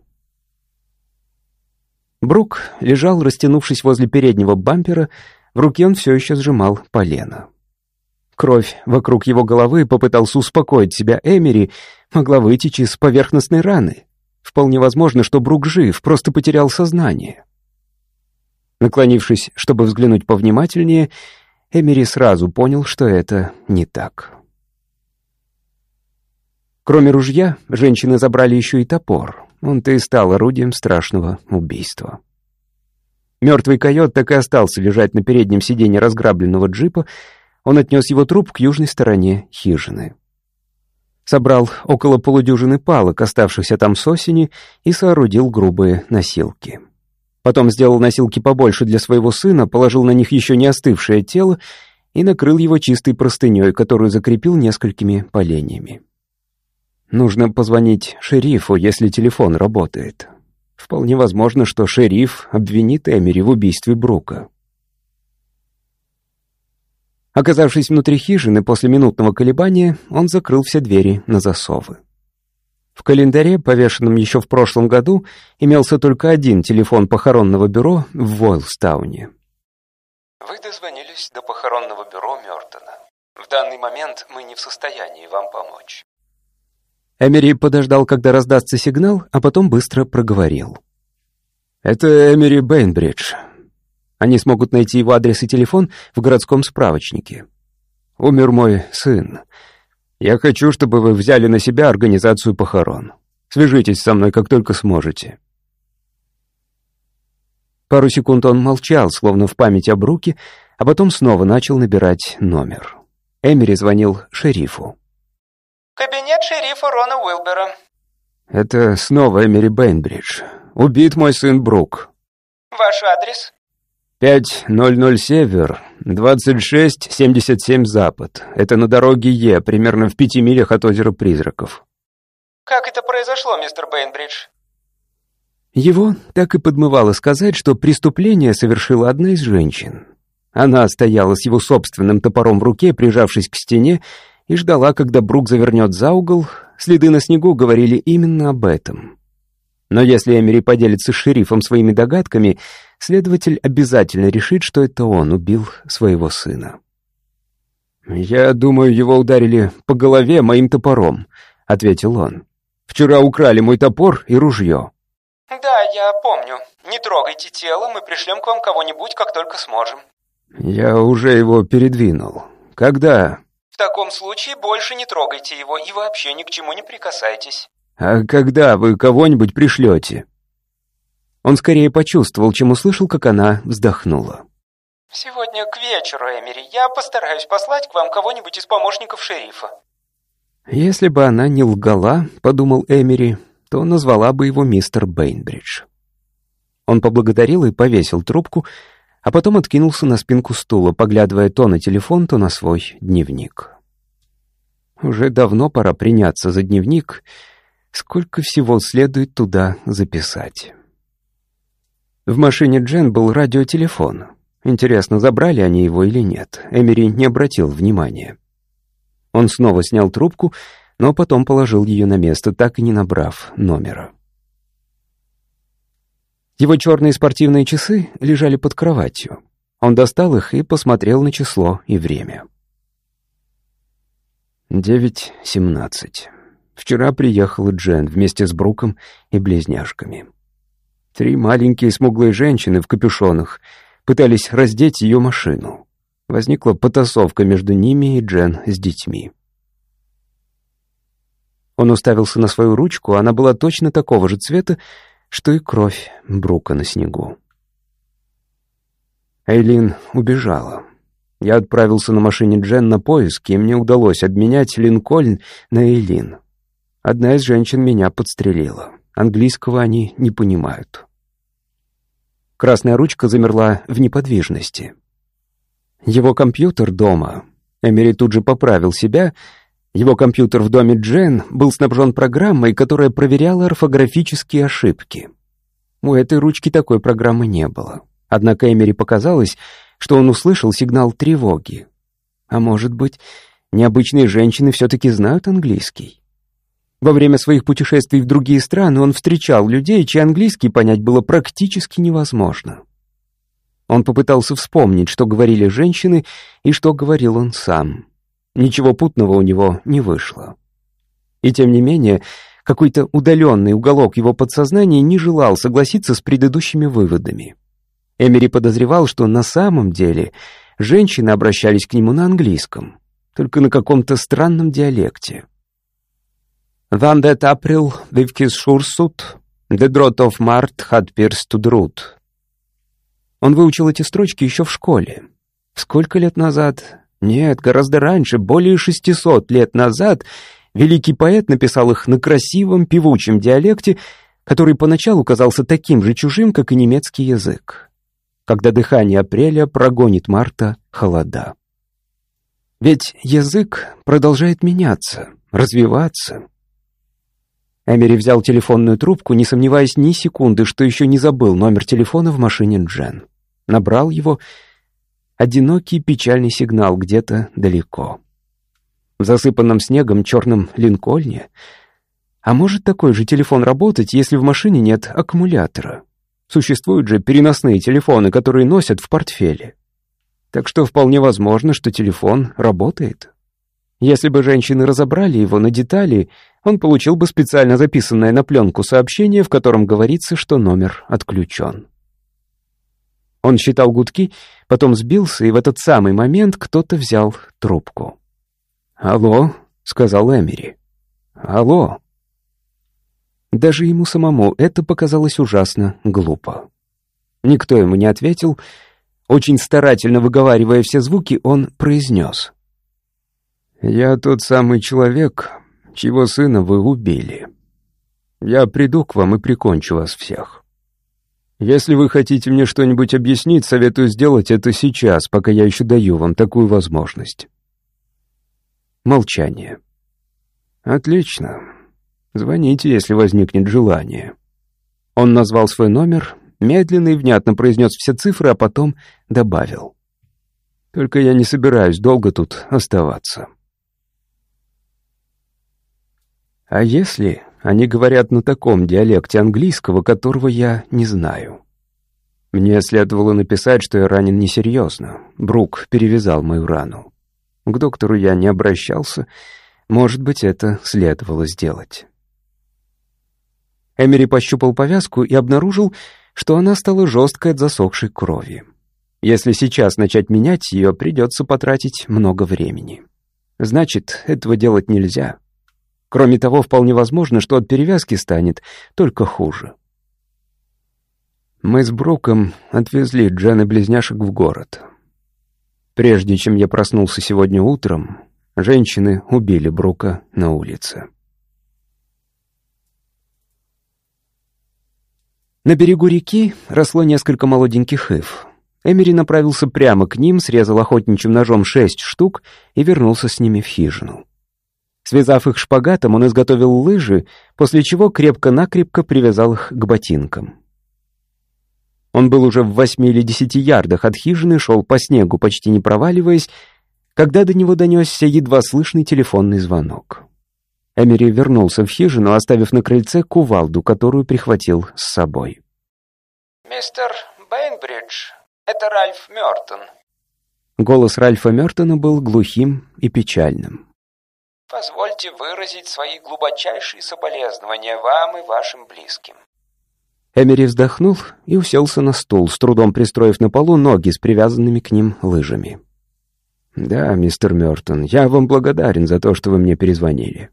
Брук лежал, растянувшись возле переднего бампера, в руке он все еще сжимал полено. Кровь вокруг его головы попытался успокоить себя Эмери, могла вытечь из поверхностной раны. Вполне возможно, что Брук жив, просто потерял сознание. Наклонившись, чтобы взглянуть повнимательнее, Эмери сразу понял, что это не так. Кроме ружья, женщины забрали еще и топор. Он-то и стал орудием страшного убийства. Мертвый койот так и остался лежать на переднем сиденье разграбленного джипа. Он отнес его труп к южной стороне хижины. Собрал около полудюжины палок, оставшихся там с осени, и соорудил грубые носилки. Потом сделал носилки побольше для своего сына, положил на них еще не остывшее тело и накрыл его чистой простыней, которую закрепил несколькими поленьями. Нужно позвонить шерифу, если телефон работает. Вполне возможно, что шериф обвинит Эмери в убийстве Брука. Оказавшись внутри хижины после минутного колебания, он закрыл все двери на засовы. В календаре, повешенном еще в прошлом году, имелся только один телефон похоронного бюро в Войлстауне. Вы дозвонились до похоронного бюро Мёртона. В данный момент мы не в состоянии вам помочь. Эмери подождал, когда раздастся сигнал, а потом быстро проговорил. «Это Эмери Бейнбридж. Они смогут найти его адрес и телефон в городском справочнике. Умер мой сын. Я хочу, чтобы вы взяли на себя организацию похорон. Свяжитесь со мной, как только сможете». Пару секунд он молчал, словно в память об руке, а потом снова начал набирать номер. Эмери звонил шерифу. Кабинет шерифа Рона Уилбера. Это снова Эмери Бейнбридж. Убит мой сын Брук. Ваш адрес? 500 север, 2677 запад. Это на дороге Е, примерно в пяти милях от озера Призраков. Как это произошло, мистер Бейнбридж? Его так и подмывало сказать, что преступление совершила одна из женщин. Она стояла с его собственным топором в руке, прижавшись к стене, и ждала, когда Брук завернет за угол. Следы на снегу говорили именно об этом. Но если Эмери поделится с шерифом своими догадками, следователь обязательно решит, что это он убил своего сына. «Я думаю, его ударили по голове моим топором», — ответил он. «Вчера украли мой топор и ружье». «Да, я помню. Не трогайте тело, мы пришлем к вам кого-нибудь, как только сможем». «Я уже его передвинул. Когда?» В таком случае больше не трогайте его и вообще ни к чему не прикасайтесь. А когда вы кого-нибудь пришлете? Он скорее почувствовал, чем услышал, как она вздохнула. Сегодня к вечеру, Эмери, я постараюсь послать к вам кого-нибудь из помощников шерифа. Если бы она не лгала, подумал Эмери, то назвала бы его мистер Бейнбридж. Он поблагодарил и повесил трубку, а потом откинулся на спинку стула, поглядывая то на телефон, то на свой дневник. Уже давно пора приняться за дневник, сколько всего следует туда записать. В машине Джен был радиотелефон. Интересно, забрали они его или нет. Эмери не обратил внимания. Он снова снял трубку, но потом положил ее на место, так и не набрав номера. Его черные спортивные часы лежали под кроватью. Он достал их и посмотрел на число и время. Девять семнадцать. Вчера приехала Джен вместе с Бруком и близняшками. Три маленькие смуглые женщины в капюшонах пытались раздеть ее машину. Возникла потасовка между ними и Джен с детьми. Он уставился на свою ручку, она была точно такого же цвета, что и кровь Брука на снегу. Эйлин убежала. Я отправился на машине Джен на поиски, и мне удалось обменять Линкольн на Эйлин. Одна из женщин меня подстрелила. Английского они не понимают. Красная ручка замерла в неподвижности. Его компьютер дома. Эмери тут же поправил себя — его компьютер в доме Джен был снабжен программой, которая проверяла орфографические ошибки. У этой ручки такой программы не было. Однако Эмери показалось, что он услышал сигнал тревоги. А может быть, необычные женщины все-таки знают английский? Во время своих путешествий в другие страны он встречал людей, чей английский понять было практически невозможно. Он попытался вспомнить, что говорили женщины и что говорил он сам. Ничего путного у него не вышло. И тем не менее, какой-то удаленный уголок его подсознания не желал согласиться с предыдущими выводами. Эмери подозревал, что на самом деле женщины обращались к нему на английском, только на каком-то странном диалекте. «Van det April vivkis schursut, de drot of Mart had pierced drut». Он выучил эти строчки еще в школе. Сколько лет назад? Нет, гораздо раньше, более 600 лет назад, Великий поэт написал их на красивом, певучем диалекте, который поначалу казался таким же чужим, как и немецкий язык. Когда дыхание апреля прогонит марта холода. Ведь язык продолжает меняться, развиваться. Эмери взял телефонную трубку, не сомневаясь ни секунды, что еще не забыл номер телефона в машине Джен. Набрал его. Одинокий печальный сигнал где-то далеко. В засыпанном снегом черном линкольне. А может такой же телефон работать, если в машине нет аккумулятора? Существуют же переносные телефоны, которые носят в портфеле. Так что вполне возможно, что телефон работает. Если бы женщины разобрали его на детали, он получил бы специально записанное на пленку сообщение, в котором говорится, что номер отключен. Он считал гудки, потом сбился, и в этот самый момент кто-то взял трубку. «Алло», — сказал Эмери. «Алло». Даже ему самому это показалось ужасно глупо. Никто ему не ответил. Очень старательно выговаривая все звуки, он произнес. «Я тот самый человек, чьего сына вы убили. Я приду к вам и прикончу вас всех. Если вы хотите мне что-нибудь объяснить, советую сделать это сейчас, пока я еще даю вам такую возможность». Молчание. «Отлично. Звоните, если возникнет желание». Он назвал свой номер, медленно и внятно произнес все цифры, а потом добавил. «Только я не собираюсь долго тут оставаться». А если они говорят на таком диалекте английского, которого я не знаю? Мне следовало написать, что я ранен несерьезно. Брук перевязал мою рану. К доктору я не обращался. Может быть, это следовало сделать. Эмери пощупал повязку и обнаружил, что она стала жесткой от засохшей крови. Если сейчас начать менять ее, придется потратить много времени. Значит, этого делать нельзя. Кроме того, вполне возможно, что от перевязки станет только хуже. Мы с Бруком отвезли Джен и близняшек в город. Прежде чем я проснулся сегодня утром, женщины убили Брука на улице. На берегу реки росло несколько молоденьких ив. Эмери направился прямо к ним, срезал охотничьим ножом шесть штук и вернулся с ними в хижину. Связав их шпагатом, он изготовил лыжи, после чего крепко-накрепко привязал их к ботинкам. Он был уже в восьми или десяти ярдах от хижины, шел по снегу, почти не проваливаясь, когда до него донесся едва слышный телефонный звонок. Эмери вернулся в хижину, оставив на крыльце кувалду, которую прихватил с собой. «Мистер Бейнбридж, это Ральф Мёртон». Голос Ральфа Мёртона был глухим и печальным. Позвольте выразить свои глубочайшие соболезнования вам и вашим близким. Эмери вздохнул и уселся на стул, с трудом пристроив на полу ноги с привязанными к ним лыжами. «Да, мистер Мёртон, я вам благодарен за то, что вы мне перезвонили.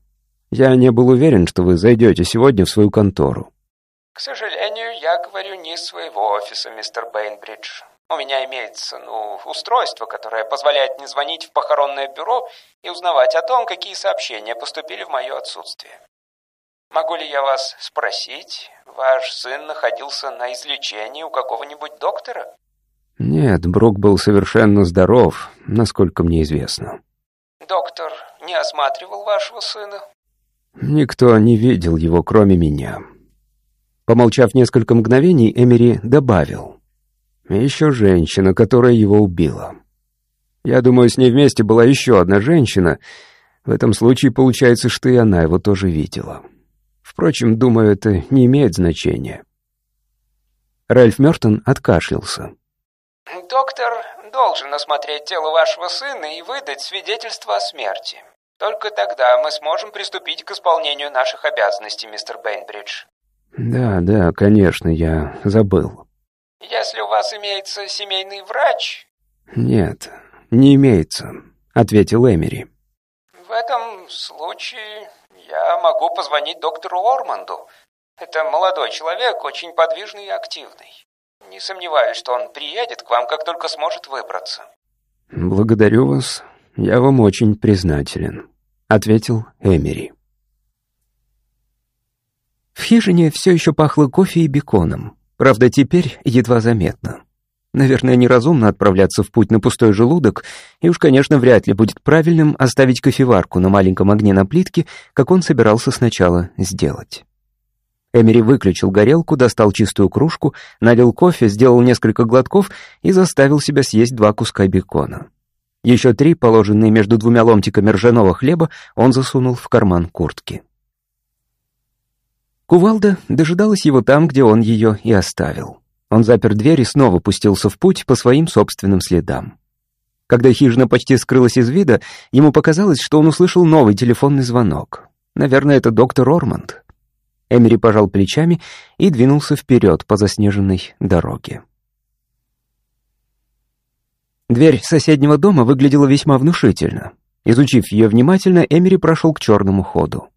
Я не был уверен, что вы зайдете сегодня в свою контору». «К сожалению, я говорю не из своего офиса, мистер Бейнбридж. У меня имеется, ну, устройство, которое позволяет мне звонить в похоронное бюро и узнавать о том, какие сообщения поступили в мое отсутствие. Могу ли я вас спросить, ваш сын находился на излечении у какого-нибудь доктора? Нет, Брук был совершенно здоров, насколько мне известно. Доктор не осматривал вашего сына? Никто не видел его, кроме меня. Помолчав несколько мгновений, Эмери добавил. Еще женщина, которая его убила. Я думаю, с ней вместе была еще одна женщина. В этом случае получается, что и она его тоже видела. Впрочем, думаю, это не имеет значения. Ральф Мёртон откашлялся. «Доктор должен осмотреть тело вашего сына и выдать свидетельство о смерти. Только тогда мы сможем приступить к исполнению наших обязанностей, мистер Бейнбридж». «Да, да, конечно, я забыл». «Если у вас имеется семейный врач...» «Нет, не имеется», — ответил Эмери. «В этом случае я могу позвонить доктору Орманду. Это молодой человек, очень подвижный и активный. Не сомневаюсь, что он приедет к вам, как только сможет выбраться». «Благодарю вас. Я вам очень признателен», — ответил Эмери. В хижине все еще пахло кофе и беконом. Правда, теперь едва заметно. Наверное, неразумно отправляться в путь на пустой желудок, и уж, конечно, вряд ли будет правильным оставить кофеварку на маленьком огне на плитке, как он собирался сначала сделать. Эмери выключил горелку, достал чистую кружку, налил кофе, сделал несколько глотков и заставил себя съесть два куска бекона. Еще три, положенные между двумя ломтиками ржаного хлеба, он засунул в карман куртки. Кувалда дожидалась его там, где он ее и оставил. Он запер дверь и снова пустился в путь по своим собственным следам. Когда хижина почти скрылась из вида, ему показалось, что он услышал новый телефонный звонок. Наверное, это доктор Орманд. Эмери пожал плечами и двинулся вперед по заснеженной дороге. Дверь соседнего дома выглядела весьма внушительно. Изучив ее внимательно, Эмери прошел к черному ходу.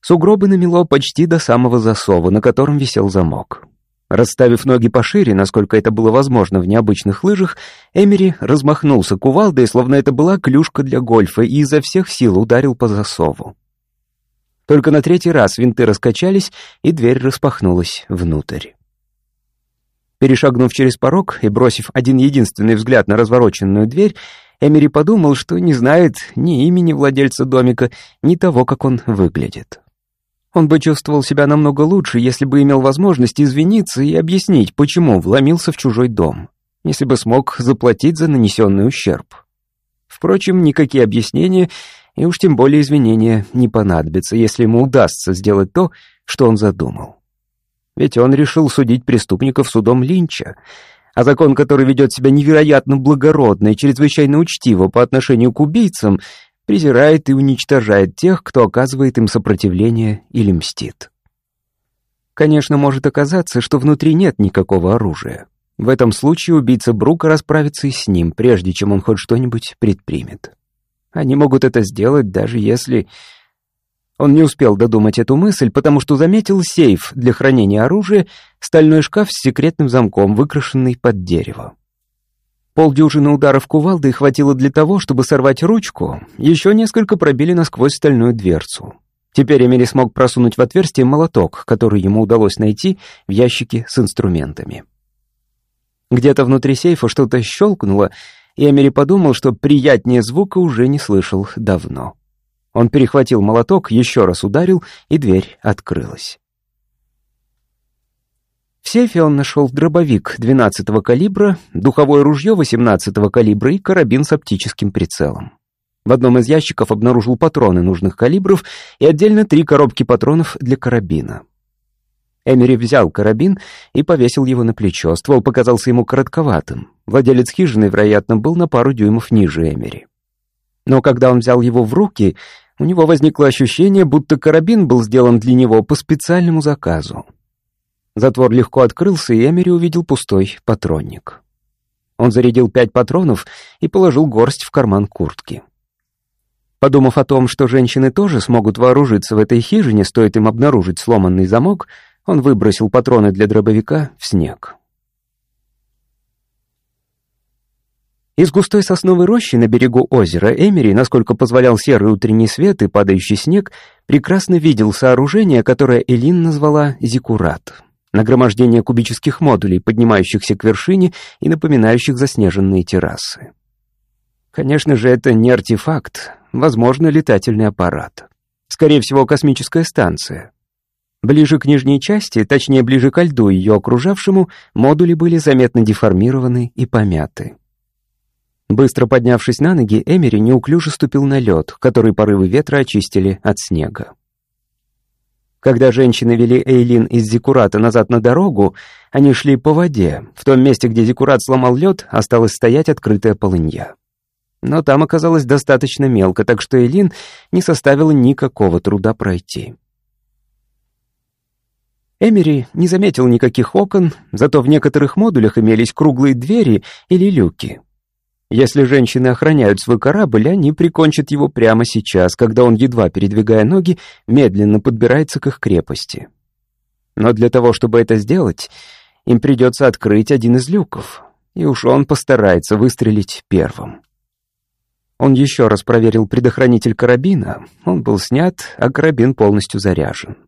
Сугробы намело почти до самого засова, на котором висел замок. Расставив ноги пошире, насколько это было возможно в необычных лыжах, Эмери размахнулся кувалдой, словно это была клюшка для гольфа, и изо всех сил ударил по засову. Только на третий раз винты раскачались, и дверь распахнулась внутрь. Перешагнув через порог и бросив один единственный взгляд на развороченную дверь, Эмери подумал, что не знает ни имени владельца домика, ни того, как он выглядит. Он бы чувствовал себя намного лучше, если бы имел возможность извиниться и объяснить, почему вломился в чужой дом, если бы смог заплатить за нанесенный ущерб. Впрочем, никакие объяснения и уж тем более извинения не понадобятся, если ему удастся сделать то, что он задумал. Ведь он решил судить преступников судом Линча, а закон, который ведет себя невероятно благородно и чрезвычайно учтиво по отношению к убийцам, презирает и уничтожает тех, кто оказывает им сопротивление или мстит. Конечно, может оказаться, что внутри нет никакого оружия. В этом случае убийца Брука расправится и с ним, прежде чем он хоть что-нибудь предпримет. Они могут это сделать, даже если... Он не успел додумать эту мысль, потому что заметил сейф для хранения оружия, стальной шкаф с секретным замком, выкрашенный под дерево. Полдюжины ударов кувалдой хватило для того, чтобы сорвать ручку, еще несколько пробили насквозь стальную дверцу. Теперь Эмили смог просунуть в отверстие молоток, который ему удалось найти в ящике с инструментами. Где-то внутри сейфа что-то щелкнуло, и Эмили подумал, что приятнее звука уже не слышал давно. Он перехватил молоток, еще раз ударил, и дверь открылась. В сейфе он нашел дробовик 12-го калибра, духовое ружье 18-го калибра и карабин с оптическим прицелом. В одном из ящиков обнаружил патроны нужных калибров и отдельно три коробки патронов для карабина. Эмери взял карабин и повесил его на плечо. Ствол показался ему коротковатым. Владелец хижины, вероятно, был на пару дюймов ниже Эмери. Но когда он взял его в руки, у него возникло ощущение, будто карабин был сделан для него по специальному заказу. Затвор легко открылся, и Эмери увидел пустой патронник. Он зарядил пять патронов и положил горсть в карман куртки. Подумав о том, что женщины тоже смогут вооружиться в этой хижине, стоит им обнаружить сломанный замок, он выбросил патроны для дробовика в снег. Из густой сосновой рощи на берегу озера Эмери, насколько позволял серый утренний свет и падающий снег, прекрасно видел сооружение, которое Элин назвала «зиккурат» нагромождение кубических модулей, поднимающихся к вершине и напоминающих заснеженные террасы. Конечно же, это не артефакт, возможно, летательный аппарат. Скорее всего, космическая станция. Ближе к нижней части, точнее, ближе к льду ее окружавшему, модули были заметно деформированы и помяты. Быстро поднявшись на ноги, Эмери неуклюже ступил на лед, который порывы ветра очистили от снега. Когда женщины вели Эйлин из Зикурата назад на дорогу, они шли по воде. В том месте, где Зикурат сломал лед, осталась стоять открытая полынья. Но там оказалось достаточно мелко, так что Эйлин не составило никакого труда пройти. Эмери не заметил никаких окон, зато в некоторых модулях имелись круглые двери или люки. Если женщины охраняют свой корабль, они прикончат его прямо сейчас, когда он, едва передвигая ноги, медленно подбирается к их крепости. Но для того, чтобы это сделать, им придется открыть один из люков, и уж он постарается выстрелить первым. Он еще раз проверил предохранитель карабина. Он был снят, а карабин полностью заряжен.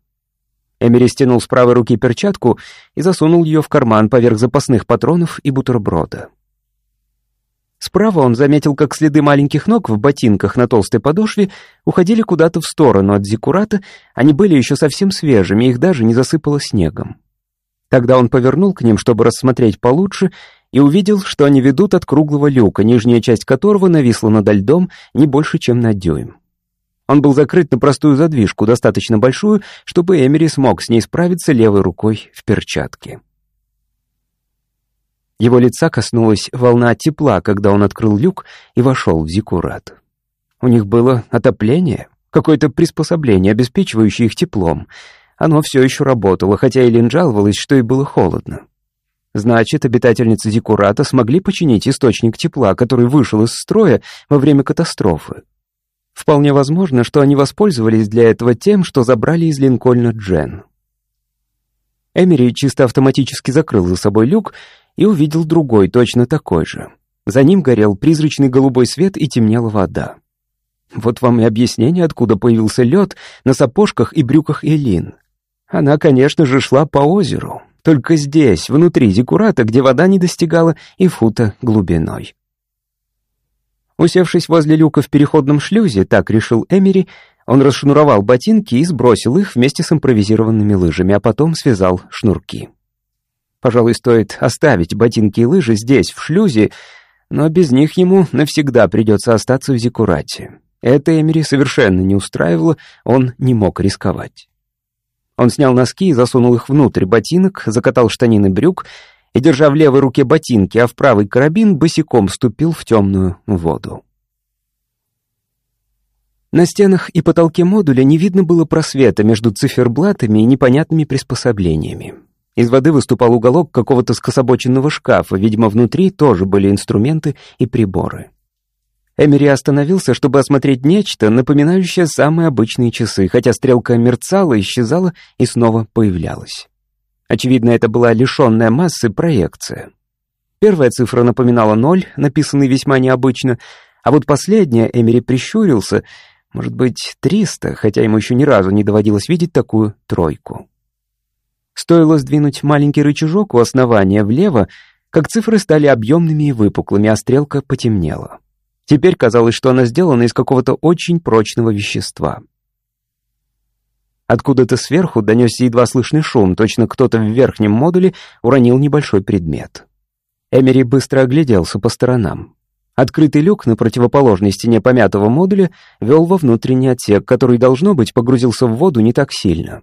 Эмери стянул с правой руки перчатку и засунул ее в карман поверх запасных патронов и бутерброда. Справа он заметил, как следы маленьких ног в ботинках на толстой подошве уходили куда-то в сторону от зиккурата, они были еще совсем свежими, их даже не засыпало снегом. Тогда он повернул к ним, чтобы рассмотреть получше, и увидел, что они ведут от круглого люка, нижняя часть которого нависла над льдом не больше, чем на дюйм. Он был закрыт на простую задвижку, достаточно большую, чтобы Эмери смог с ней справиться левой рукой в перчатке. Его лица коснулась волна тепла, когда он открыл люк и вошел в Зикурат. У них было отопление, какое-то приспособление, обеспечивающее их теплом. Оно все еще работало, хотя Элин жаловалась, что и было холодно. Значит, обитательницы Зикурата смогли починить источник тепла, который вышел из строя во время катастрофы. Вполне возможно, что они воспользовались для этого тем, что забрали из Линкольна Джен. Эмери чисто автоматически закрыл за собой люк и увидел другой, точно такой же. За ним горел призрачный голубой свет и темнела вода. Вот вам и объяснение, откуда появился лед на сапожках и брюках Элин. Она, конечно же, шла по озеру, только здесь, внутри Зикурата, где вода не достигала и фута глубиной. Усевшись возле люка в переходном шлюзе, так решил Эмери, он расшнуровал ботинки и сбросил их вместе с импровизированными лыжами, а потом связал шнурки. Пожалуй, стоит оставить ботинки и лыжи здесь, в шлюзе, но без них ему навсегда придется остаться в Зикурате. Это Эмери совершенно не устраивало, он не мог рисковать. Он снял носки и засунул их внутрь ботинок, закатал штанины брюк и, держа в левой руке ботинки, а в правый карабин, босиком вступил в темную воду. На стенах и потолке модуля не видно было просвета между циферблатами и непонятными приспособлениями. Из воды выступал уголок какого-то скособоченного шкафа, видимо, внутри тоже были инструменты и приборы. Эмери остановился, чтобы осмотреть нечто, напоминающее самые обычные часы, хотя стрелка мерцала, исчезала и снова появлялась. Очевидно, это была лишенная массы проекция. Первая цифра напоминала ноль, написанный весьма необычно, а вот последняя Эмери прищурился, может быть, триста, хотя ему еще ни разу не доводилось видеть такую тройку. Стоило сдвинуть маленький рычажок у основания влево, как цифры стали объемными и выпуклыми, а стрелка потемнела. Теперь казалось, что она сделана из какого-то очень прочного вещества. Откуда-то сверху донесся едва слышный шум, точно кто-то в верхнем модуле уронил небольшой предмет. Эмери быстро огляделся по сторонам. Открытый люк на противоположной стене помятого модуля вел во внутренний отсек, который, должно быть, погрузился в воду не так сильно.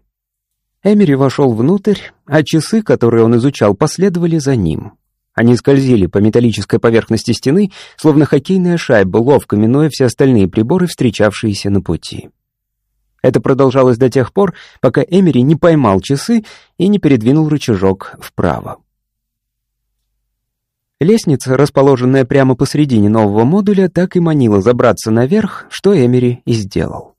Эмери вошел внутрь, а часы, которые он изучал, последовали за ним. Они скользили по металлической поверхности стены, словно хоккейная шайба, ловко минуя все остальные приборы, встречавшиеся на пути. Это продолжалось до тех пор, пока Эмери не поймал часы и не передвинул рычажок вправо. Лестница, расположенная прямо посредине нового модуля, так и манила забраться наверх, что Эмери и сделал.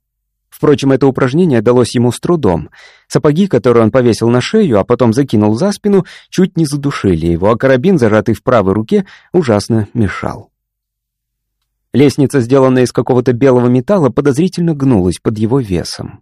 Впрочем, это упражнение далось ему с трудом. Сапоги, которые он повесил на шею, а потом закинул за спину, чуть не задушили его, а карабин, зажатый в правой руке, ужасно мешал. Лестница, сделанная из какого-то белого металла, подозрительно гнулась под его весом.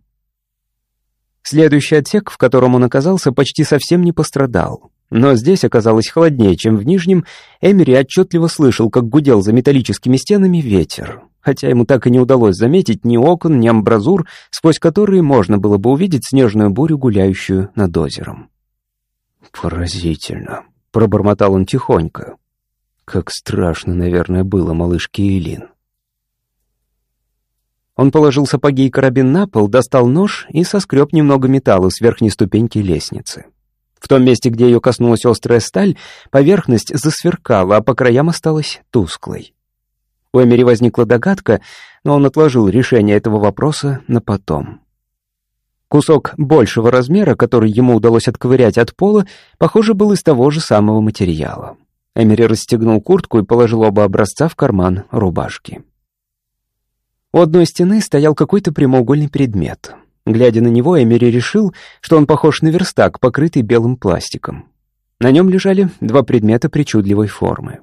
Следующий отсек, в котором он оказался, почти совсем не пострадал. Но здесь оказалось холоднее, чем в нижнем. Эмери отчетливо слышал, как гудел за металлическими стенами ветер, хотя ему так и не удалось заметить ни окон, ни амбразур, сквозь которые можно было бы увидеть снежную бурю, гуляющую над озером. «Поразительно», — пробормотал он тихонько. Как страшно, наверное, было малышке Элин. Он положил сапоги и карабин на пол, достал нож и соскреб немного металла с верхней ступеньки лестницы. В том месте, где ее коснулась острая сталь, поверхность засверкала, а по краям осталась тусклой. У Эмери возникла догадка, но он отложил решение этого вопроса на потом. Кусок большего размера, который ему удалось отковырять от пола, похоже, был из того же самого материала. Эмери расстегнул куртку и положил оба образца в карман рубашки. У одной стены стоял какой-то прямоугольный предмет. Глядя на него, Эмери решил, что он похож на верстак, покрытый белым пластиком. На нем лежали два предмета причудливой формы.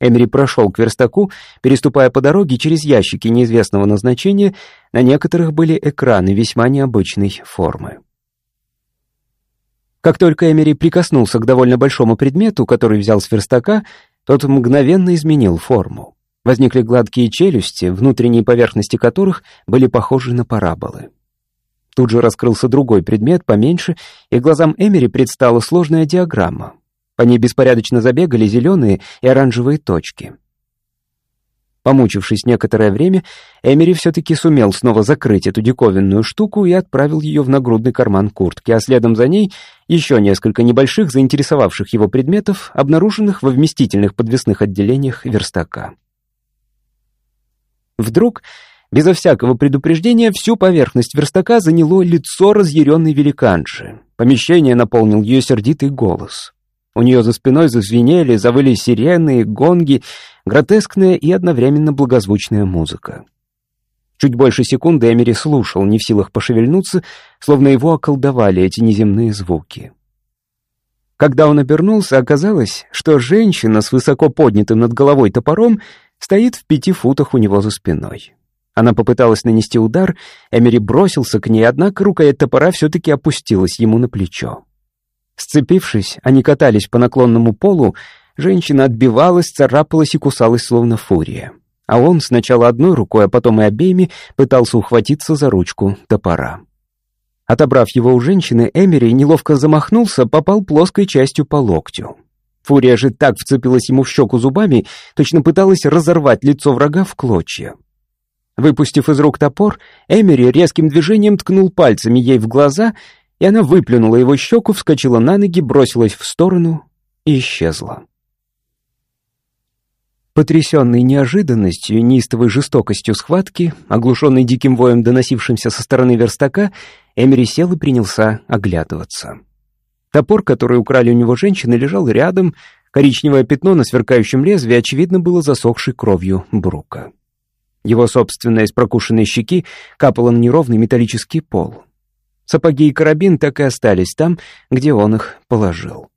Эмери прошел к верстаку, переступая по дороге через ящики неизвестного назначения, на некоторых были экраны весьма необычной формы. Как только Эмери прикоснулся к довольно большому предмету, который взял с верстака, тот мгновенно изменил форму. Возникли гладкие челюсти, внутренние поверхности которых были похожи на параболы. Тут же раскрылся другой предмет, поменьше, и глазам Эмери предстала сложная диаграмма. По ней беспорядочно забегали зеленые и оранжевые точки. Помучившись некоторое время, Эмери все-таки сумел снова закрыть эту диковинную штуку и отправил ее в нагрудный карман куртки, а следом за ней еще несколько небольших, заинтересовавших его предметов, обнаруженных во вместительных подвесных отделениях верстака. Вдруг, безо всякого предупреждения, всю поверхность верстака заняло лицо разъяренной великанши. Помещение наполнил ее сердитый голос. У нее за спиной зазвенели, завыли сирены, гонги, гротескная и одновременно благозвучная музыка. Чуть больше секунды Эмери слушал, не в силах пошевельнуться, словно его околдовали эти неземные звуки. Когда он обернулся, оказалось, что женщина с высоко поднятым над головой топором стоит в пяти футах у него за спиной. Она попыталась нанести удар, Эмери бросился к ней, однако рукоять топора все-таки опустилась ему на плечо. Сцепившись, они катались по наклонному полу, женщина отбивалась, царапалась и кусалась, словно фурия. А он сначала одной рукой, а потом и обеими пытался ухватиться за ручку топора. Отобрав его у женщины, Эмери неловко замахнулся, попал плоской частью по локтю. Фурия же так вцепилась ему в щеку зубами, точно пыталась разорвать лицо врага в клочья. Выпустив из рук топор, Эмери резким движением ткнул пальцами ей в глаза — и она выплюнула его щеку, вскочила на ноги, бросилась в сторону и исчезла. Потрясенный неожиданностью и неистовой жестокостью схватки, оглушенный диким воем, доносившимся со стороны верстака, Эмери сел и принялся оглядываться. Топор, который украли у него женщины, лежал рядом, коричневое пятно на сверкающем лезвии, очевидно, было засохшей кровью Брука. Его собственная из прокушенной щеки капала на неровный металлический пол. Сапоги и карабин так и остались там, где он их положил.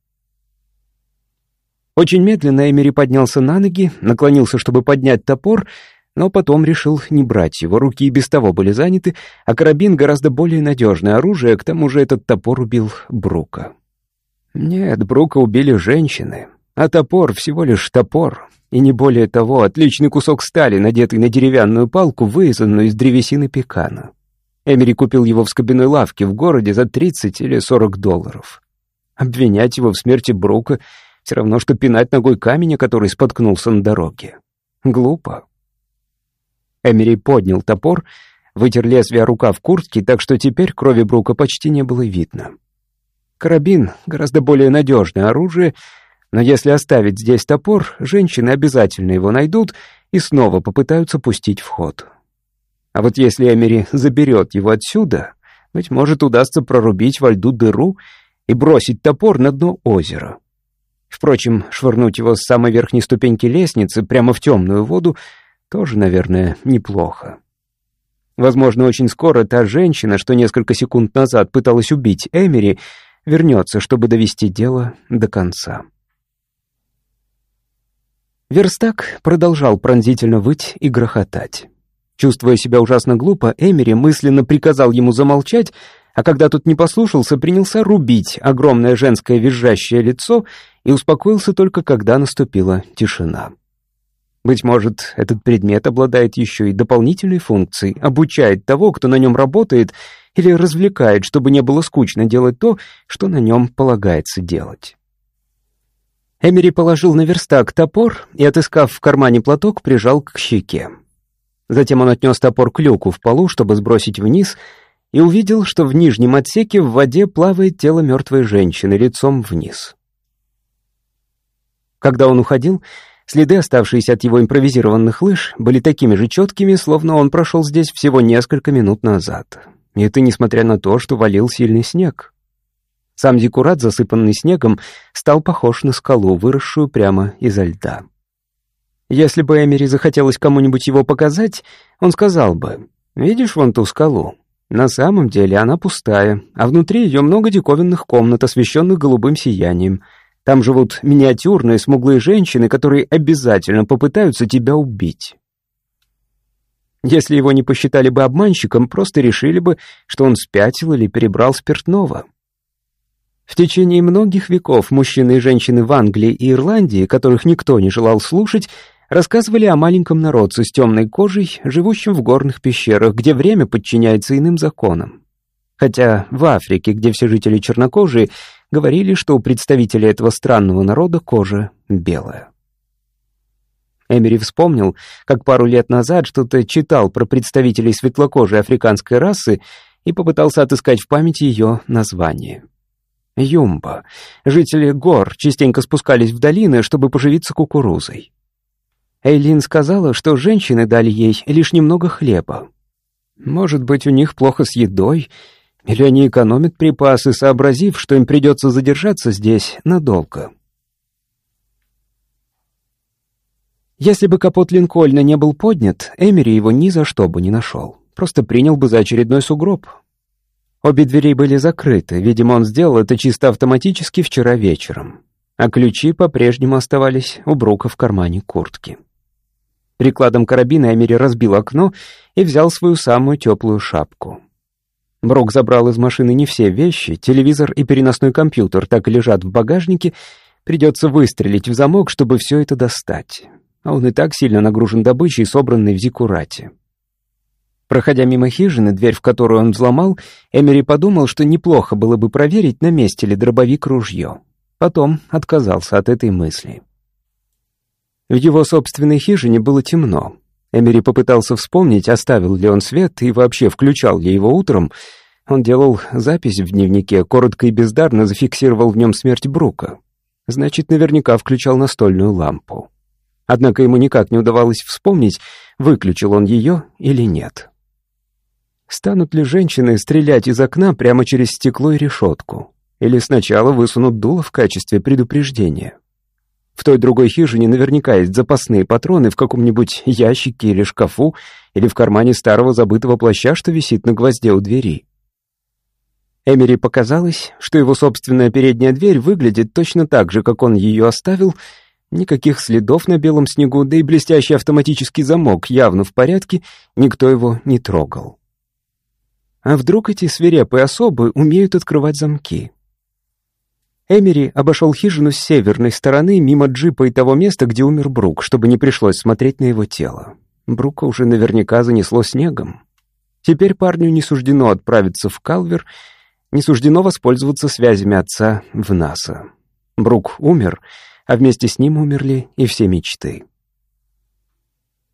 Очень медленно Эмери поднялся на ноги, наклонился, чтобы поднять топор, но потом решил не брать его, руки и без того были заняты, а карабин гораздо более надежное оружие, к тому же этот топор убил Брука. Нет, Брука убили женщины, а топор всего лишь топор, и не более того, отличный кусок стали, надетый на деревянную палку, вырезанную из древесины пекана. Эмери купил его в скобяной лавке в городе за 30 или 40 долларов. Обвинять его в смерти Брука все равно, что пинать ногой камень, который споткнулся на дороге. Глупо. Эмери поднял топор, вытер лезвие рука в куртке, так что теперь крови Брука почти не было видно. Карабин — гораздо более надежное оружие, но если оставить здесь топор, женщины обязательно его найдут и снова попытаются пустить в ход. А вот если Эмери заберет его отсюда, быть может, удастся прорубить во льду дыру и бросить топор на дно озера. Впрочем, швырнуть его с самой верхней ступеньки лестницы прямо в темную воду тоже, наверное, неплохо. Возможно, очень скоро та женщина, что несколько секунд назад пыталась убить Эмери, вернется, чтобы довести дело до конца. Верстак продолжал пронзительно выть и грохотать. Чувствуя себя ужасно глупо, Эмери мысленно приказал ему замолчать, а когда тот не послушался, принялся рубить огромное женское визжащее лицо и успокоился только, когда наступила тишина. Быть может, этот предмет обладает еще и дополнительной функцией, обучает того, кто на нем работает, или развлекает, чтобы не было скучно делать то, что на нем полагается делать. Эмери положил на верстак топор и, отыскав в кармане платок, прижал к щеке. Затем он отнес топор к люку в полу, чтобы сбросить вниз, и увидел, что в нижнем отсеке в воде плавает тело мертвой женщины лицом вниз. Когда он уходил, следы, оставшиеся от его импровизированных лыж, были такими же четкими, словно он прошел здесь всего несколько минут назад. И это несмотря на то, что валил сильный снег. Сам декурат, засыпанный снегом, стал похож на скалу, выросшую прямо изо льда. Если бы Эмери захотелось кому-нибудь его показать, он сказал бы, «Видишь вон ту скалу? На самом деле она пустая, а внутри ее много диковинных комнат, освещенных голубым сиянием. Там живут миниатюрные смуглые женщины, которые обязательно попытаются тебя убить. Если его не посчитали бы обманщиком, просто решили бы, что он спятил или перебрал спиртного. В течение многих веков мужчины и женщины в Англии и Ирландии, которых никто не желал слушать, рассказывали о маленьком народце с темной кожей, живущем в горных пещерах, где время подчиняется иным законам. Хотя в Африке, где все жители чернокожие, говорили, что у представителей этого странного народа кожа белая. Эмери вспомнил, как пару лет назад что-то читал про представителей светлокожей африканской расы и попытался отыскать в памяти ее название. Юмба. Жители гор частенько спускались в долины, чтобы поживиться кукурузой. Эйлин сказала, что женщины дали ей лишь немного хлеба. Может быть, у них плохо с едой, или они экономят припасы, сообразив, что им придется задержаться здесь надолго. Если бы капот Линкольна не был поднят, Эмери его ни за что бы не нашел. Просто принял бы за очередной сугроб. Обе двери были закрыты, видимо, он сделал это чисто автоматически вчера вечером. А ключи по-прежнему оставались у Брука в кармане куртки. Прикладом карабина Эмери разбил окно и взял свою самую теплую шапку. Брук забрал из машины не все вещи, телевизор и переносной компьютер так и лежат в багажнике, придется выстрелить в замок, чтобы все это достать. А он и так сильно нагружен добычей, собранной в Зикурате. Проходя мимо хижины, дверь в которую он взломал, Эмери подумал, что неплохо было бы проверить, на месте ли дробовик-ружье. Потом отказался от этой мысли. В его собственной хижине было темно. Эмери попытался вспомнить, оставил ли он свет и вообще включал ли его утром. Он делал запись в дневнике, коротко и бездарно зафиксировал в нем смерть Брука. Значит, наверняка включал настольную лампу. Однако ему никак не удавалось вспомнить, выключил он ее или нет. Станут ли женщины стрелять из окна прямо через стекло и решетку? Или сначала высунут дуло в качестве предупреждения? В той другой хижине наверняка есть запасные патроны в каком-нибудь ящике или шкафу, или в кармане старого забытого плаща, что висит на гвозде у двери. Эмери показалось, что его собственная передняя дверь выглядит точно так же, как он ее оставил. Никаких следов на белом снегу, да и блестящий автоматический замок явно в порядке, никто его не трогал. А вдруг эти свирепые особы умеют открывать замки? Эмери обошел хижину с северной стороны, мимо джипа и того места, где умер Брук, чтобы не пришлось смотреть на его тело. Брука уже наверняка занесло снегом. Теперь парню не суждено отправиться в Калвер, не суждено воспользоваться связями отца в НАСА. Брук умер, а вместе с ним умерли и все мечты.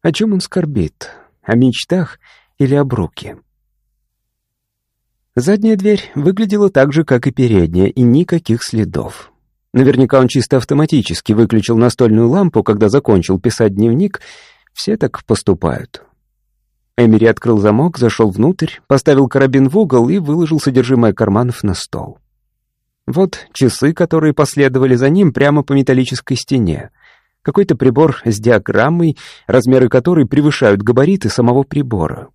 О чем он скорбит? О мечтах или о Бруке? Задняя дверь выглядела так же, как и передняя, и никаких следов. Наверняка он чисто автоматически выключил настольную лампу, когда закончил писать дневник. Все так поступают. Эмери открыл замок, зашел внутрь, поставил карабин в угол и выложил содержимое карманов на стол. Вот часы, которые последовали за ним прямо по металлической стене. Какой-то прибор с диаграммой, размеры которой превышают габариты самого прибора.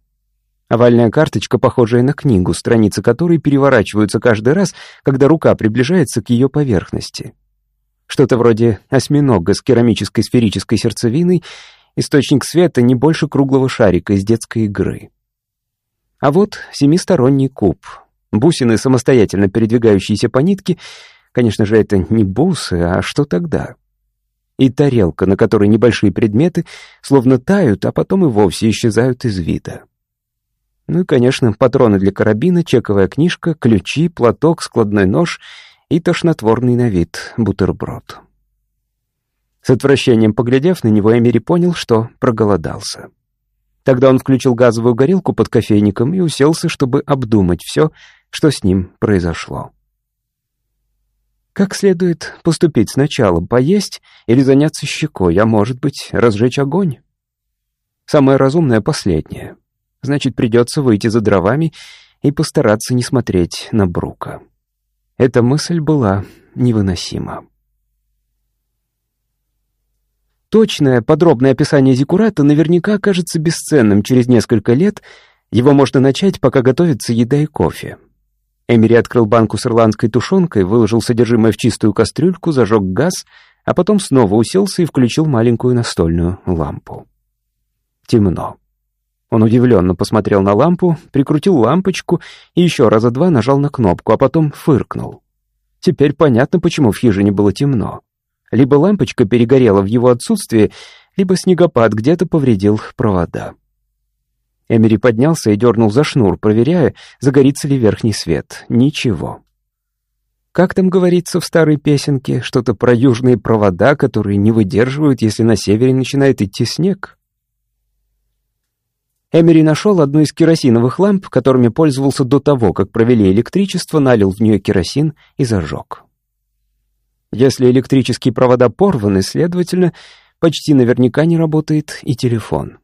Овальная карточка, похожая на книгу, страницы которой переворачиваются каждый раз, когда рука приближается к ее поверхности. Что-то вроде осьминога с керамической сферической сердцевиной, источник света не больше круглого шарика из детской игры. А вот семисторонний куб. Бусины, самостоятельно передвигающиеся по нитке, конечно же, это не бусы, а что тогда? И тарелка, на которой небольшие предметы словно тают, а потом и вовсе исчезают из вида. Ну и, конечно, патроны для карабина, чековая книжка, ключи, платок, складной нож и тошнотворный на вид бутерброд. С отвращением поглядев на него, Эмери понял, что проголодался. Тогда он включил газовую горелку под кофейником и уселся, чтобы обдумать все, что с ним произошло. Как следует поступить сначала, поесть или заняться щекой, а может быть, разжечь огонь? Самое разумное — последнее — Значит, придется выйти за дровами и постараться не смотреть на Брука. Эта мысль была невыносима. Точное, подробное описание Зиккурата наверняка окажется бесценным через несколько лет, его можно начать, пока готовится еда и кофе. Эмери открыл банку с ирландской тушенкой, выложил содержимое в чистую кастрюльку, зажег газ, а потом снова уселся и включил маленькую настольную лампу. Темно. Он удивленно посмотрел на лампу, прикрутил лампочку и еще раза два нажал на кнопку, а потом фыркнул. Теперь понятно, почему в хижине было темно. Либо лампочка перегорела в его отсутствие, либо снегопад где-то повредил провода. Эмери поднялся и дернул за шнур, проверяя, загорится ли верхний свет. Ничего. Как там говорится в старой песенке, что-то про южные провода, которые не выдерживают, если на севере начинает идти снег? Эмери нашел одну из керосиновых ламп, которыми пользовался до того, как провели электричество, налил в нее керосин и зажег. Если электрические провода порваны, следовательно, почти наверняка не работает и телефон.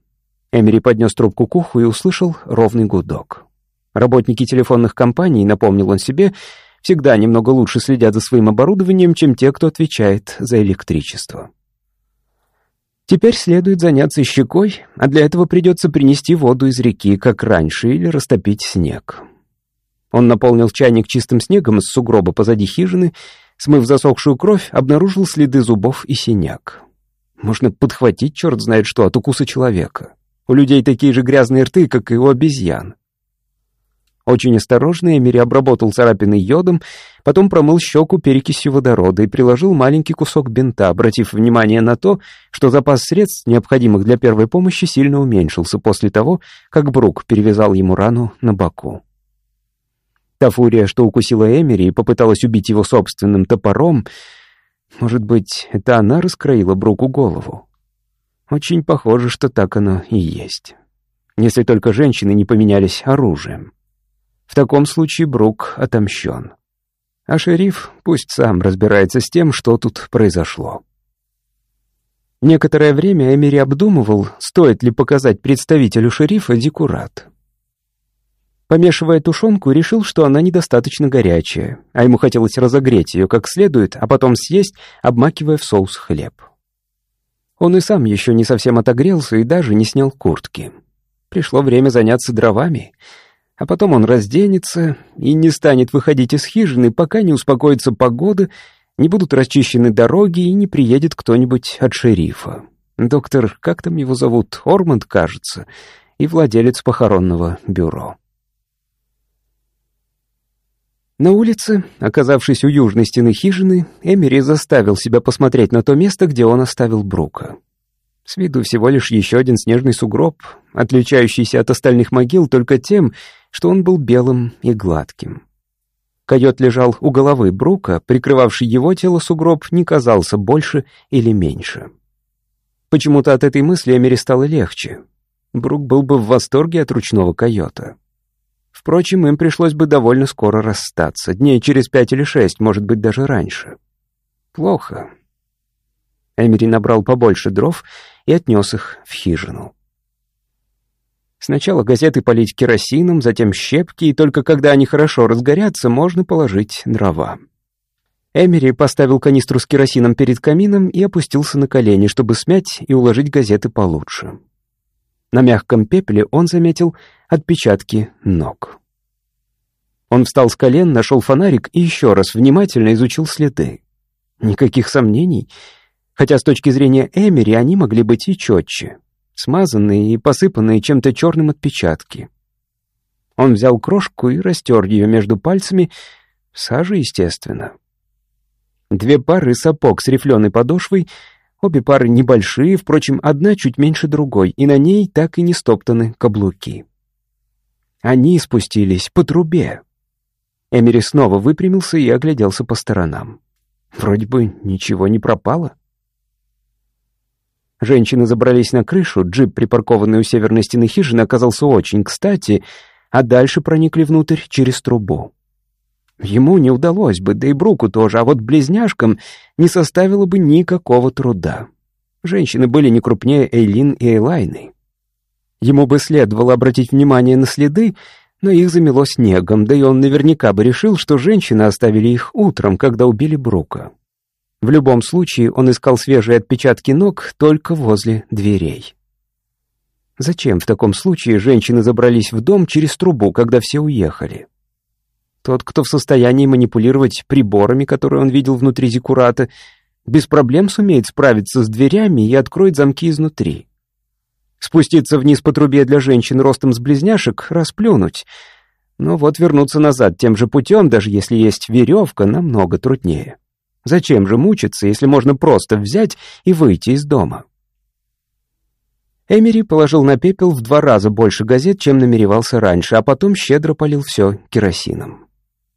Эмери поднес трубку к уху и услышал ровный гудок. Работники телефонных компаний, напомнил он себе, всегда немного лучше следят за своим оборудованием, чем те, кто отвечает за электричество. Теперь следует заняться щекой, а для этого придется принести воду из реки, как раньше, или растопить снег. Он наполнил чайник чистым снегом из сугроба позади хижины, смыв засохшую кровь, обнаружил следы зубов и синяк. Можно подхватить черт знает что от укуса человека. У людей такие же грязные рты, как и у обезьян. Очень осторожно Эмери обработал царапины йодом, потом промыл щеку перекисью водорода и приложил маленький кусок бинта, обратив внимание на то, что запас средств, необходимых для первой помощи, сильно уменьшился после того, как Брук перевязал ему рану на боку. Та фурия, что укусила Эмери и попыталась убить его собственным топором, может быть, это она раскроила Бруку голову. Очень похоже, что так оно и есть. Если только женщины не поменялись оружием. В таком случае Брук отомщен. А шериф пусть сам разбирается с тем, что тут произошло. Некоторое время Эмери обдумывал, стоит ли показать представителю шерифа декурат. Помешивая тушенку, решил, что она недостаточно горячая, а ему хотелось разогреть ее как следует, а потом съесть, обмакивая в соус хлеб. Он и сам еще не совсем отогрелся и даже не снял куртки. Пришло время заняться дровами, а потом он разденется и не станет выходить из хижины, пока не успокоится погода, не будут расчищены дороги и не приедет кто-нибудь от шерифа. Доктор, как там его зовут, Ормонд, кажется, и владелец похоронного бюро. На улице, оказавшись у южной стены хижины, Эмери заставил себя посмотреть на то место, где он оставил Брука. С виду всего лишь еще один снежный сугроб, отличающийся от остальных могил только тем, что он был белым и гладким. Койот лежал у головы Брука, прикрывавший его тело сугроб не казался больше или меньше. Почему-то от этой мысли Эмери стало легче. Брук был бы в восторге от ручного койота. Впрочем, им пришлось бы довольно скоро расстаться, дней через пять или шесть, может быть, даже раньше. Плохо. Эмери набрал побольше дров и отнес их в хижину. Сначала газеты полить керосином, затем щепки, и только когда они хорошо разгорятся, можно положить дрова. Эмери поставил канистру с керосином перед камином и опустился на колени, чтобы смять и уложить газеты получше. На мягком пепле он заметил отпечатки ног. Он встал с колен, нашел фонарик и еще раз внимательно изучил следы. Никаких сомнений, хотя с точки зрения Эмери они могли быть и четче. Смазанные и посыпанные чем-то черным отпечатки. Он взял крошку и растер ее между пальцами, сажей, естественно. Две пары сапог с рифленой подошвой — Обе пары небольшие, впрочем, одна чуть меньше другой, и на ней так и не стоптаны каблуки. Они спустились по трубе. Эмери снова выпрямился и огляделся по сторонам. Вроде бы ничего не пропало. Женщины забрались на крышу, джип, припаркованный у северной стены хижины, оказался очень кстати, а дальше проникли внутрь через трубу. Ему не удалось бы, да и Бруку тоже, а вот близняшкам не составило бы никакого труда. Женщины были не крупнее Эйлин и Эйлайны. Ему бы следовало обратить внимание на следы, но их замело снегом, да и он наверняка бы решил, что женщины оставили их утром, когда убили Брука. В любом случае он искал свежие отпечатки ног только возле дверей. Зачем в таком случае женщины забрались в дом через трубу, когда все уехали? Тот, кто в состоянии манипулировать приборами, которые он видел внутри Зиккурата, без проблем сумеет справиться с дверями и откроет замки изнутри. Спуститься вниз по трубе для женщин ростом с близняшек — расплюнуть. Но вот вернуться назад тем же путем, даже если есть веревка, намного труднее. Зачем же мучиться, если можно просто взять и выйти из дома? Эмери положил на пепел в два раза больше газет, чем намеревался раньше, а потом щедро полил все керосином.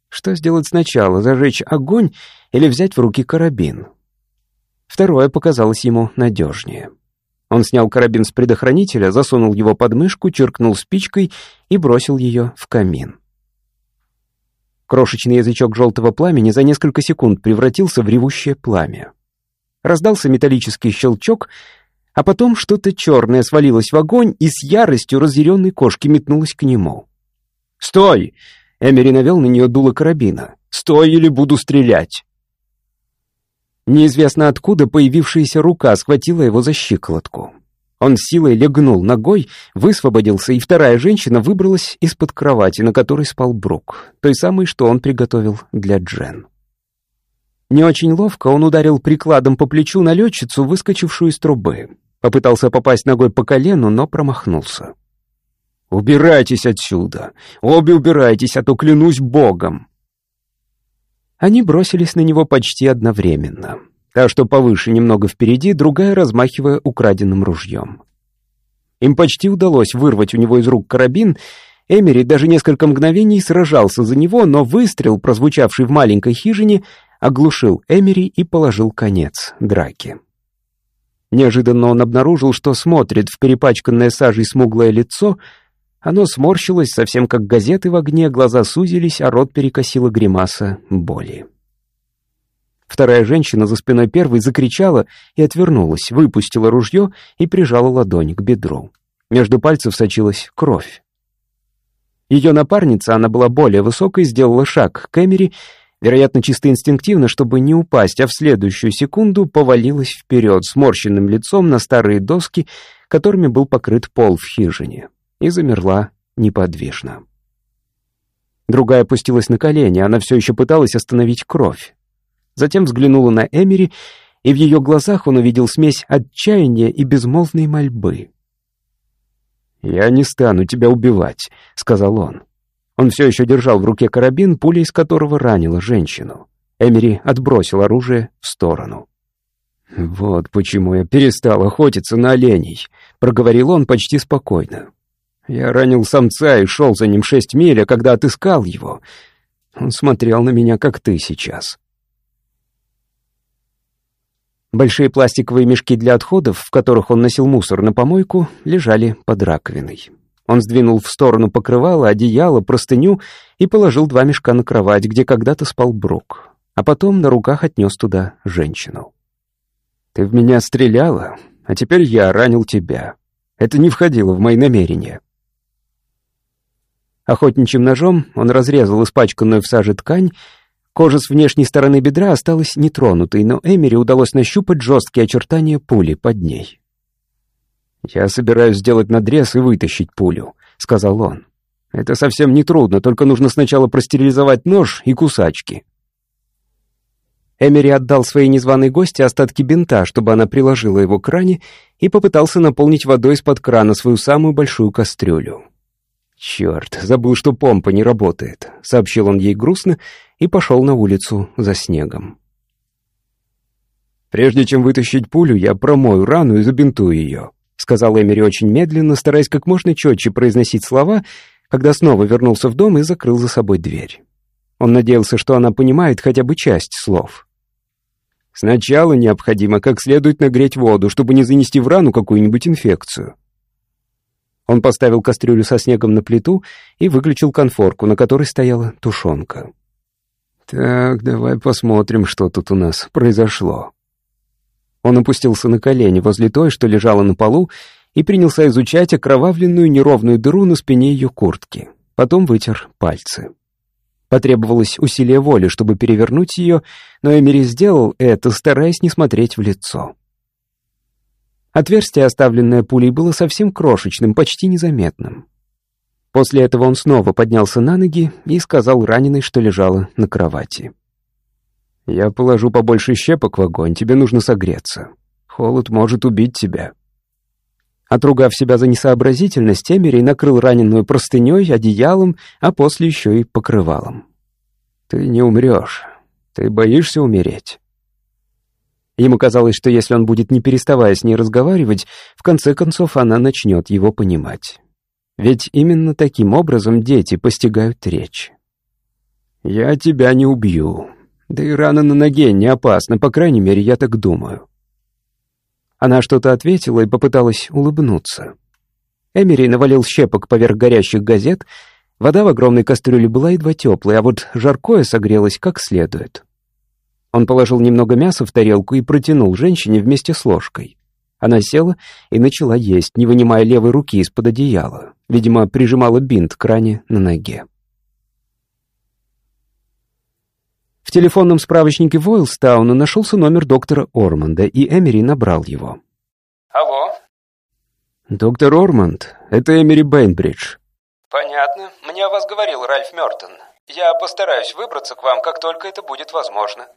Что сделать сначала, зажечь огонь или взять в руки карабин? Второе показалось ему надежнее. Он снял карабин с предохранителя, засунул его под мышку, черкнул спичкой и бросил ее в камин. Крошечный язычок желтого пламени за несколько секунд превратился в ревущее пламя. Раздался металлический щелчок, а потом что-то черное свалилось в огонь и с яростью разъяренной кошки метнулось к нему. «Стой!» — Эмери навел на нее дуло карабина. «Стой, или буду стрелять!» Неизвестно откуда появившаяся рука схватила его за щиколотку. Он силой легнул ногой, высвободился, и вторая женщина выбралась из-под кровати, на которой спал Брук, той самой, что он приготовил для Джен. Не очень ловко он ударил прикладом по плечу налетчицу, выскочившую из трубы. Попытался попасть ногой по колену, но промахнулся. «Убирайтесь отсюда! Обе убирайтесь, а то клянусь Богом!» Они бросились на него почти одновременно. Та, что повыше немного впереди, другая размахивая украденным ружьем. Им почти удалось вырвать у него из рук карабин. Эмери даже несколько мгновений сражался за него, но выстрел, прозвучавший в маленькой хижине, оглушил Эмери и положил конец драке. Неожиданно он обнаружил, что смотрит в перепачканное сажей смуглое лицо — оно сморщилось, совсем как газеты в огне, глаза сузились, а рот перекосила гримаса боли. Вторая женщина за спиной первой закричала и отвернулась, выпустила ружье и прижала ладонь к бедру. Между пальцев сочилась кровь. Ее напарница, она была более высокой, сделала шаг к Эмери, вероятно, чисто инстинктивно, чтобы не упасть, а в следующую секунду повалилась вперед сморщенным лицом на старые доски, которыми был покрыт пол в хижине и замерла неподвижно. Другая опустилась на колени, она все еще пыталась остановить кровь. Затем взглянула на Эмери, и в ее глазах он увидел смесь отчаяния и безмолвной мольбы. «Я не стану тебя убивать», — сказал он. Он все еще держал в руке карабин, пуля из которого ранила женщину. Эмери отбросил оружие в сторону. «Вот почему я перестал охотиться на оленей», — проговорил он почти спокойно. Я ранил самца и шел за ним шесть миль, а когда отыскал его, он смотрел на меня, как ты сейчас. Большие пластиковые мешки для отходов, в которых он носил мусор на помойку, лежали под раковиной. Он сдвинул в сторону покрывало, одеяло, простыню и положил два мешка на кровать, где когда-то спал Брук, а потом на руках отнес туда женщину. «Ты в меня стреляла, а теперь я ранил тебя. Это не входило в мои намерения. Охотничьим ножом он разрезал испачканную в саже ткань. Кожа с внешней стороны бедра осталась нетронутой, но Эмери удалось нащупать жесткие очертания пули под ней. «Я собираюсь сделать надрез и вытащить пулю», — сказал он. «Это совсем не трудно, только нужно сначала простерилизовать нож и кусачки». Эмери отдал своей незваной гости остатки бинта, чтобы она приложила его к ране, и попытался наполнить водой из-под крана свою самую большую кастрюлю. «Черт, забыл, что помпа не работает», — сообщил он ей грустно и пошел на улицу за снегом. «Прежде чем вытащить пулю, я промою рану и забинтую ее», — сказал Эмери очень медленно, стараясь как можно четче произносить слова, когда снова вернулся в дом и закрыл за собой дверь. Он надеялся, что она понимает хотя бы часть слов. «Сначала необходимо как следует нагреть воду, чтобы не занести в рану какую-нибудь инфекцию. Он поставил кастрюлю со снегом на плиту и выключил конфорку, на которой стояла тушенка. «Так, давай посмотрим, что тут у нас произошло». Он опустился на колени возле той, что лежала на полу, и принялся изучать окровавленную неровную дыру на спине ее куртки. Потом вытер пальцы. Потребовалось усилие воли, чтобы перевернуть ее, но Эмери сделал это, стараясь не смотреть в лицо. Отверстие, оставленное пулей, было совсем крошечным, почти незаметным. После этого он снова поднялся на ноги и сказал раненой, что лежала на кровати. «Я положу побольше щепок в огонь, тебе нужно согреться. Холод может убить тебя». Отругав себя за несообразительность, Эмери накрыл раненую простыней, одеялом, а после еще и покрывалом. «Ты не умрешь. Ты боишься умереть?» Ему казалось, что если он будет не переставая с ней разговаривать, в конце концов она начнет его понимать. Ведь именно таким образом дети постигают речь. «Я тебя не убью. Да и рана на ноге не опасна, по крайней мере, я так думаю». Она что-то ответила и попыталась улыбнуться. Эмери навалил щепок поверх горящих газет. Вода в огромной кастрюле была едва теплой, а вот жаркое согрелось как следует. Он положил немного мяса в тарелку и протянул женщине вместе с ложкой. Она села и начала есть, не вынимая левой руки из-под одеяла. Видимо, прижимала бинт к ране на ноге. В телефонном справочнике Войлстауна нашелся номер доктора Орманда, и Эмери набрал его. Алло? «Доктор Орманд, это Эмери Бейнбридж». «Понятно. Мне о вас говорил Ральф Мёртон. Я постараюсь выбраться к вам, как только это будет возможно».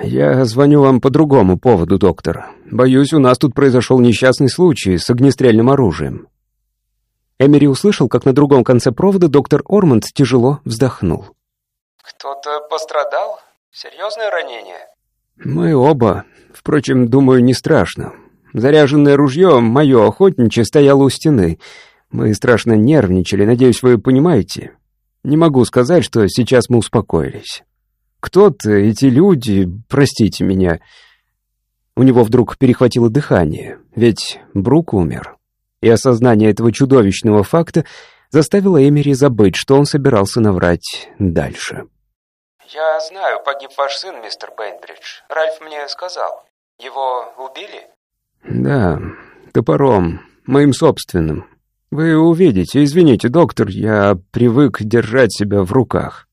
«Я звоню вам по другому поводу, доктор. Боюсь, у нас тут произошел несчастный случай с огнестрельным оружием». Эмери услышал, как на другом конце провода доктор Орманд тяжело вздохнул. «Кто-то пострадал? Серьезное ранение?» «Мы оба. Впрочем, думаю, не страшно. Заряженное ружье, мое охотничье, стояло у стены. Мы страшно нервничали, надеюсь, вы понимаете. Не могу сказать, что сейчас мы успокоились». Кто-то, эти люди, простите меня. У него вдруг перехватило дыхание, ведь Брук умер. И осознание этого чудовищного факта заставило Эмери забыть, что он собирался наврать дальше. «Я знаю, погиб ваш сын, мистер Бейнбридж. Ральф мне сказал. Его убили?» «Да, топором, моим собственным. Вы увидите. Извините, доктор, я привык держать себя в руках».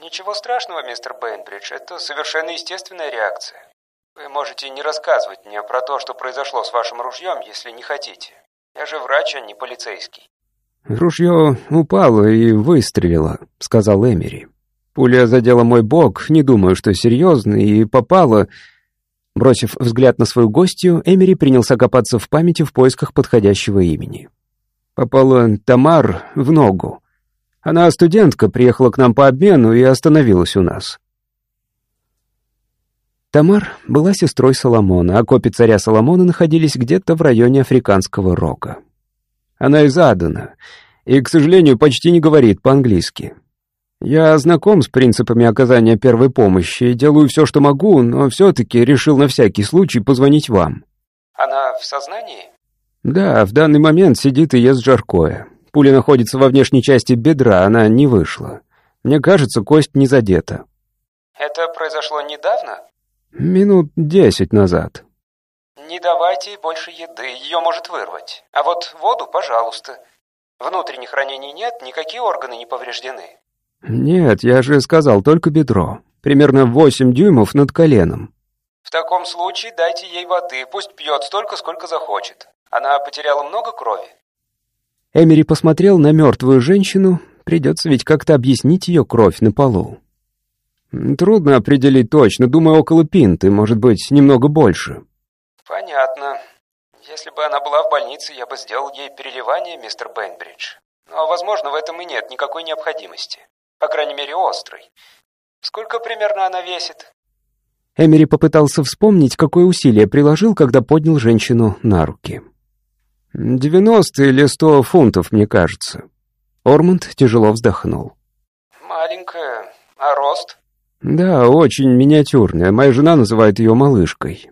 Ничего страшного, мистер Бейнбридж, это совершенно естественная реакция. Вы можете не рассказывать мне про то, что произошло с вашим ружьем, если не хотите. Я же врач, а не полицейский. «Ружье упало и выстрелило», — сказал Эмери. «Пуля задела мой бок, не думаю, что серьезно, и попала...» Бросив взгляд на свою гостью, Эмери принялся копаться в памяти в поисках подходящего имени. Попала Тамар в ногу. Она студентка, приехала к нам по обмену и остановилась у нас. Тамар была сестрой Соломона, а копи царя Соломона находились где-то в районе Африканского рога. Она из Адена и, к сожалению, почти не говорит по-английски. Я знаком с принципами оказания первой помощи и делаю все, что могу, но все-таки решил на всякий случай позвонить вам. Она в сознании? Да, в данный момент сидит и ест жаркое. Пуля находится во внешней части бедра, она не вышла. Мне кажется, кость не задета. Это произошло недавно? Минут десять назад. Не давайте ей больше еды, ее может вырвать. А вот воду, пожалуйста. Внутренних ранений нет, никакие органы не повреждены. Нет, я же сказал, только бедро. Примерно восемь дюймов над коленом. В таком случае дайте ей воды, пусть пьет столько, сколько захочет. Она потеряла много крови? Эмери посмотрел на мертвую женщину, придется ведь как-то объяснить ее кровь на полу. Трудно определить точно, думаю, около пинты, может быть, немного больше. Понятно. Если бы она была в больнице, я бы сделал ей переливание, мистер Бейнбридж. Но, возможно, в этом и нет никакой необходимости. По крайней мере, острой. Сколько примерно она весит? Эмери попытался вспомнить, какое усилие приложил, когда поднял женщину на руки. «Девяносто или сто фунтов, мне кажется». Ормонд тяжело вздохнул. «Маленькая. А рост?» «Да, очень миниатюрная. Моя жена называет ее малышкой».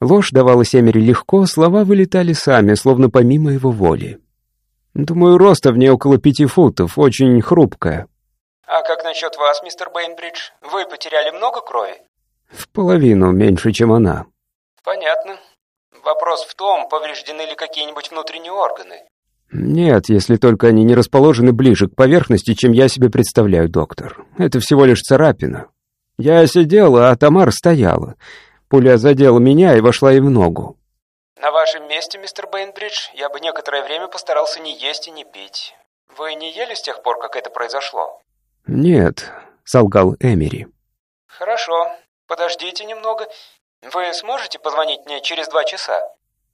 Ложь давалась Эмери легко, слова вылетали сами, словно помимо его воли. «Думаю, роста в ней около пяти футов, очень хрупкая». «А как насчет вас, мистер Бейнбридж? Вы потеряли много крови?» «В половину меньше, чем она». «Понятно. Вопрос в том, повреждены ли какие-нибудь внутренние органы. Нет, если только они не расположены ближе к поверхности, чем я себе представляю, доктор. Это всего лишь царапина. Я сидела, а Тамар стояла. Пуля задела меня и вошла ей в ногу. На вашем месте, мистер Бейнбридж, я бы некоторое время постарался не есть и не пить. Вы не ели с тех пор, как это произошло? Нет, солгал Эмери. Хорошо. Подождите немного. Вы сможете позвонить мне через два часа?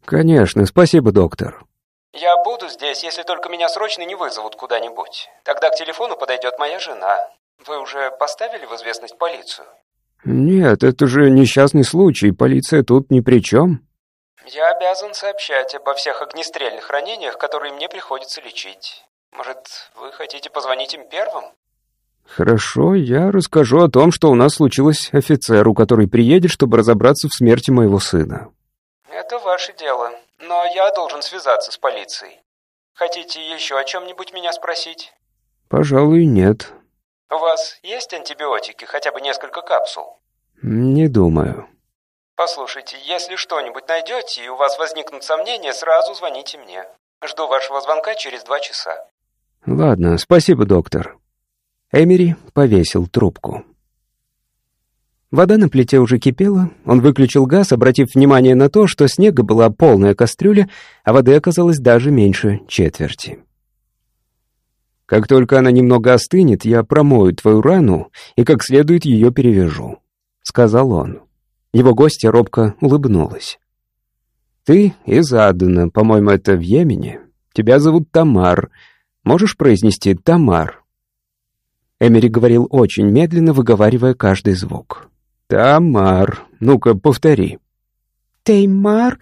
Конечно, спасибо, доктор. Я буду здесь, если только меня срочно не вызовут куда-нибудь. Тогда к телефону подойдет моя жена. Вы уже поставили в известность полицию? Нет, это же несчастный случай, полиция тут ни при чем. Я обязан сообщать обо всех огнестрельных ранениях, которые мне приходится лечить. Может, вы хотите позвонить им первым? Хорошо, я расскажу о том, что у нас случилось офицеру, который приедет, чтобы разобраться в смерти моего сына. Это ваше дело, но я должен связаться с полицией. Хотите еще о чем-нибудь меня спросить? Пожалуй, нет. У вас есть антибиотики, хотя бы несколько капсул? Не думаю. Послушайте, если что-нибудь найдете и у вас возникнут сомнения, сразу звоните мне. Жду вашего звонка через два часа. Ладно, спасибо, доктор. Эмери повесил трубку. Вода на плите уже кипела, он выключил газ, обратив внимание на то, что снега была полная кастрюля, а воды оказалось даже меньше четверти. «Как только она немного остынет, я промою твою рану и как следует ее перевяжу», — сказал он. Его гостья робко улыбнулась. «Ты из Адена, по-моему, это в Йемене. Тебя зовут Тамар. Можешь произнести «Тамар»?» Эмери говорил очень медленно, выговаривая каждый звук. «Тамар, ну-ка, повтори». «Теймар?»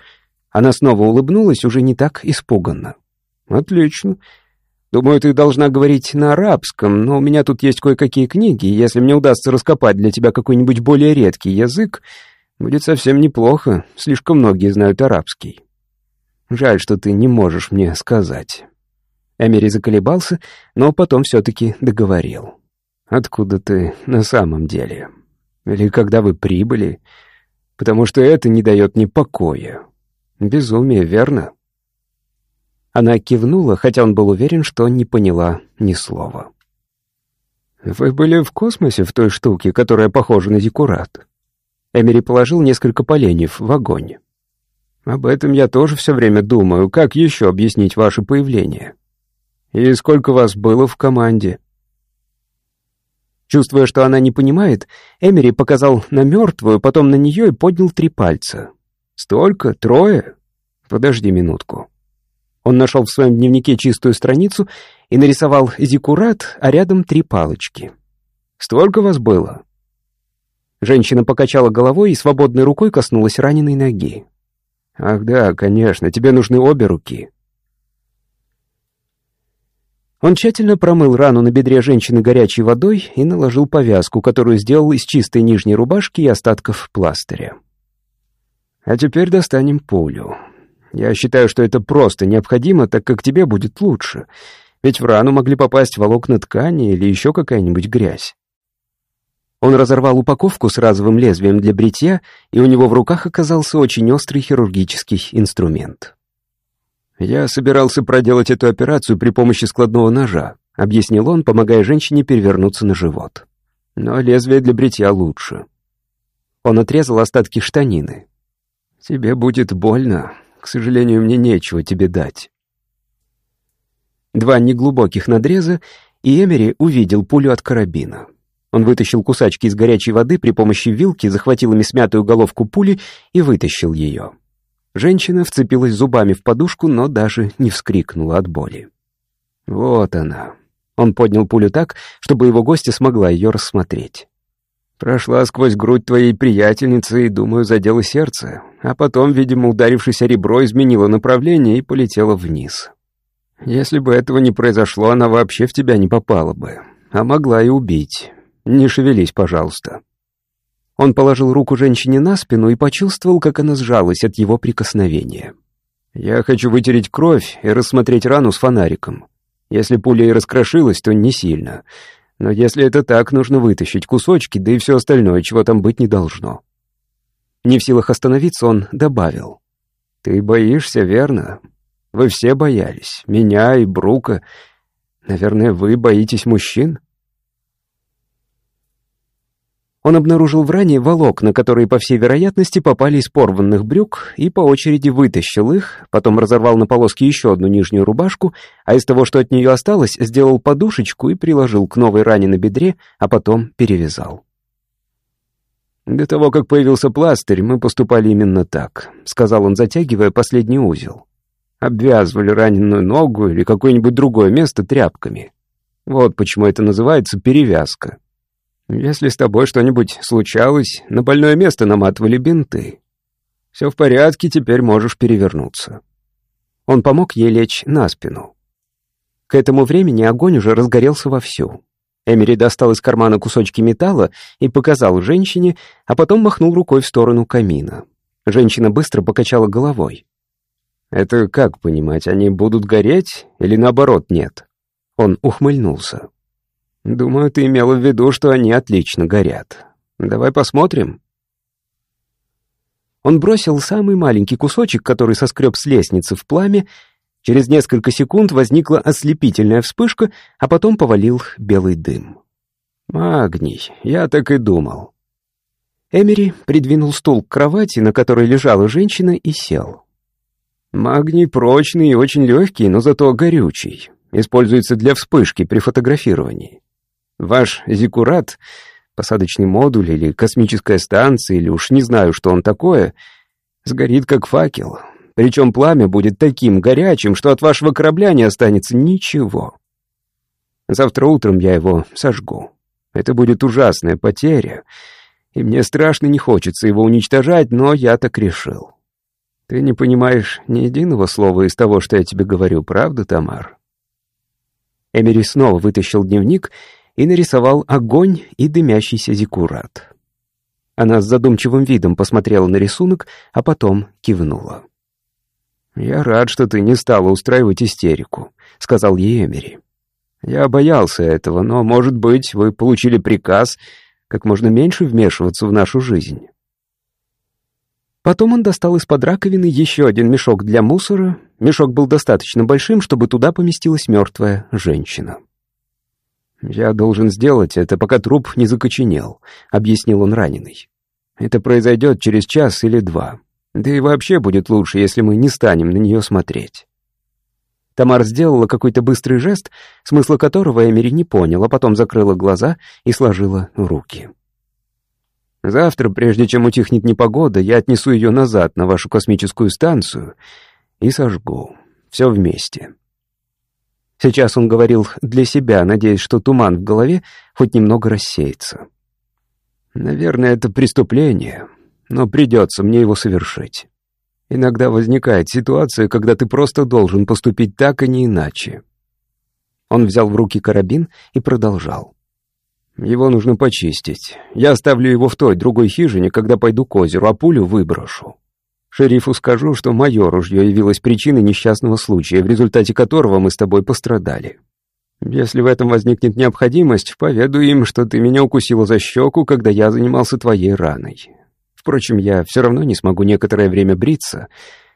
Она снова улыбнулась, уже не так испуганно. «Отлично. Думаю, ты должна говорить на арабском, но у меня тут есть кое-какие книги, если мне удастся раскопать для тебя какой-нибудь более редкий язык, будет совсем неплохо, слишком многие знают арабский. Жаль, что ты не можешь мне сказать». Эмери заколебался, но потом все-таки договорил. «Откуда ты на самом деле?» Или когда вы прибыли? Потому что это не дает мне покоя. Безумие, верно?» Она кивнула, хотя он был уверен, что не поняла ни слова. «Вы были в космосе в той штуке, которая похожа на декурат?» Эмери положил несколько поленьев в огонь. «Об этом я тоже все время думаю. Как еще объяснить ваше появление? И сколько вас было в команде?» Чувствуя, что она не понимает, Эмери показал на мертвую, потом на нее и поднял три пальца. «Столько? Трое? Подожди минутку». Он нашел в своем дневнике чистую страницу и нарисовал зиккурат, а рядом три палочки. «Столько вас было?» Женщина покачала головой и свободной рукой коснулась раненой ноги. «Ах да, конечно, тебе нужны обе руки». Он тщательно промыл рану на бедре женщины горячей водой и наложил повязку, которую сделал из чистой нижней рубашки и остатков пластыря. А теперь достанем пулю. Я считаю, что это просто необходимо, так как тебе будет лучше. Ведь в рану могли попасть волокна ткани или еще какая-нибудь грязь. Он разорвал упаковку с разовым лезвием для бритья, и у него в руках оказался очень острый хирургический инструмент. «Я собирался проделать эту операцию при помощи складного ножа», — объяснил он, помогая женщине перевернуться на живот. «Но лезвие для бритья лучше». Он отрезал остатки штанины. «Тебе будет больно. К сожалению, мне нечего тебе дать». Два неглубоких надреза, и Эмери увидел пулю от карабина. Он вытащил кусачки из горячей воды при помощи вилки, захватил ими смятую головку пули и вытащил ее. Женщина вцепилась зубами в подушку, но даже не вскрикнула от боли. «Вот она». Он поднял пулю так, чтобы его гостья смогла ее рассмотреть. Прошла сквозь грудь твоей приятельницы и, думаю, задела сердце, а потом, видимо, ударившись о ребро, изменила направление и полетела вниз. Если бы этого не произошло, она вообще в тебя не попала бы, а могла и убить. Не шевелись, пожалуйста. Он положил руку женщине на спину и почувствовал, как она сжалась от его прикосновения. «Я хочу вытереть кровь и рассмотреть рану с фонариком. Если пуля и раскрошилась, то не сильно. Но если это так, нужно вытащить кусочки, да и все остальное, чего там быть не должно». Не в силах остановиться, он добавил. «Ты боишься, верно? Вы все боялись. Меня и Брука. Наверное, вы боитесь мужчин?» Он обнаружил в ране волокна, которые, по всей вероятности, попали из порванных брюк, и по очереди вытащил их, потом разорвал на полоски еще одну нижнюю рубашку, а из того, что от нее осталось, сделал подушечку и приложил к новой ране на бедре, а потом перевязал. «До того, как появился пластырь, мы поступали именно так», — сказал он, затягивая последний узел. «Обвязывали раненую ногу или какое-нибудь другое место тряпками. Вот почему это называется перевязка». Если с тобой что-нибудь случалось, на больное место наматывали бинты. Все в порядке, теперь можешь перевернуться. Он помог ей лечь на спину. К этому времени огонь уже разгорелся вовсю. Эмери достал из кармана кусочки металла и показал женщине, а потом махнул рукой в сторону камина. Женщина быстро покачала головой. «Это как понимать, они будут гореть или наоборот нет?» Он ухмыльнулся. Думаю, ты имела в виду, что они отлично горят. Давай посмотрим. Он бросил самый маленький кусочек, который соскреб с лестницы в пламя. Через несколько секунд возникла ослепительная вспышка, а потом повалил белый дым. «Магний, я так и думал». Эмери придвинул стул к кровати, на которой лежала женщина, и сел. «Магний прочный и очень легкий, но зато горючий. Используется для вспышки при фотографировании. Ваш зиккурат, посадочный модуль или космическая станция, или уж не знаю, что он такое, сгорит как факел. Причем пламя будет таким горячим, что от вашего корабля не останется ничего. Завтра утром я его сожгу. Это будет ужасная потеря, и мне страшно не хочется его уничтожать, но я так решил. Ты не понимаешь ни единого слова из того, что я тебе говорю, правда, Тамар?» Эмери снова вытащил дневник и нарисовал огонь и дымящийся зиккурат. Она с задумчивым видом посмотрела на рисунок, а потом кивнула. «Я рад, что ты не стала устраивать истерику», — сказал ей Эмери. «Я боялся этого, но, может быть, вы получили приказ как можно меньше вмешиваться в нашу жизнь». Потом он достал из-под раковины еще один мешок для мусора. Мешок был достаточно большим, чтобы туда поместилась мертвая женщина. «Я должен сделать это, пока труп не закоченел», — объяснил он раненый. «Это произойдет через час или два. Да и вообще будет лучше, если мы не станем на нее смотреть». Тамар сделала какой-то быстрый жест, смысла которого Эмери не понял, а потом закрыла глаза и сложила руки. «Завтра, прежде чем утихнет непогода, я отнесу ее назад на вашу космическую станцию и сожгу. Все вместе». Сейчас он говорил для себя, надеясь, что туман в голове хоть немного рассеется. Наверное, это преступление, но придется мне его совершить. Иногда возникает ситуация, когда ты просто должен поступить так, а не иначе. Он взял в руки карабин и продолжал. Его нужно почистить. Я оставлю его в той другой хижине, когда пойду к озеру, а пулю выброшу. Шерифу скажу, что мое ружье явилось причиной несчастного случая, в результате которого мы с тобой пострадали. Если в этом возникнет необходимость, поведу им, что ты меня укусила за щеку, когда я занимался твоей раной. Впрочем, я все равно не смогу некоторое время бриться,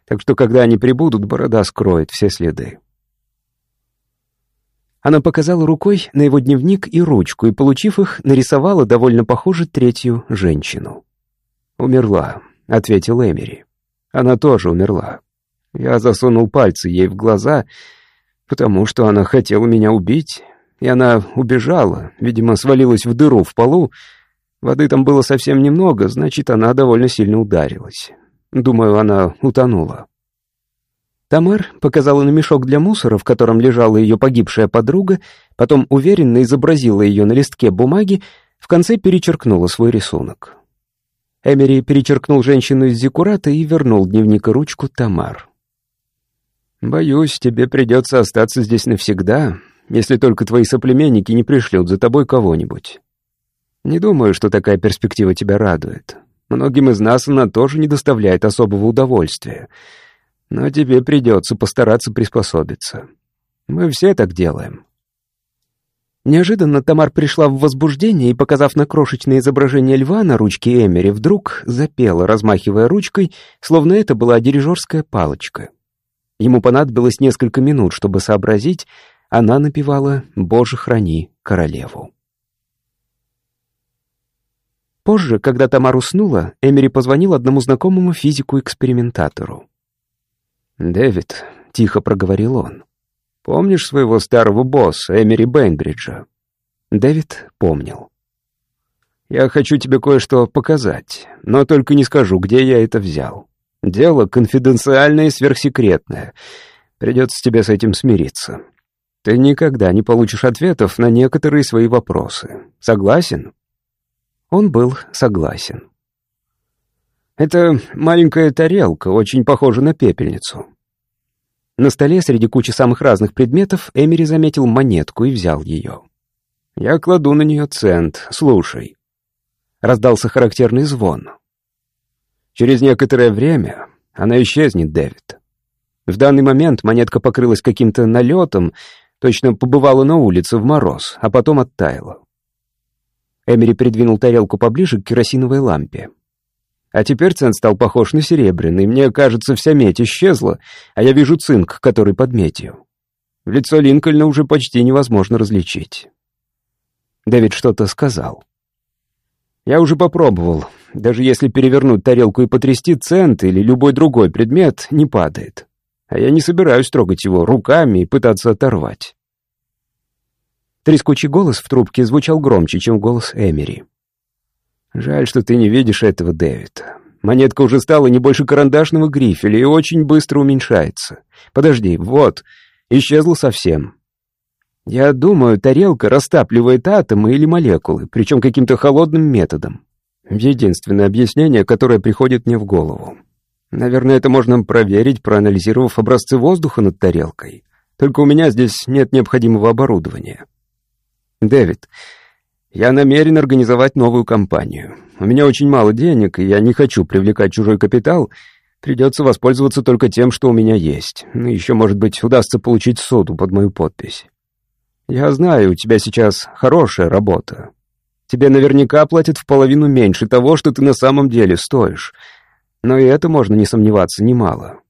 так что когда они прибудут, борода скроет все следы». Она показала рукой на его дневник и ручку, и, получив их, нарисовала довольно похоже третью женщину. «Умерла», — ответил Эмери. Она тоже умерла. Я засунул пальцы ей в глаза, потому что она хотела меня убить, и она убежала, видимо, свалилась в дыру в полу. Воды там было совсем немного, значит, она довольно сильно ударилась. Думаю, она утонула. Тамар показала на мешок для мусора, в котором лежала ее погибшая подруга, потом уверенно изобразила ее на листке бумаги, в конце перечеркнула свой рисунок. Эмери перечеркнул женщину из Зиккурата и вернул дневник и ручку Тамар. «Боюсь, тебе придется остаться здесь навсегда, если только твои соплеменники не пришлют за тобой кого-нибудь. Не думаю, что такая перспектива тебя радует. Многим из нас она тоже не доставляет особого удовольствия. Но тебе придется постараться приспособиться. Мы все так делаем». Неожиданно Тамар пришла в возбуждение и, показав на крошечное изображение льва на ручке Эмери, вдруг запела, размахивая ручкой, словно это была дирижерская палочка. Ему понадобилось несколько минут, чтобы сообразить, она напевала «Боже, храни королеву». Позже, когда Тамар уснула, Эмери позвонил одному знакомому физику-экспериментатору. «Дэвид», — тихо проговорил он, — «помнишь своего старого босса, Эмери Бейнбриджа?» Дэвид помнил. «Я хочу тебе кое-что показать, но только не скажу, где я это взял. Дело конфиденциальное и сверхсекретное. Придется тебе с этим смириться. Ты никогда не получишь ответов на некоторые свои вопросы. Согласен?» Он был согласен. «Это маленькая тарелка, очень похожа на пепельницу». На столе среди кучи самых разных предметов Эмери заметил монетку и взял ее. «Я кладу на нее цент, слушай». Раздался характерный звон. «Через некоторое время она исчезнет, Дэвид. В данный момент монетка покрылась каким-то налетом, точно побывала на улице в мороз, а потом оттаяла. Эмери придвинул тарелку поближе к керосиновой лампе. А теперь цент стал похож на серебряный. Мне кажется, вся медь исчезла, а я вижу цинк, который под медью. Лицо Линкольна уже почти невозможно различить. Дэвид что-то сказал. Я уже попробовал. Даже если перевернуть тарелку и потрясти цент или любой другой предмет, не падает. А я не собираюсь трогать его руками и пытаться оторвать. Трескучий голос в трубке звучал громче, чем голос Эмери. «Жаль, что ты не видишь этого, Дэвид. Монетка уже стала не больше карандашного грифеля и очень быстро уменьшается. Подожди, вот, исчезла совсем. Я думаю, тарелка растапливает атомы или молекулы, причем каким-то холодным методом. Единственное объяснение, которое приходит мне в голову. Наверное, это можно проверить, проанализировав образцы воздуха над тарелкой. Только у меня здесь нет необходимого оборудования. Дэвид, я намерен организовать новую компанию. У меня очень мало денег, и я не хочу привлекать чужой капитал. Придется воспользоваться только тем, что у меня есть. Ну, еще, может быть, удастся получить соду под мою подпись. Я знаю, у тебя сейчас хорошая работа. Тебе наверняка платят в половину меньше того, что ты на самом деле стоишь. Но и это можно не сомневаться немало.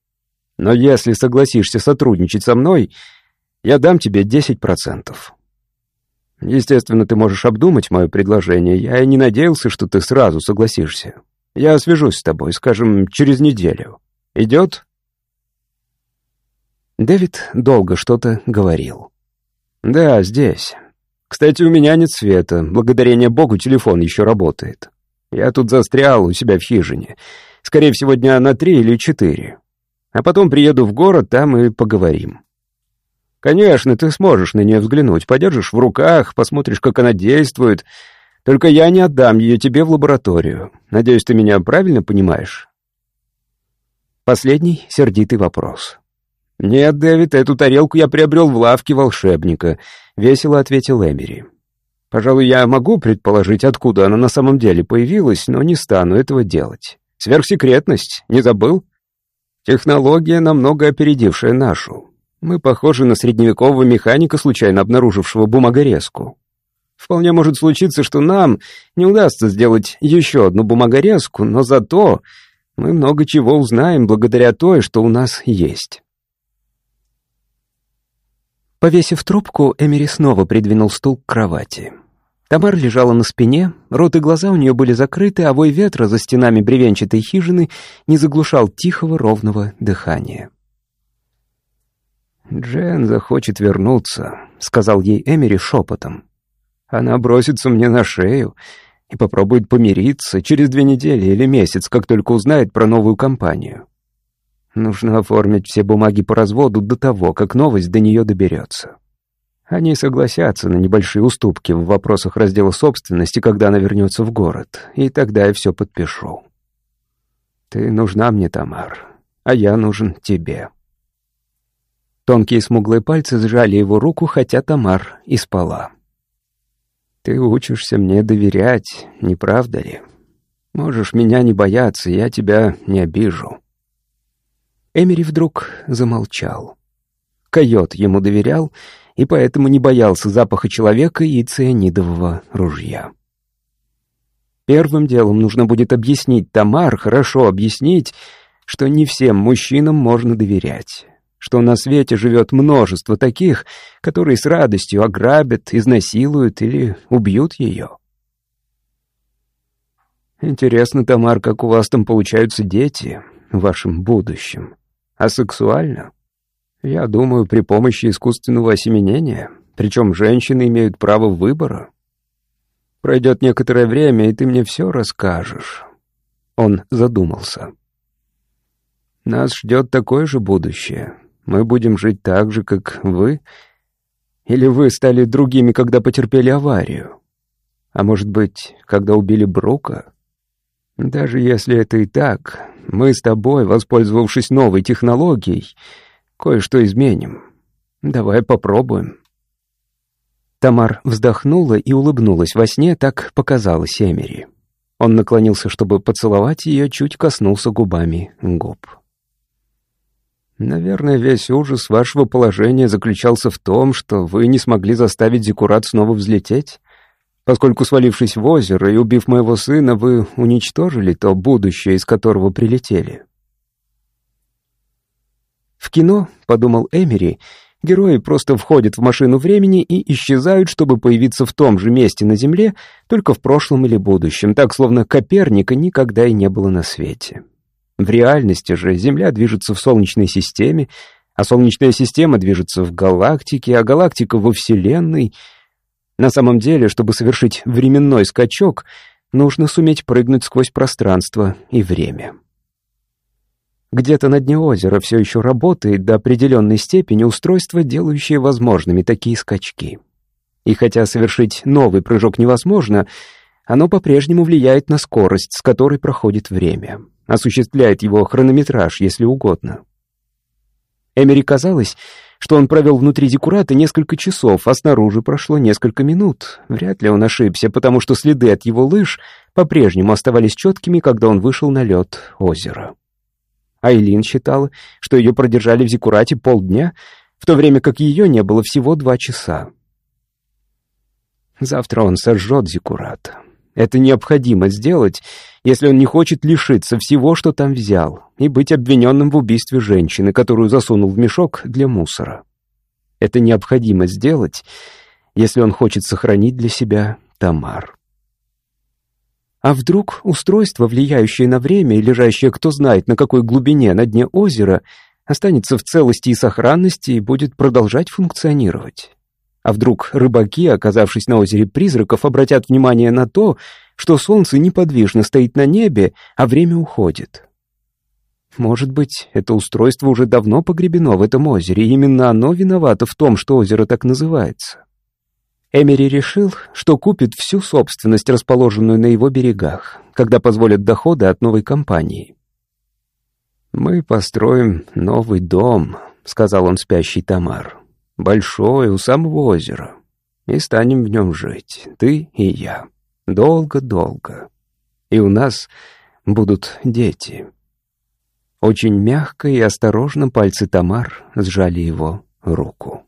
Но если согласишься сотрудничать со мной, я дам тебе 10%. Естественно, ты можешь обдумать мое предложение. Я и не надеялся, что ты сразу согласишься. Я свяжусь с тобой, скажем, через неделю. Идет?» Дэвид долго что-то говорил. «Да, здесь. Кстати, у меня нет света. Благодарение Богу телефон еще работает. Я тут застрял у себя в хижине. Скорее всего, дня на три или четыре. А потом приеду в город, там и поговорим. Конечно, ты сможешь на нее взглянуть, подержишь в руках, посмотришь, как она действует. Только я не отдам ее тебе в лабораторию. Надеюсь, ты меня правильно понимаешь?» Последний сердитый вопрос. «Нет, Дэвид, эту тарелку я приобрел в лавке волшебника», — весело ответил Эмери. «Пожалуй, я могу предположить, откуда она на самом деле появилась, но не стану этого делать. Сверхсекретность, не забыл? Технология, намного опередившая нашу. Мы похожи на средневекового механика, случайно обнаружившего бумагорезку. Вполне может случиться, что нам не удастся сделать еще одну бумагорезку, но зато мы много чего узнаем благодаря той, что у нас есть. Повесив трубку, Эмери снова придвинул стул к кровати. Тамар лежала на спине, рот и глаза у нее были закрыты, а вой ветра за стенами бревенчатой хижины не заглушал тихого ровного дыхания. «Джен захочет вернуться», — сказал ей Эмери шепотом. «Она бросится мне на шею и попробует помириться через две недели или месяц, как только узнает про новую компанию. Нужно оформить все бумаги по разводу до того, как новость до нее доберется. Они согласятся на небольшие уступки в вопросах раздела собственности, когда она вернется в город, и тогда я все подпишу. Ты нужна мне, Тамар, а я нужен тебе». Тонкие смуглые пальцы сжали его руку, хотя Тамар и спала. «Ты учишься мне доверять, не правда ли? Можешь меня не бояться, я тебя не обижу». Эмери вдруг замолчал. Койот ему доверял и поэтому не боялся запаха человека и цианидового ружья. Первым делом нужно будет объяснить Тамар, хорошо объяснить, что не всем мужчинам можно доверять что на свете живет множество таких, которые с радостью ограбят, изнасилуют или убьют ее. Интересно, Тамар, как у вас там получаются дети в вашем будущем? А сексуально? Я думаю, при помощи искусственного осеменения. Причем женщины имеют право выбора. Пройдет некоторое время, и ты мне все расскажешь. Он задумался. Нас ждет такое же будущее. Мы будем жить так же, как вы. Или вы стали другими, когда потерпели аварию? А может быть, когда убили Брука? Даже если это и так, мы с тобой, воспользовавшись новой технологией, кое-что изменим. Давай попробуем». Тамар вздохнула и улыбнулась во сне, так показалось Эмери. Он наклонился, чтобы поцеловать ее, чуть коснулся губами губ. «Наверное, весь ужас вашего положения заключался в том, что вы не смогли заставить Зиккурат снова взлететь?» поскольку, свалившись в озеро и убив моего сына, вы уничтожили то будущее, из которого прилетели. В кино, подумал Эмери, герои просто входят в машину времени и исчезают, чтобы появиться в том же месте на Земле, только в прошлом или будущем, так словно Коперника никогда и не было на свете. В реальности же Земля движется в Солнечной системе, а Солнечная система движется в галактике, а галактика во Вселенной — на самом деле, чтобы совершить временной скачок, нужно суметь прыгнуть сквозь пространство и время. Где-то на дне озера все еще работает до определенной степени устройство, делающее возможными такие скачки. И хотя совершить новый прыжок невозможно, оно по-прежнему влияет на скорость, с которой проходит время, осуществляет его хронометраж, если угодно. Эмери казалось, что он провел внутри декурата несколько часов, а снаружи прошло несколько минут. Вряд ли он ошибся, потому что следы от его лыж по-прежнему оставались четкими, когда он вышел на лед озера. Айлин считала, что ее продержали в Зикурате полдня, в то время как ее не было всего два часа. Завтра он сожжет Зикурат. Это необходимо сделать, если он не хочет лишиться всего, что там взял, и быть обвиненным в убийстве женщины, которую засунул в мешок для мусора. Это необходимо сделать, если он хочет сохранить для себя Тамар. А вдруг устройство, влияющее на время и лежащее кто знает на какой глубине на дне озера, останется в целости и сохранности и будет продолжать функционировать? А вдруг рыбаки, оказавшись на озере призраков, обратят внимание на то, что солнце неподвижно стоит на небе, а время уходит? Может быть, это устройство уже давно погребено в этом озере, и именно оно виновато в том, что озеро так называется. Эмери решил, что купит всю собственность, расположенную на его берегах, когда позволят доходы от новой компании. «Мы построим новый дом», — сказал он спящий Тамар большой, у самого озера, и станем в нем жить, ты и я, долго-долго. И у нас будут дети». Очень мягко и осторожно пальцы Тамар сжали его руку.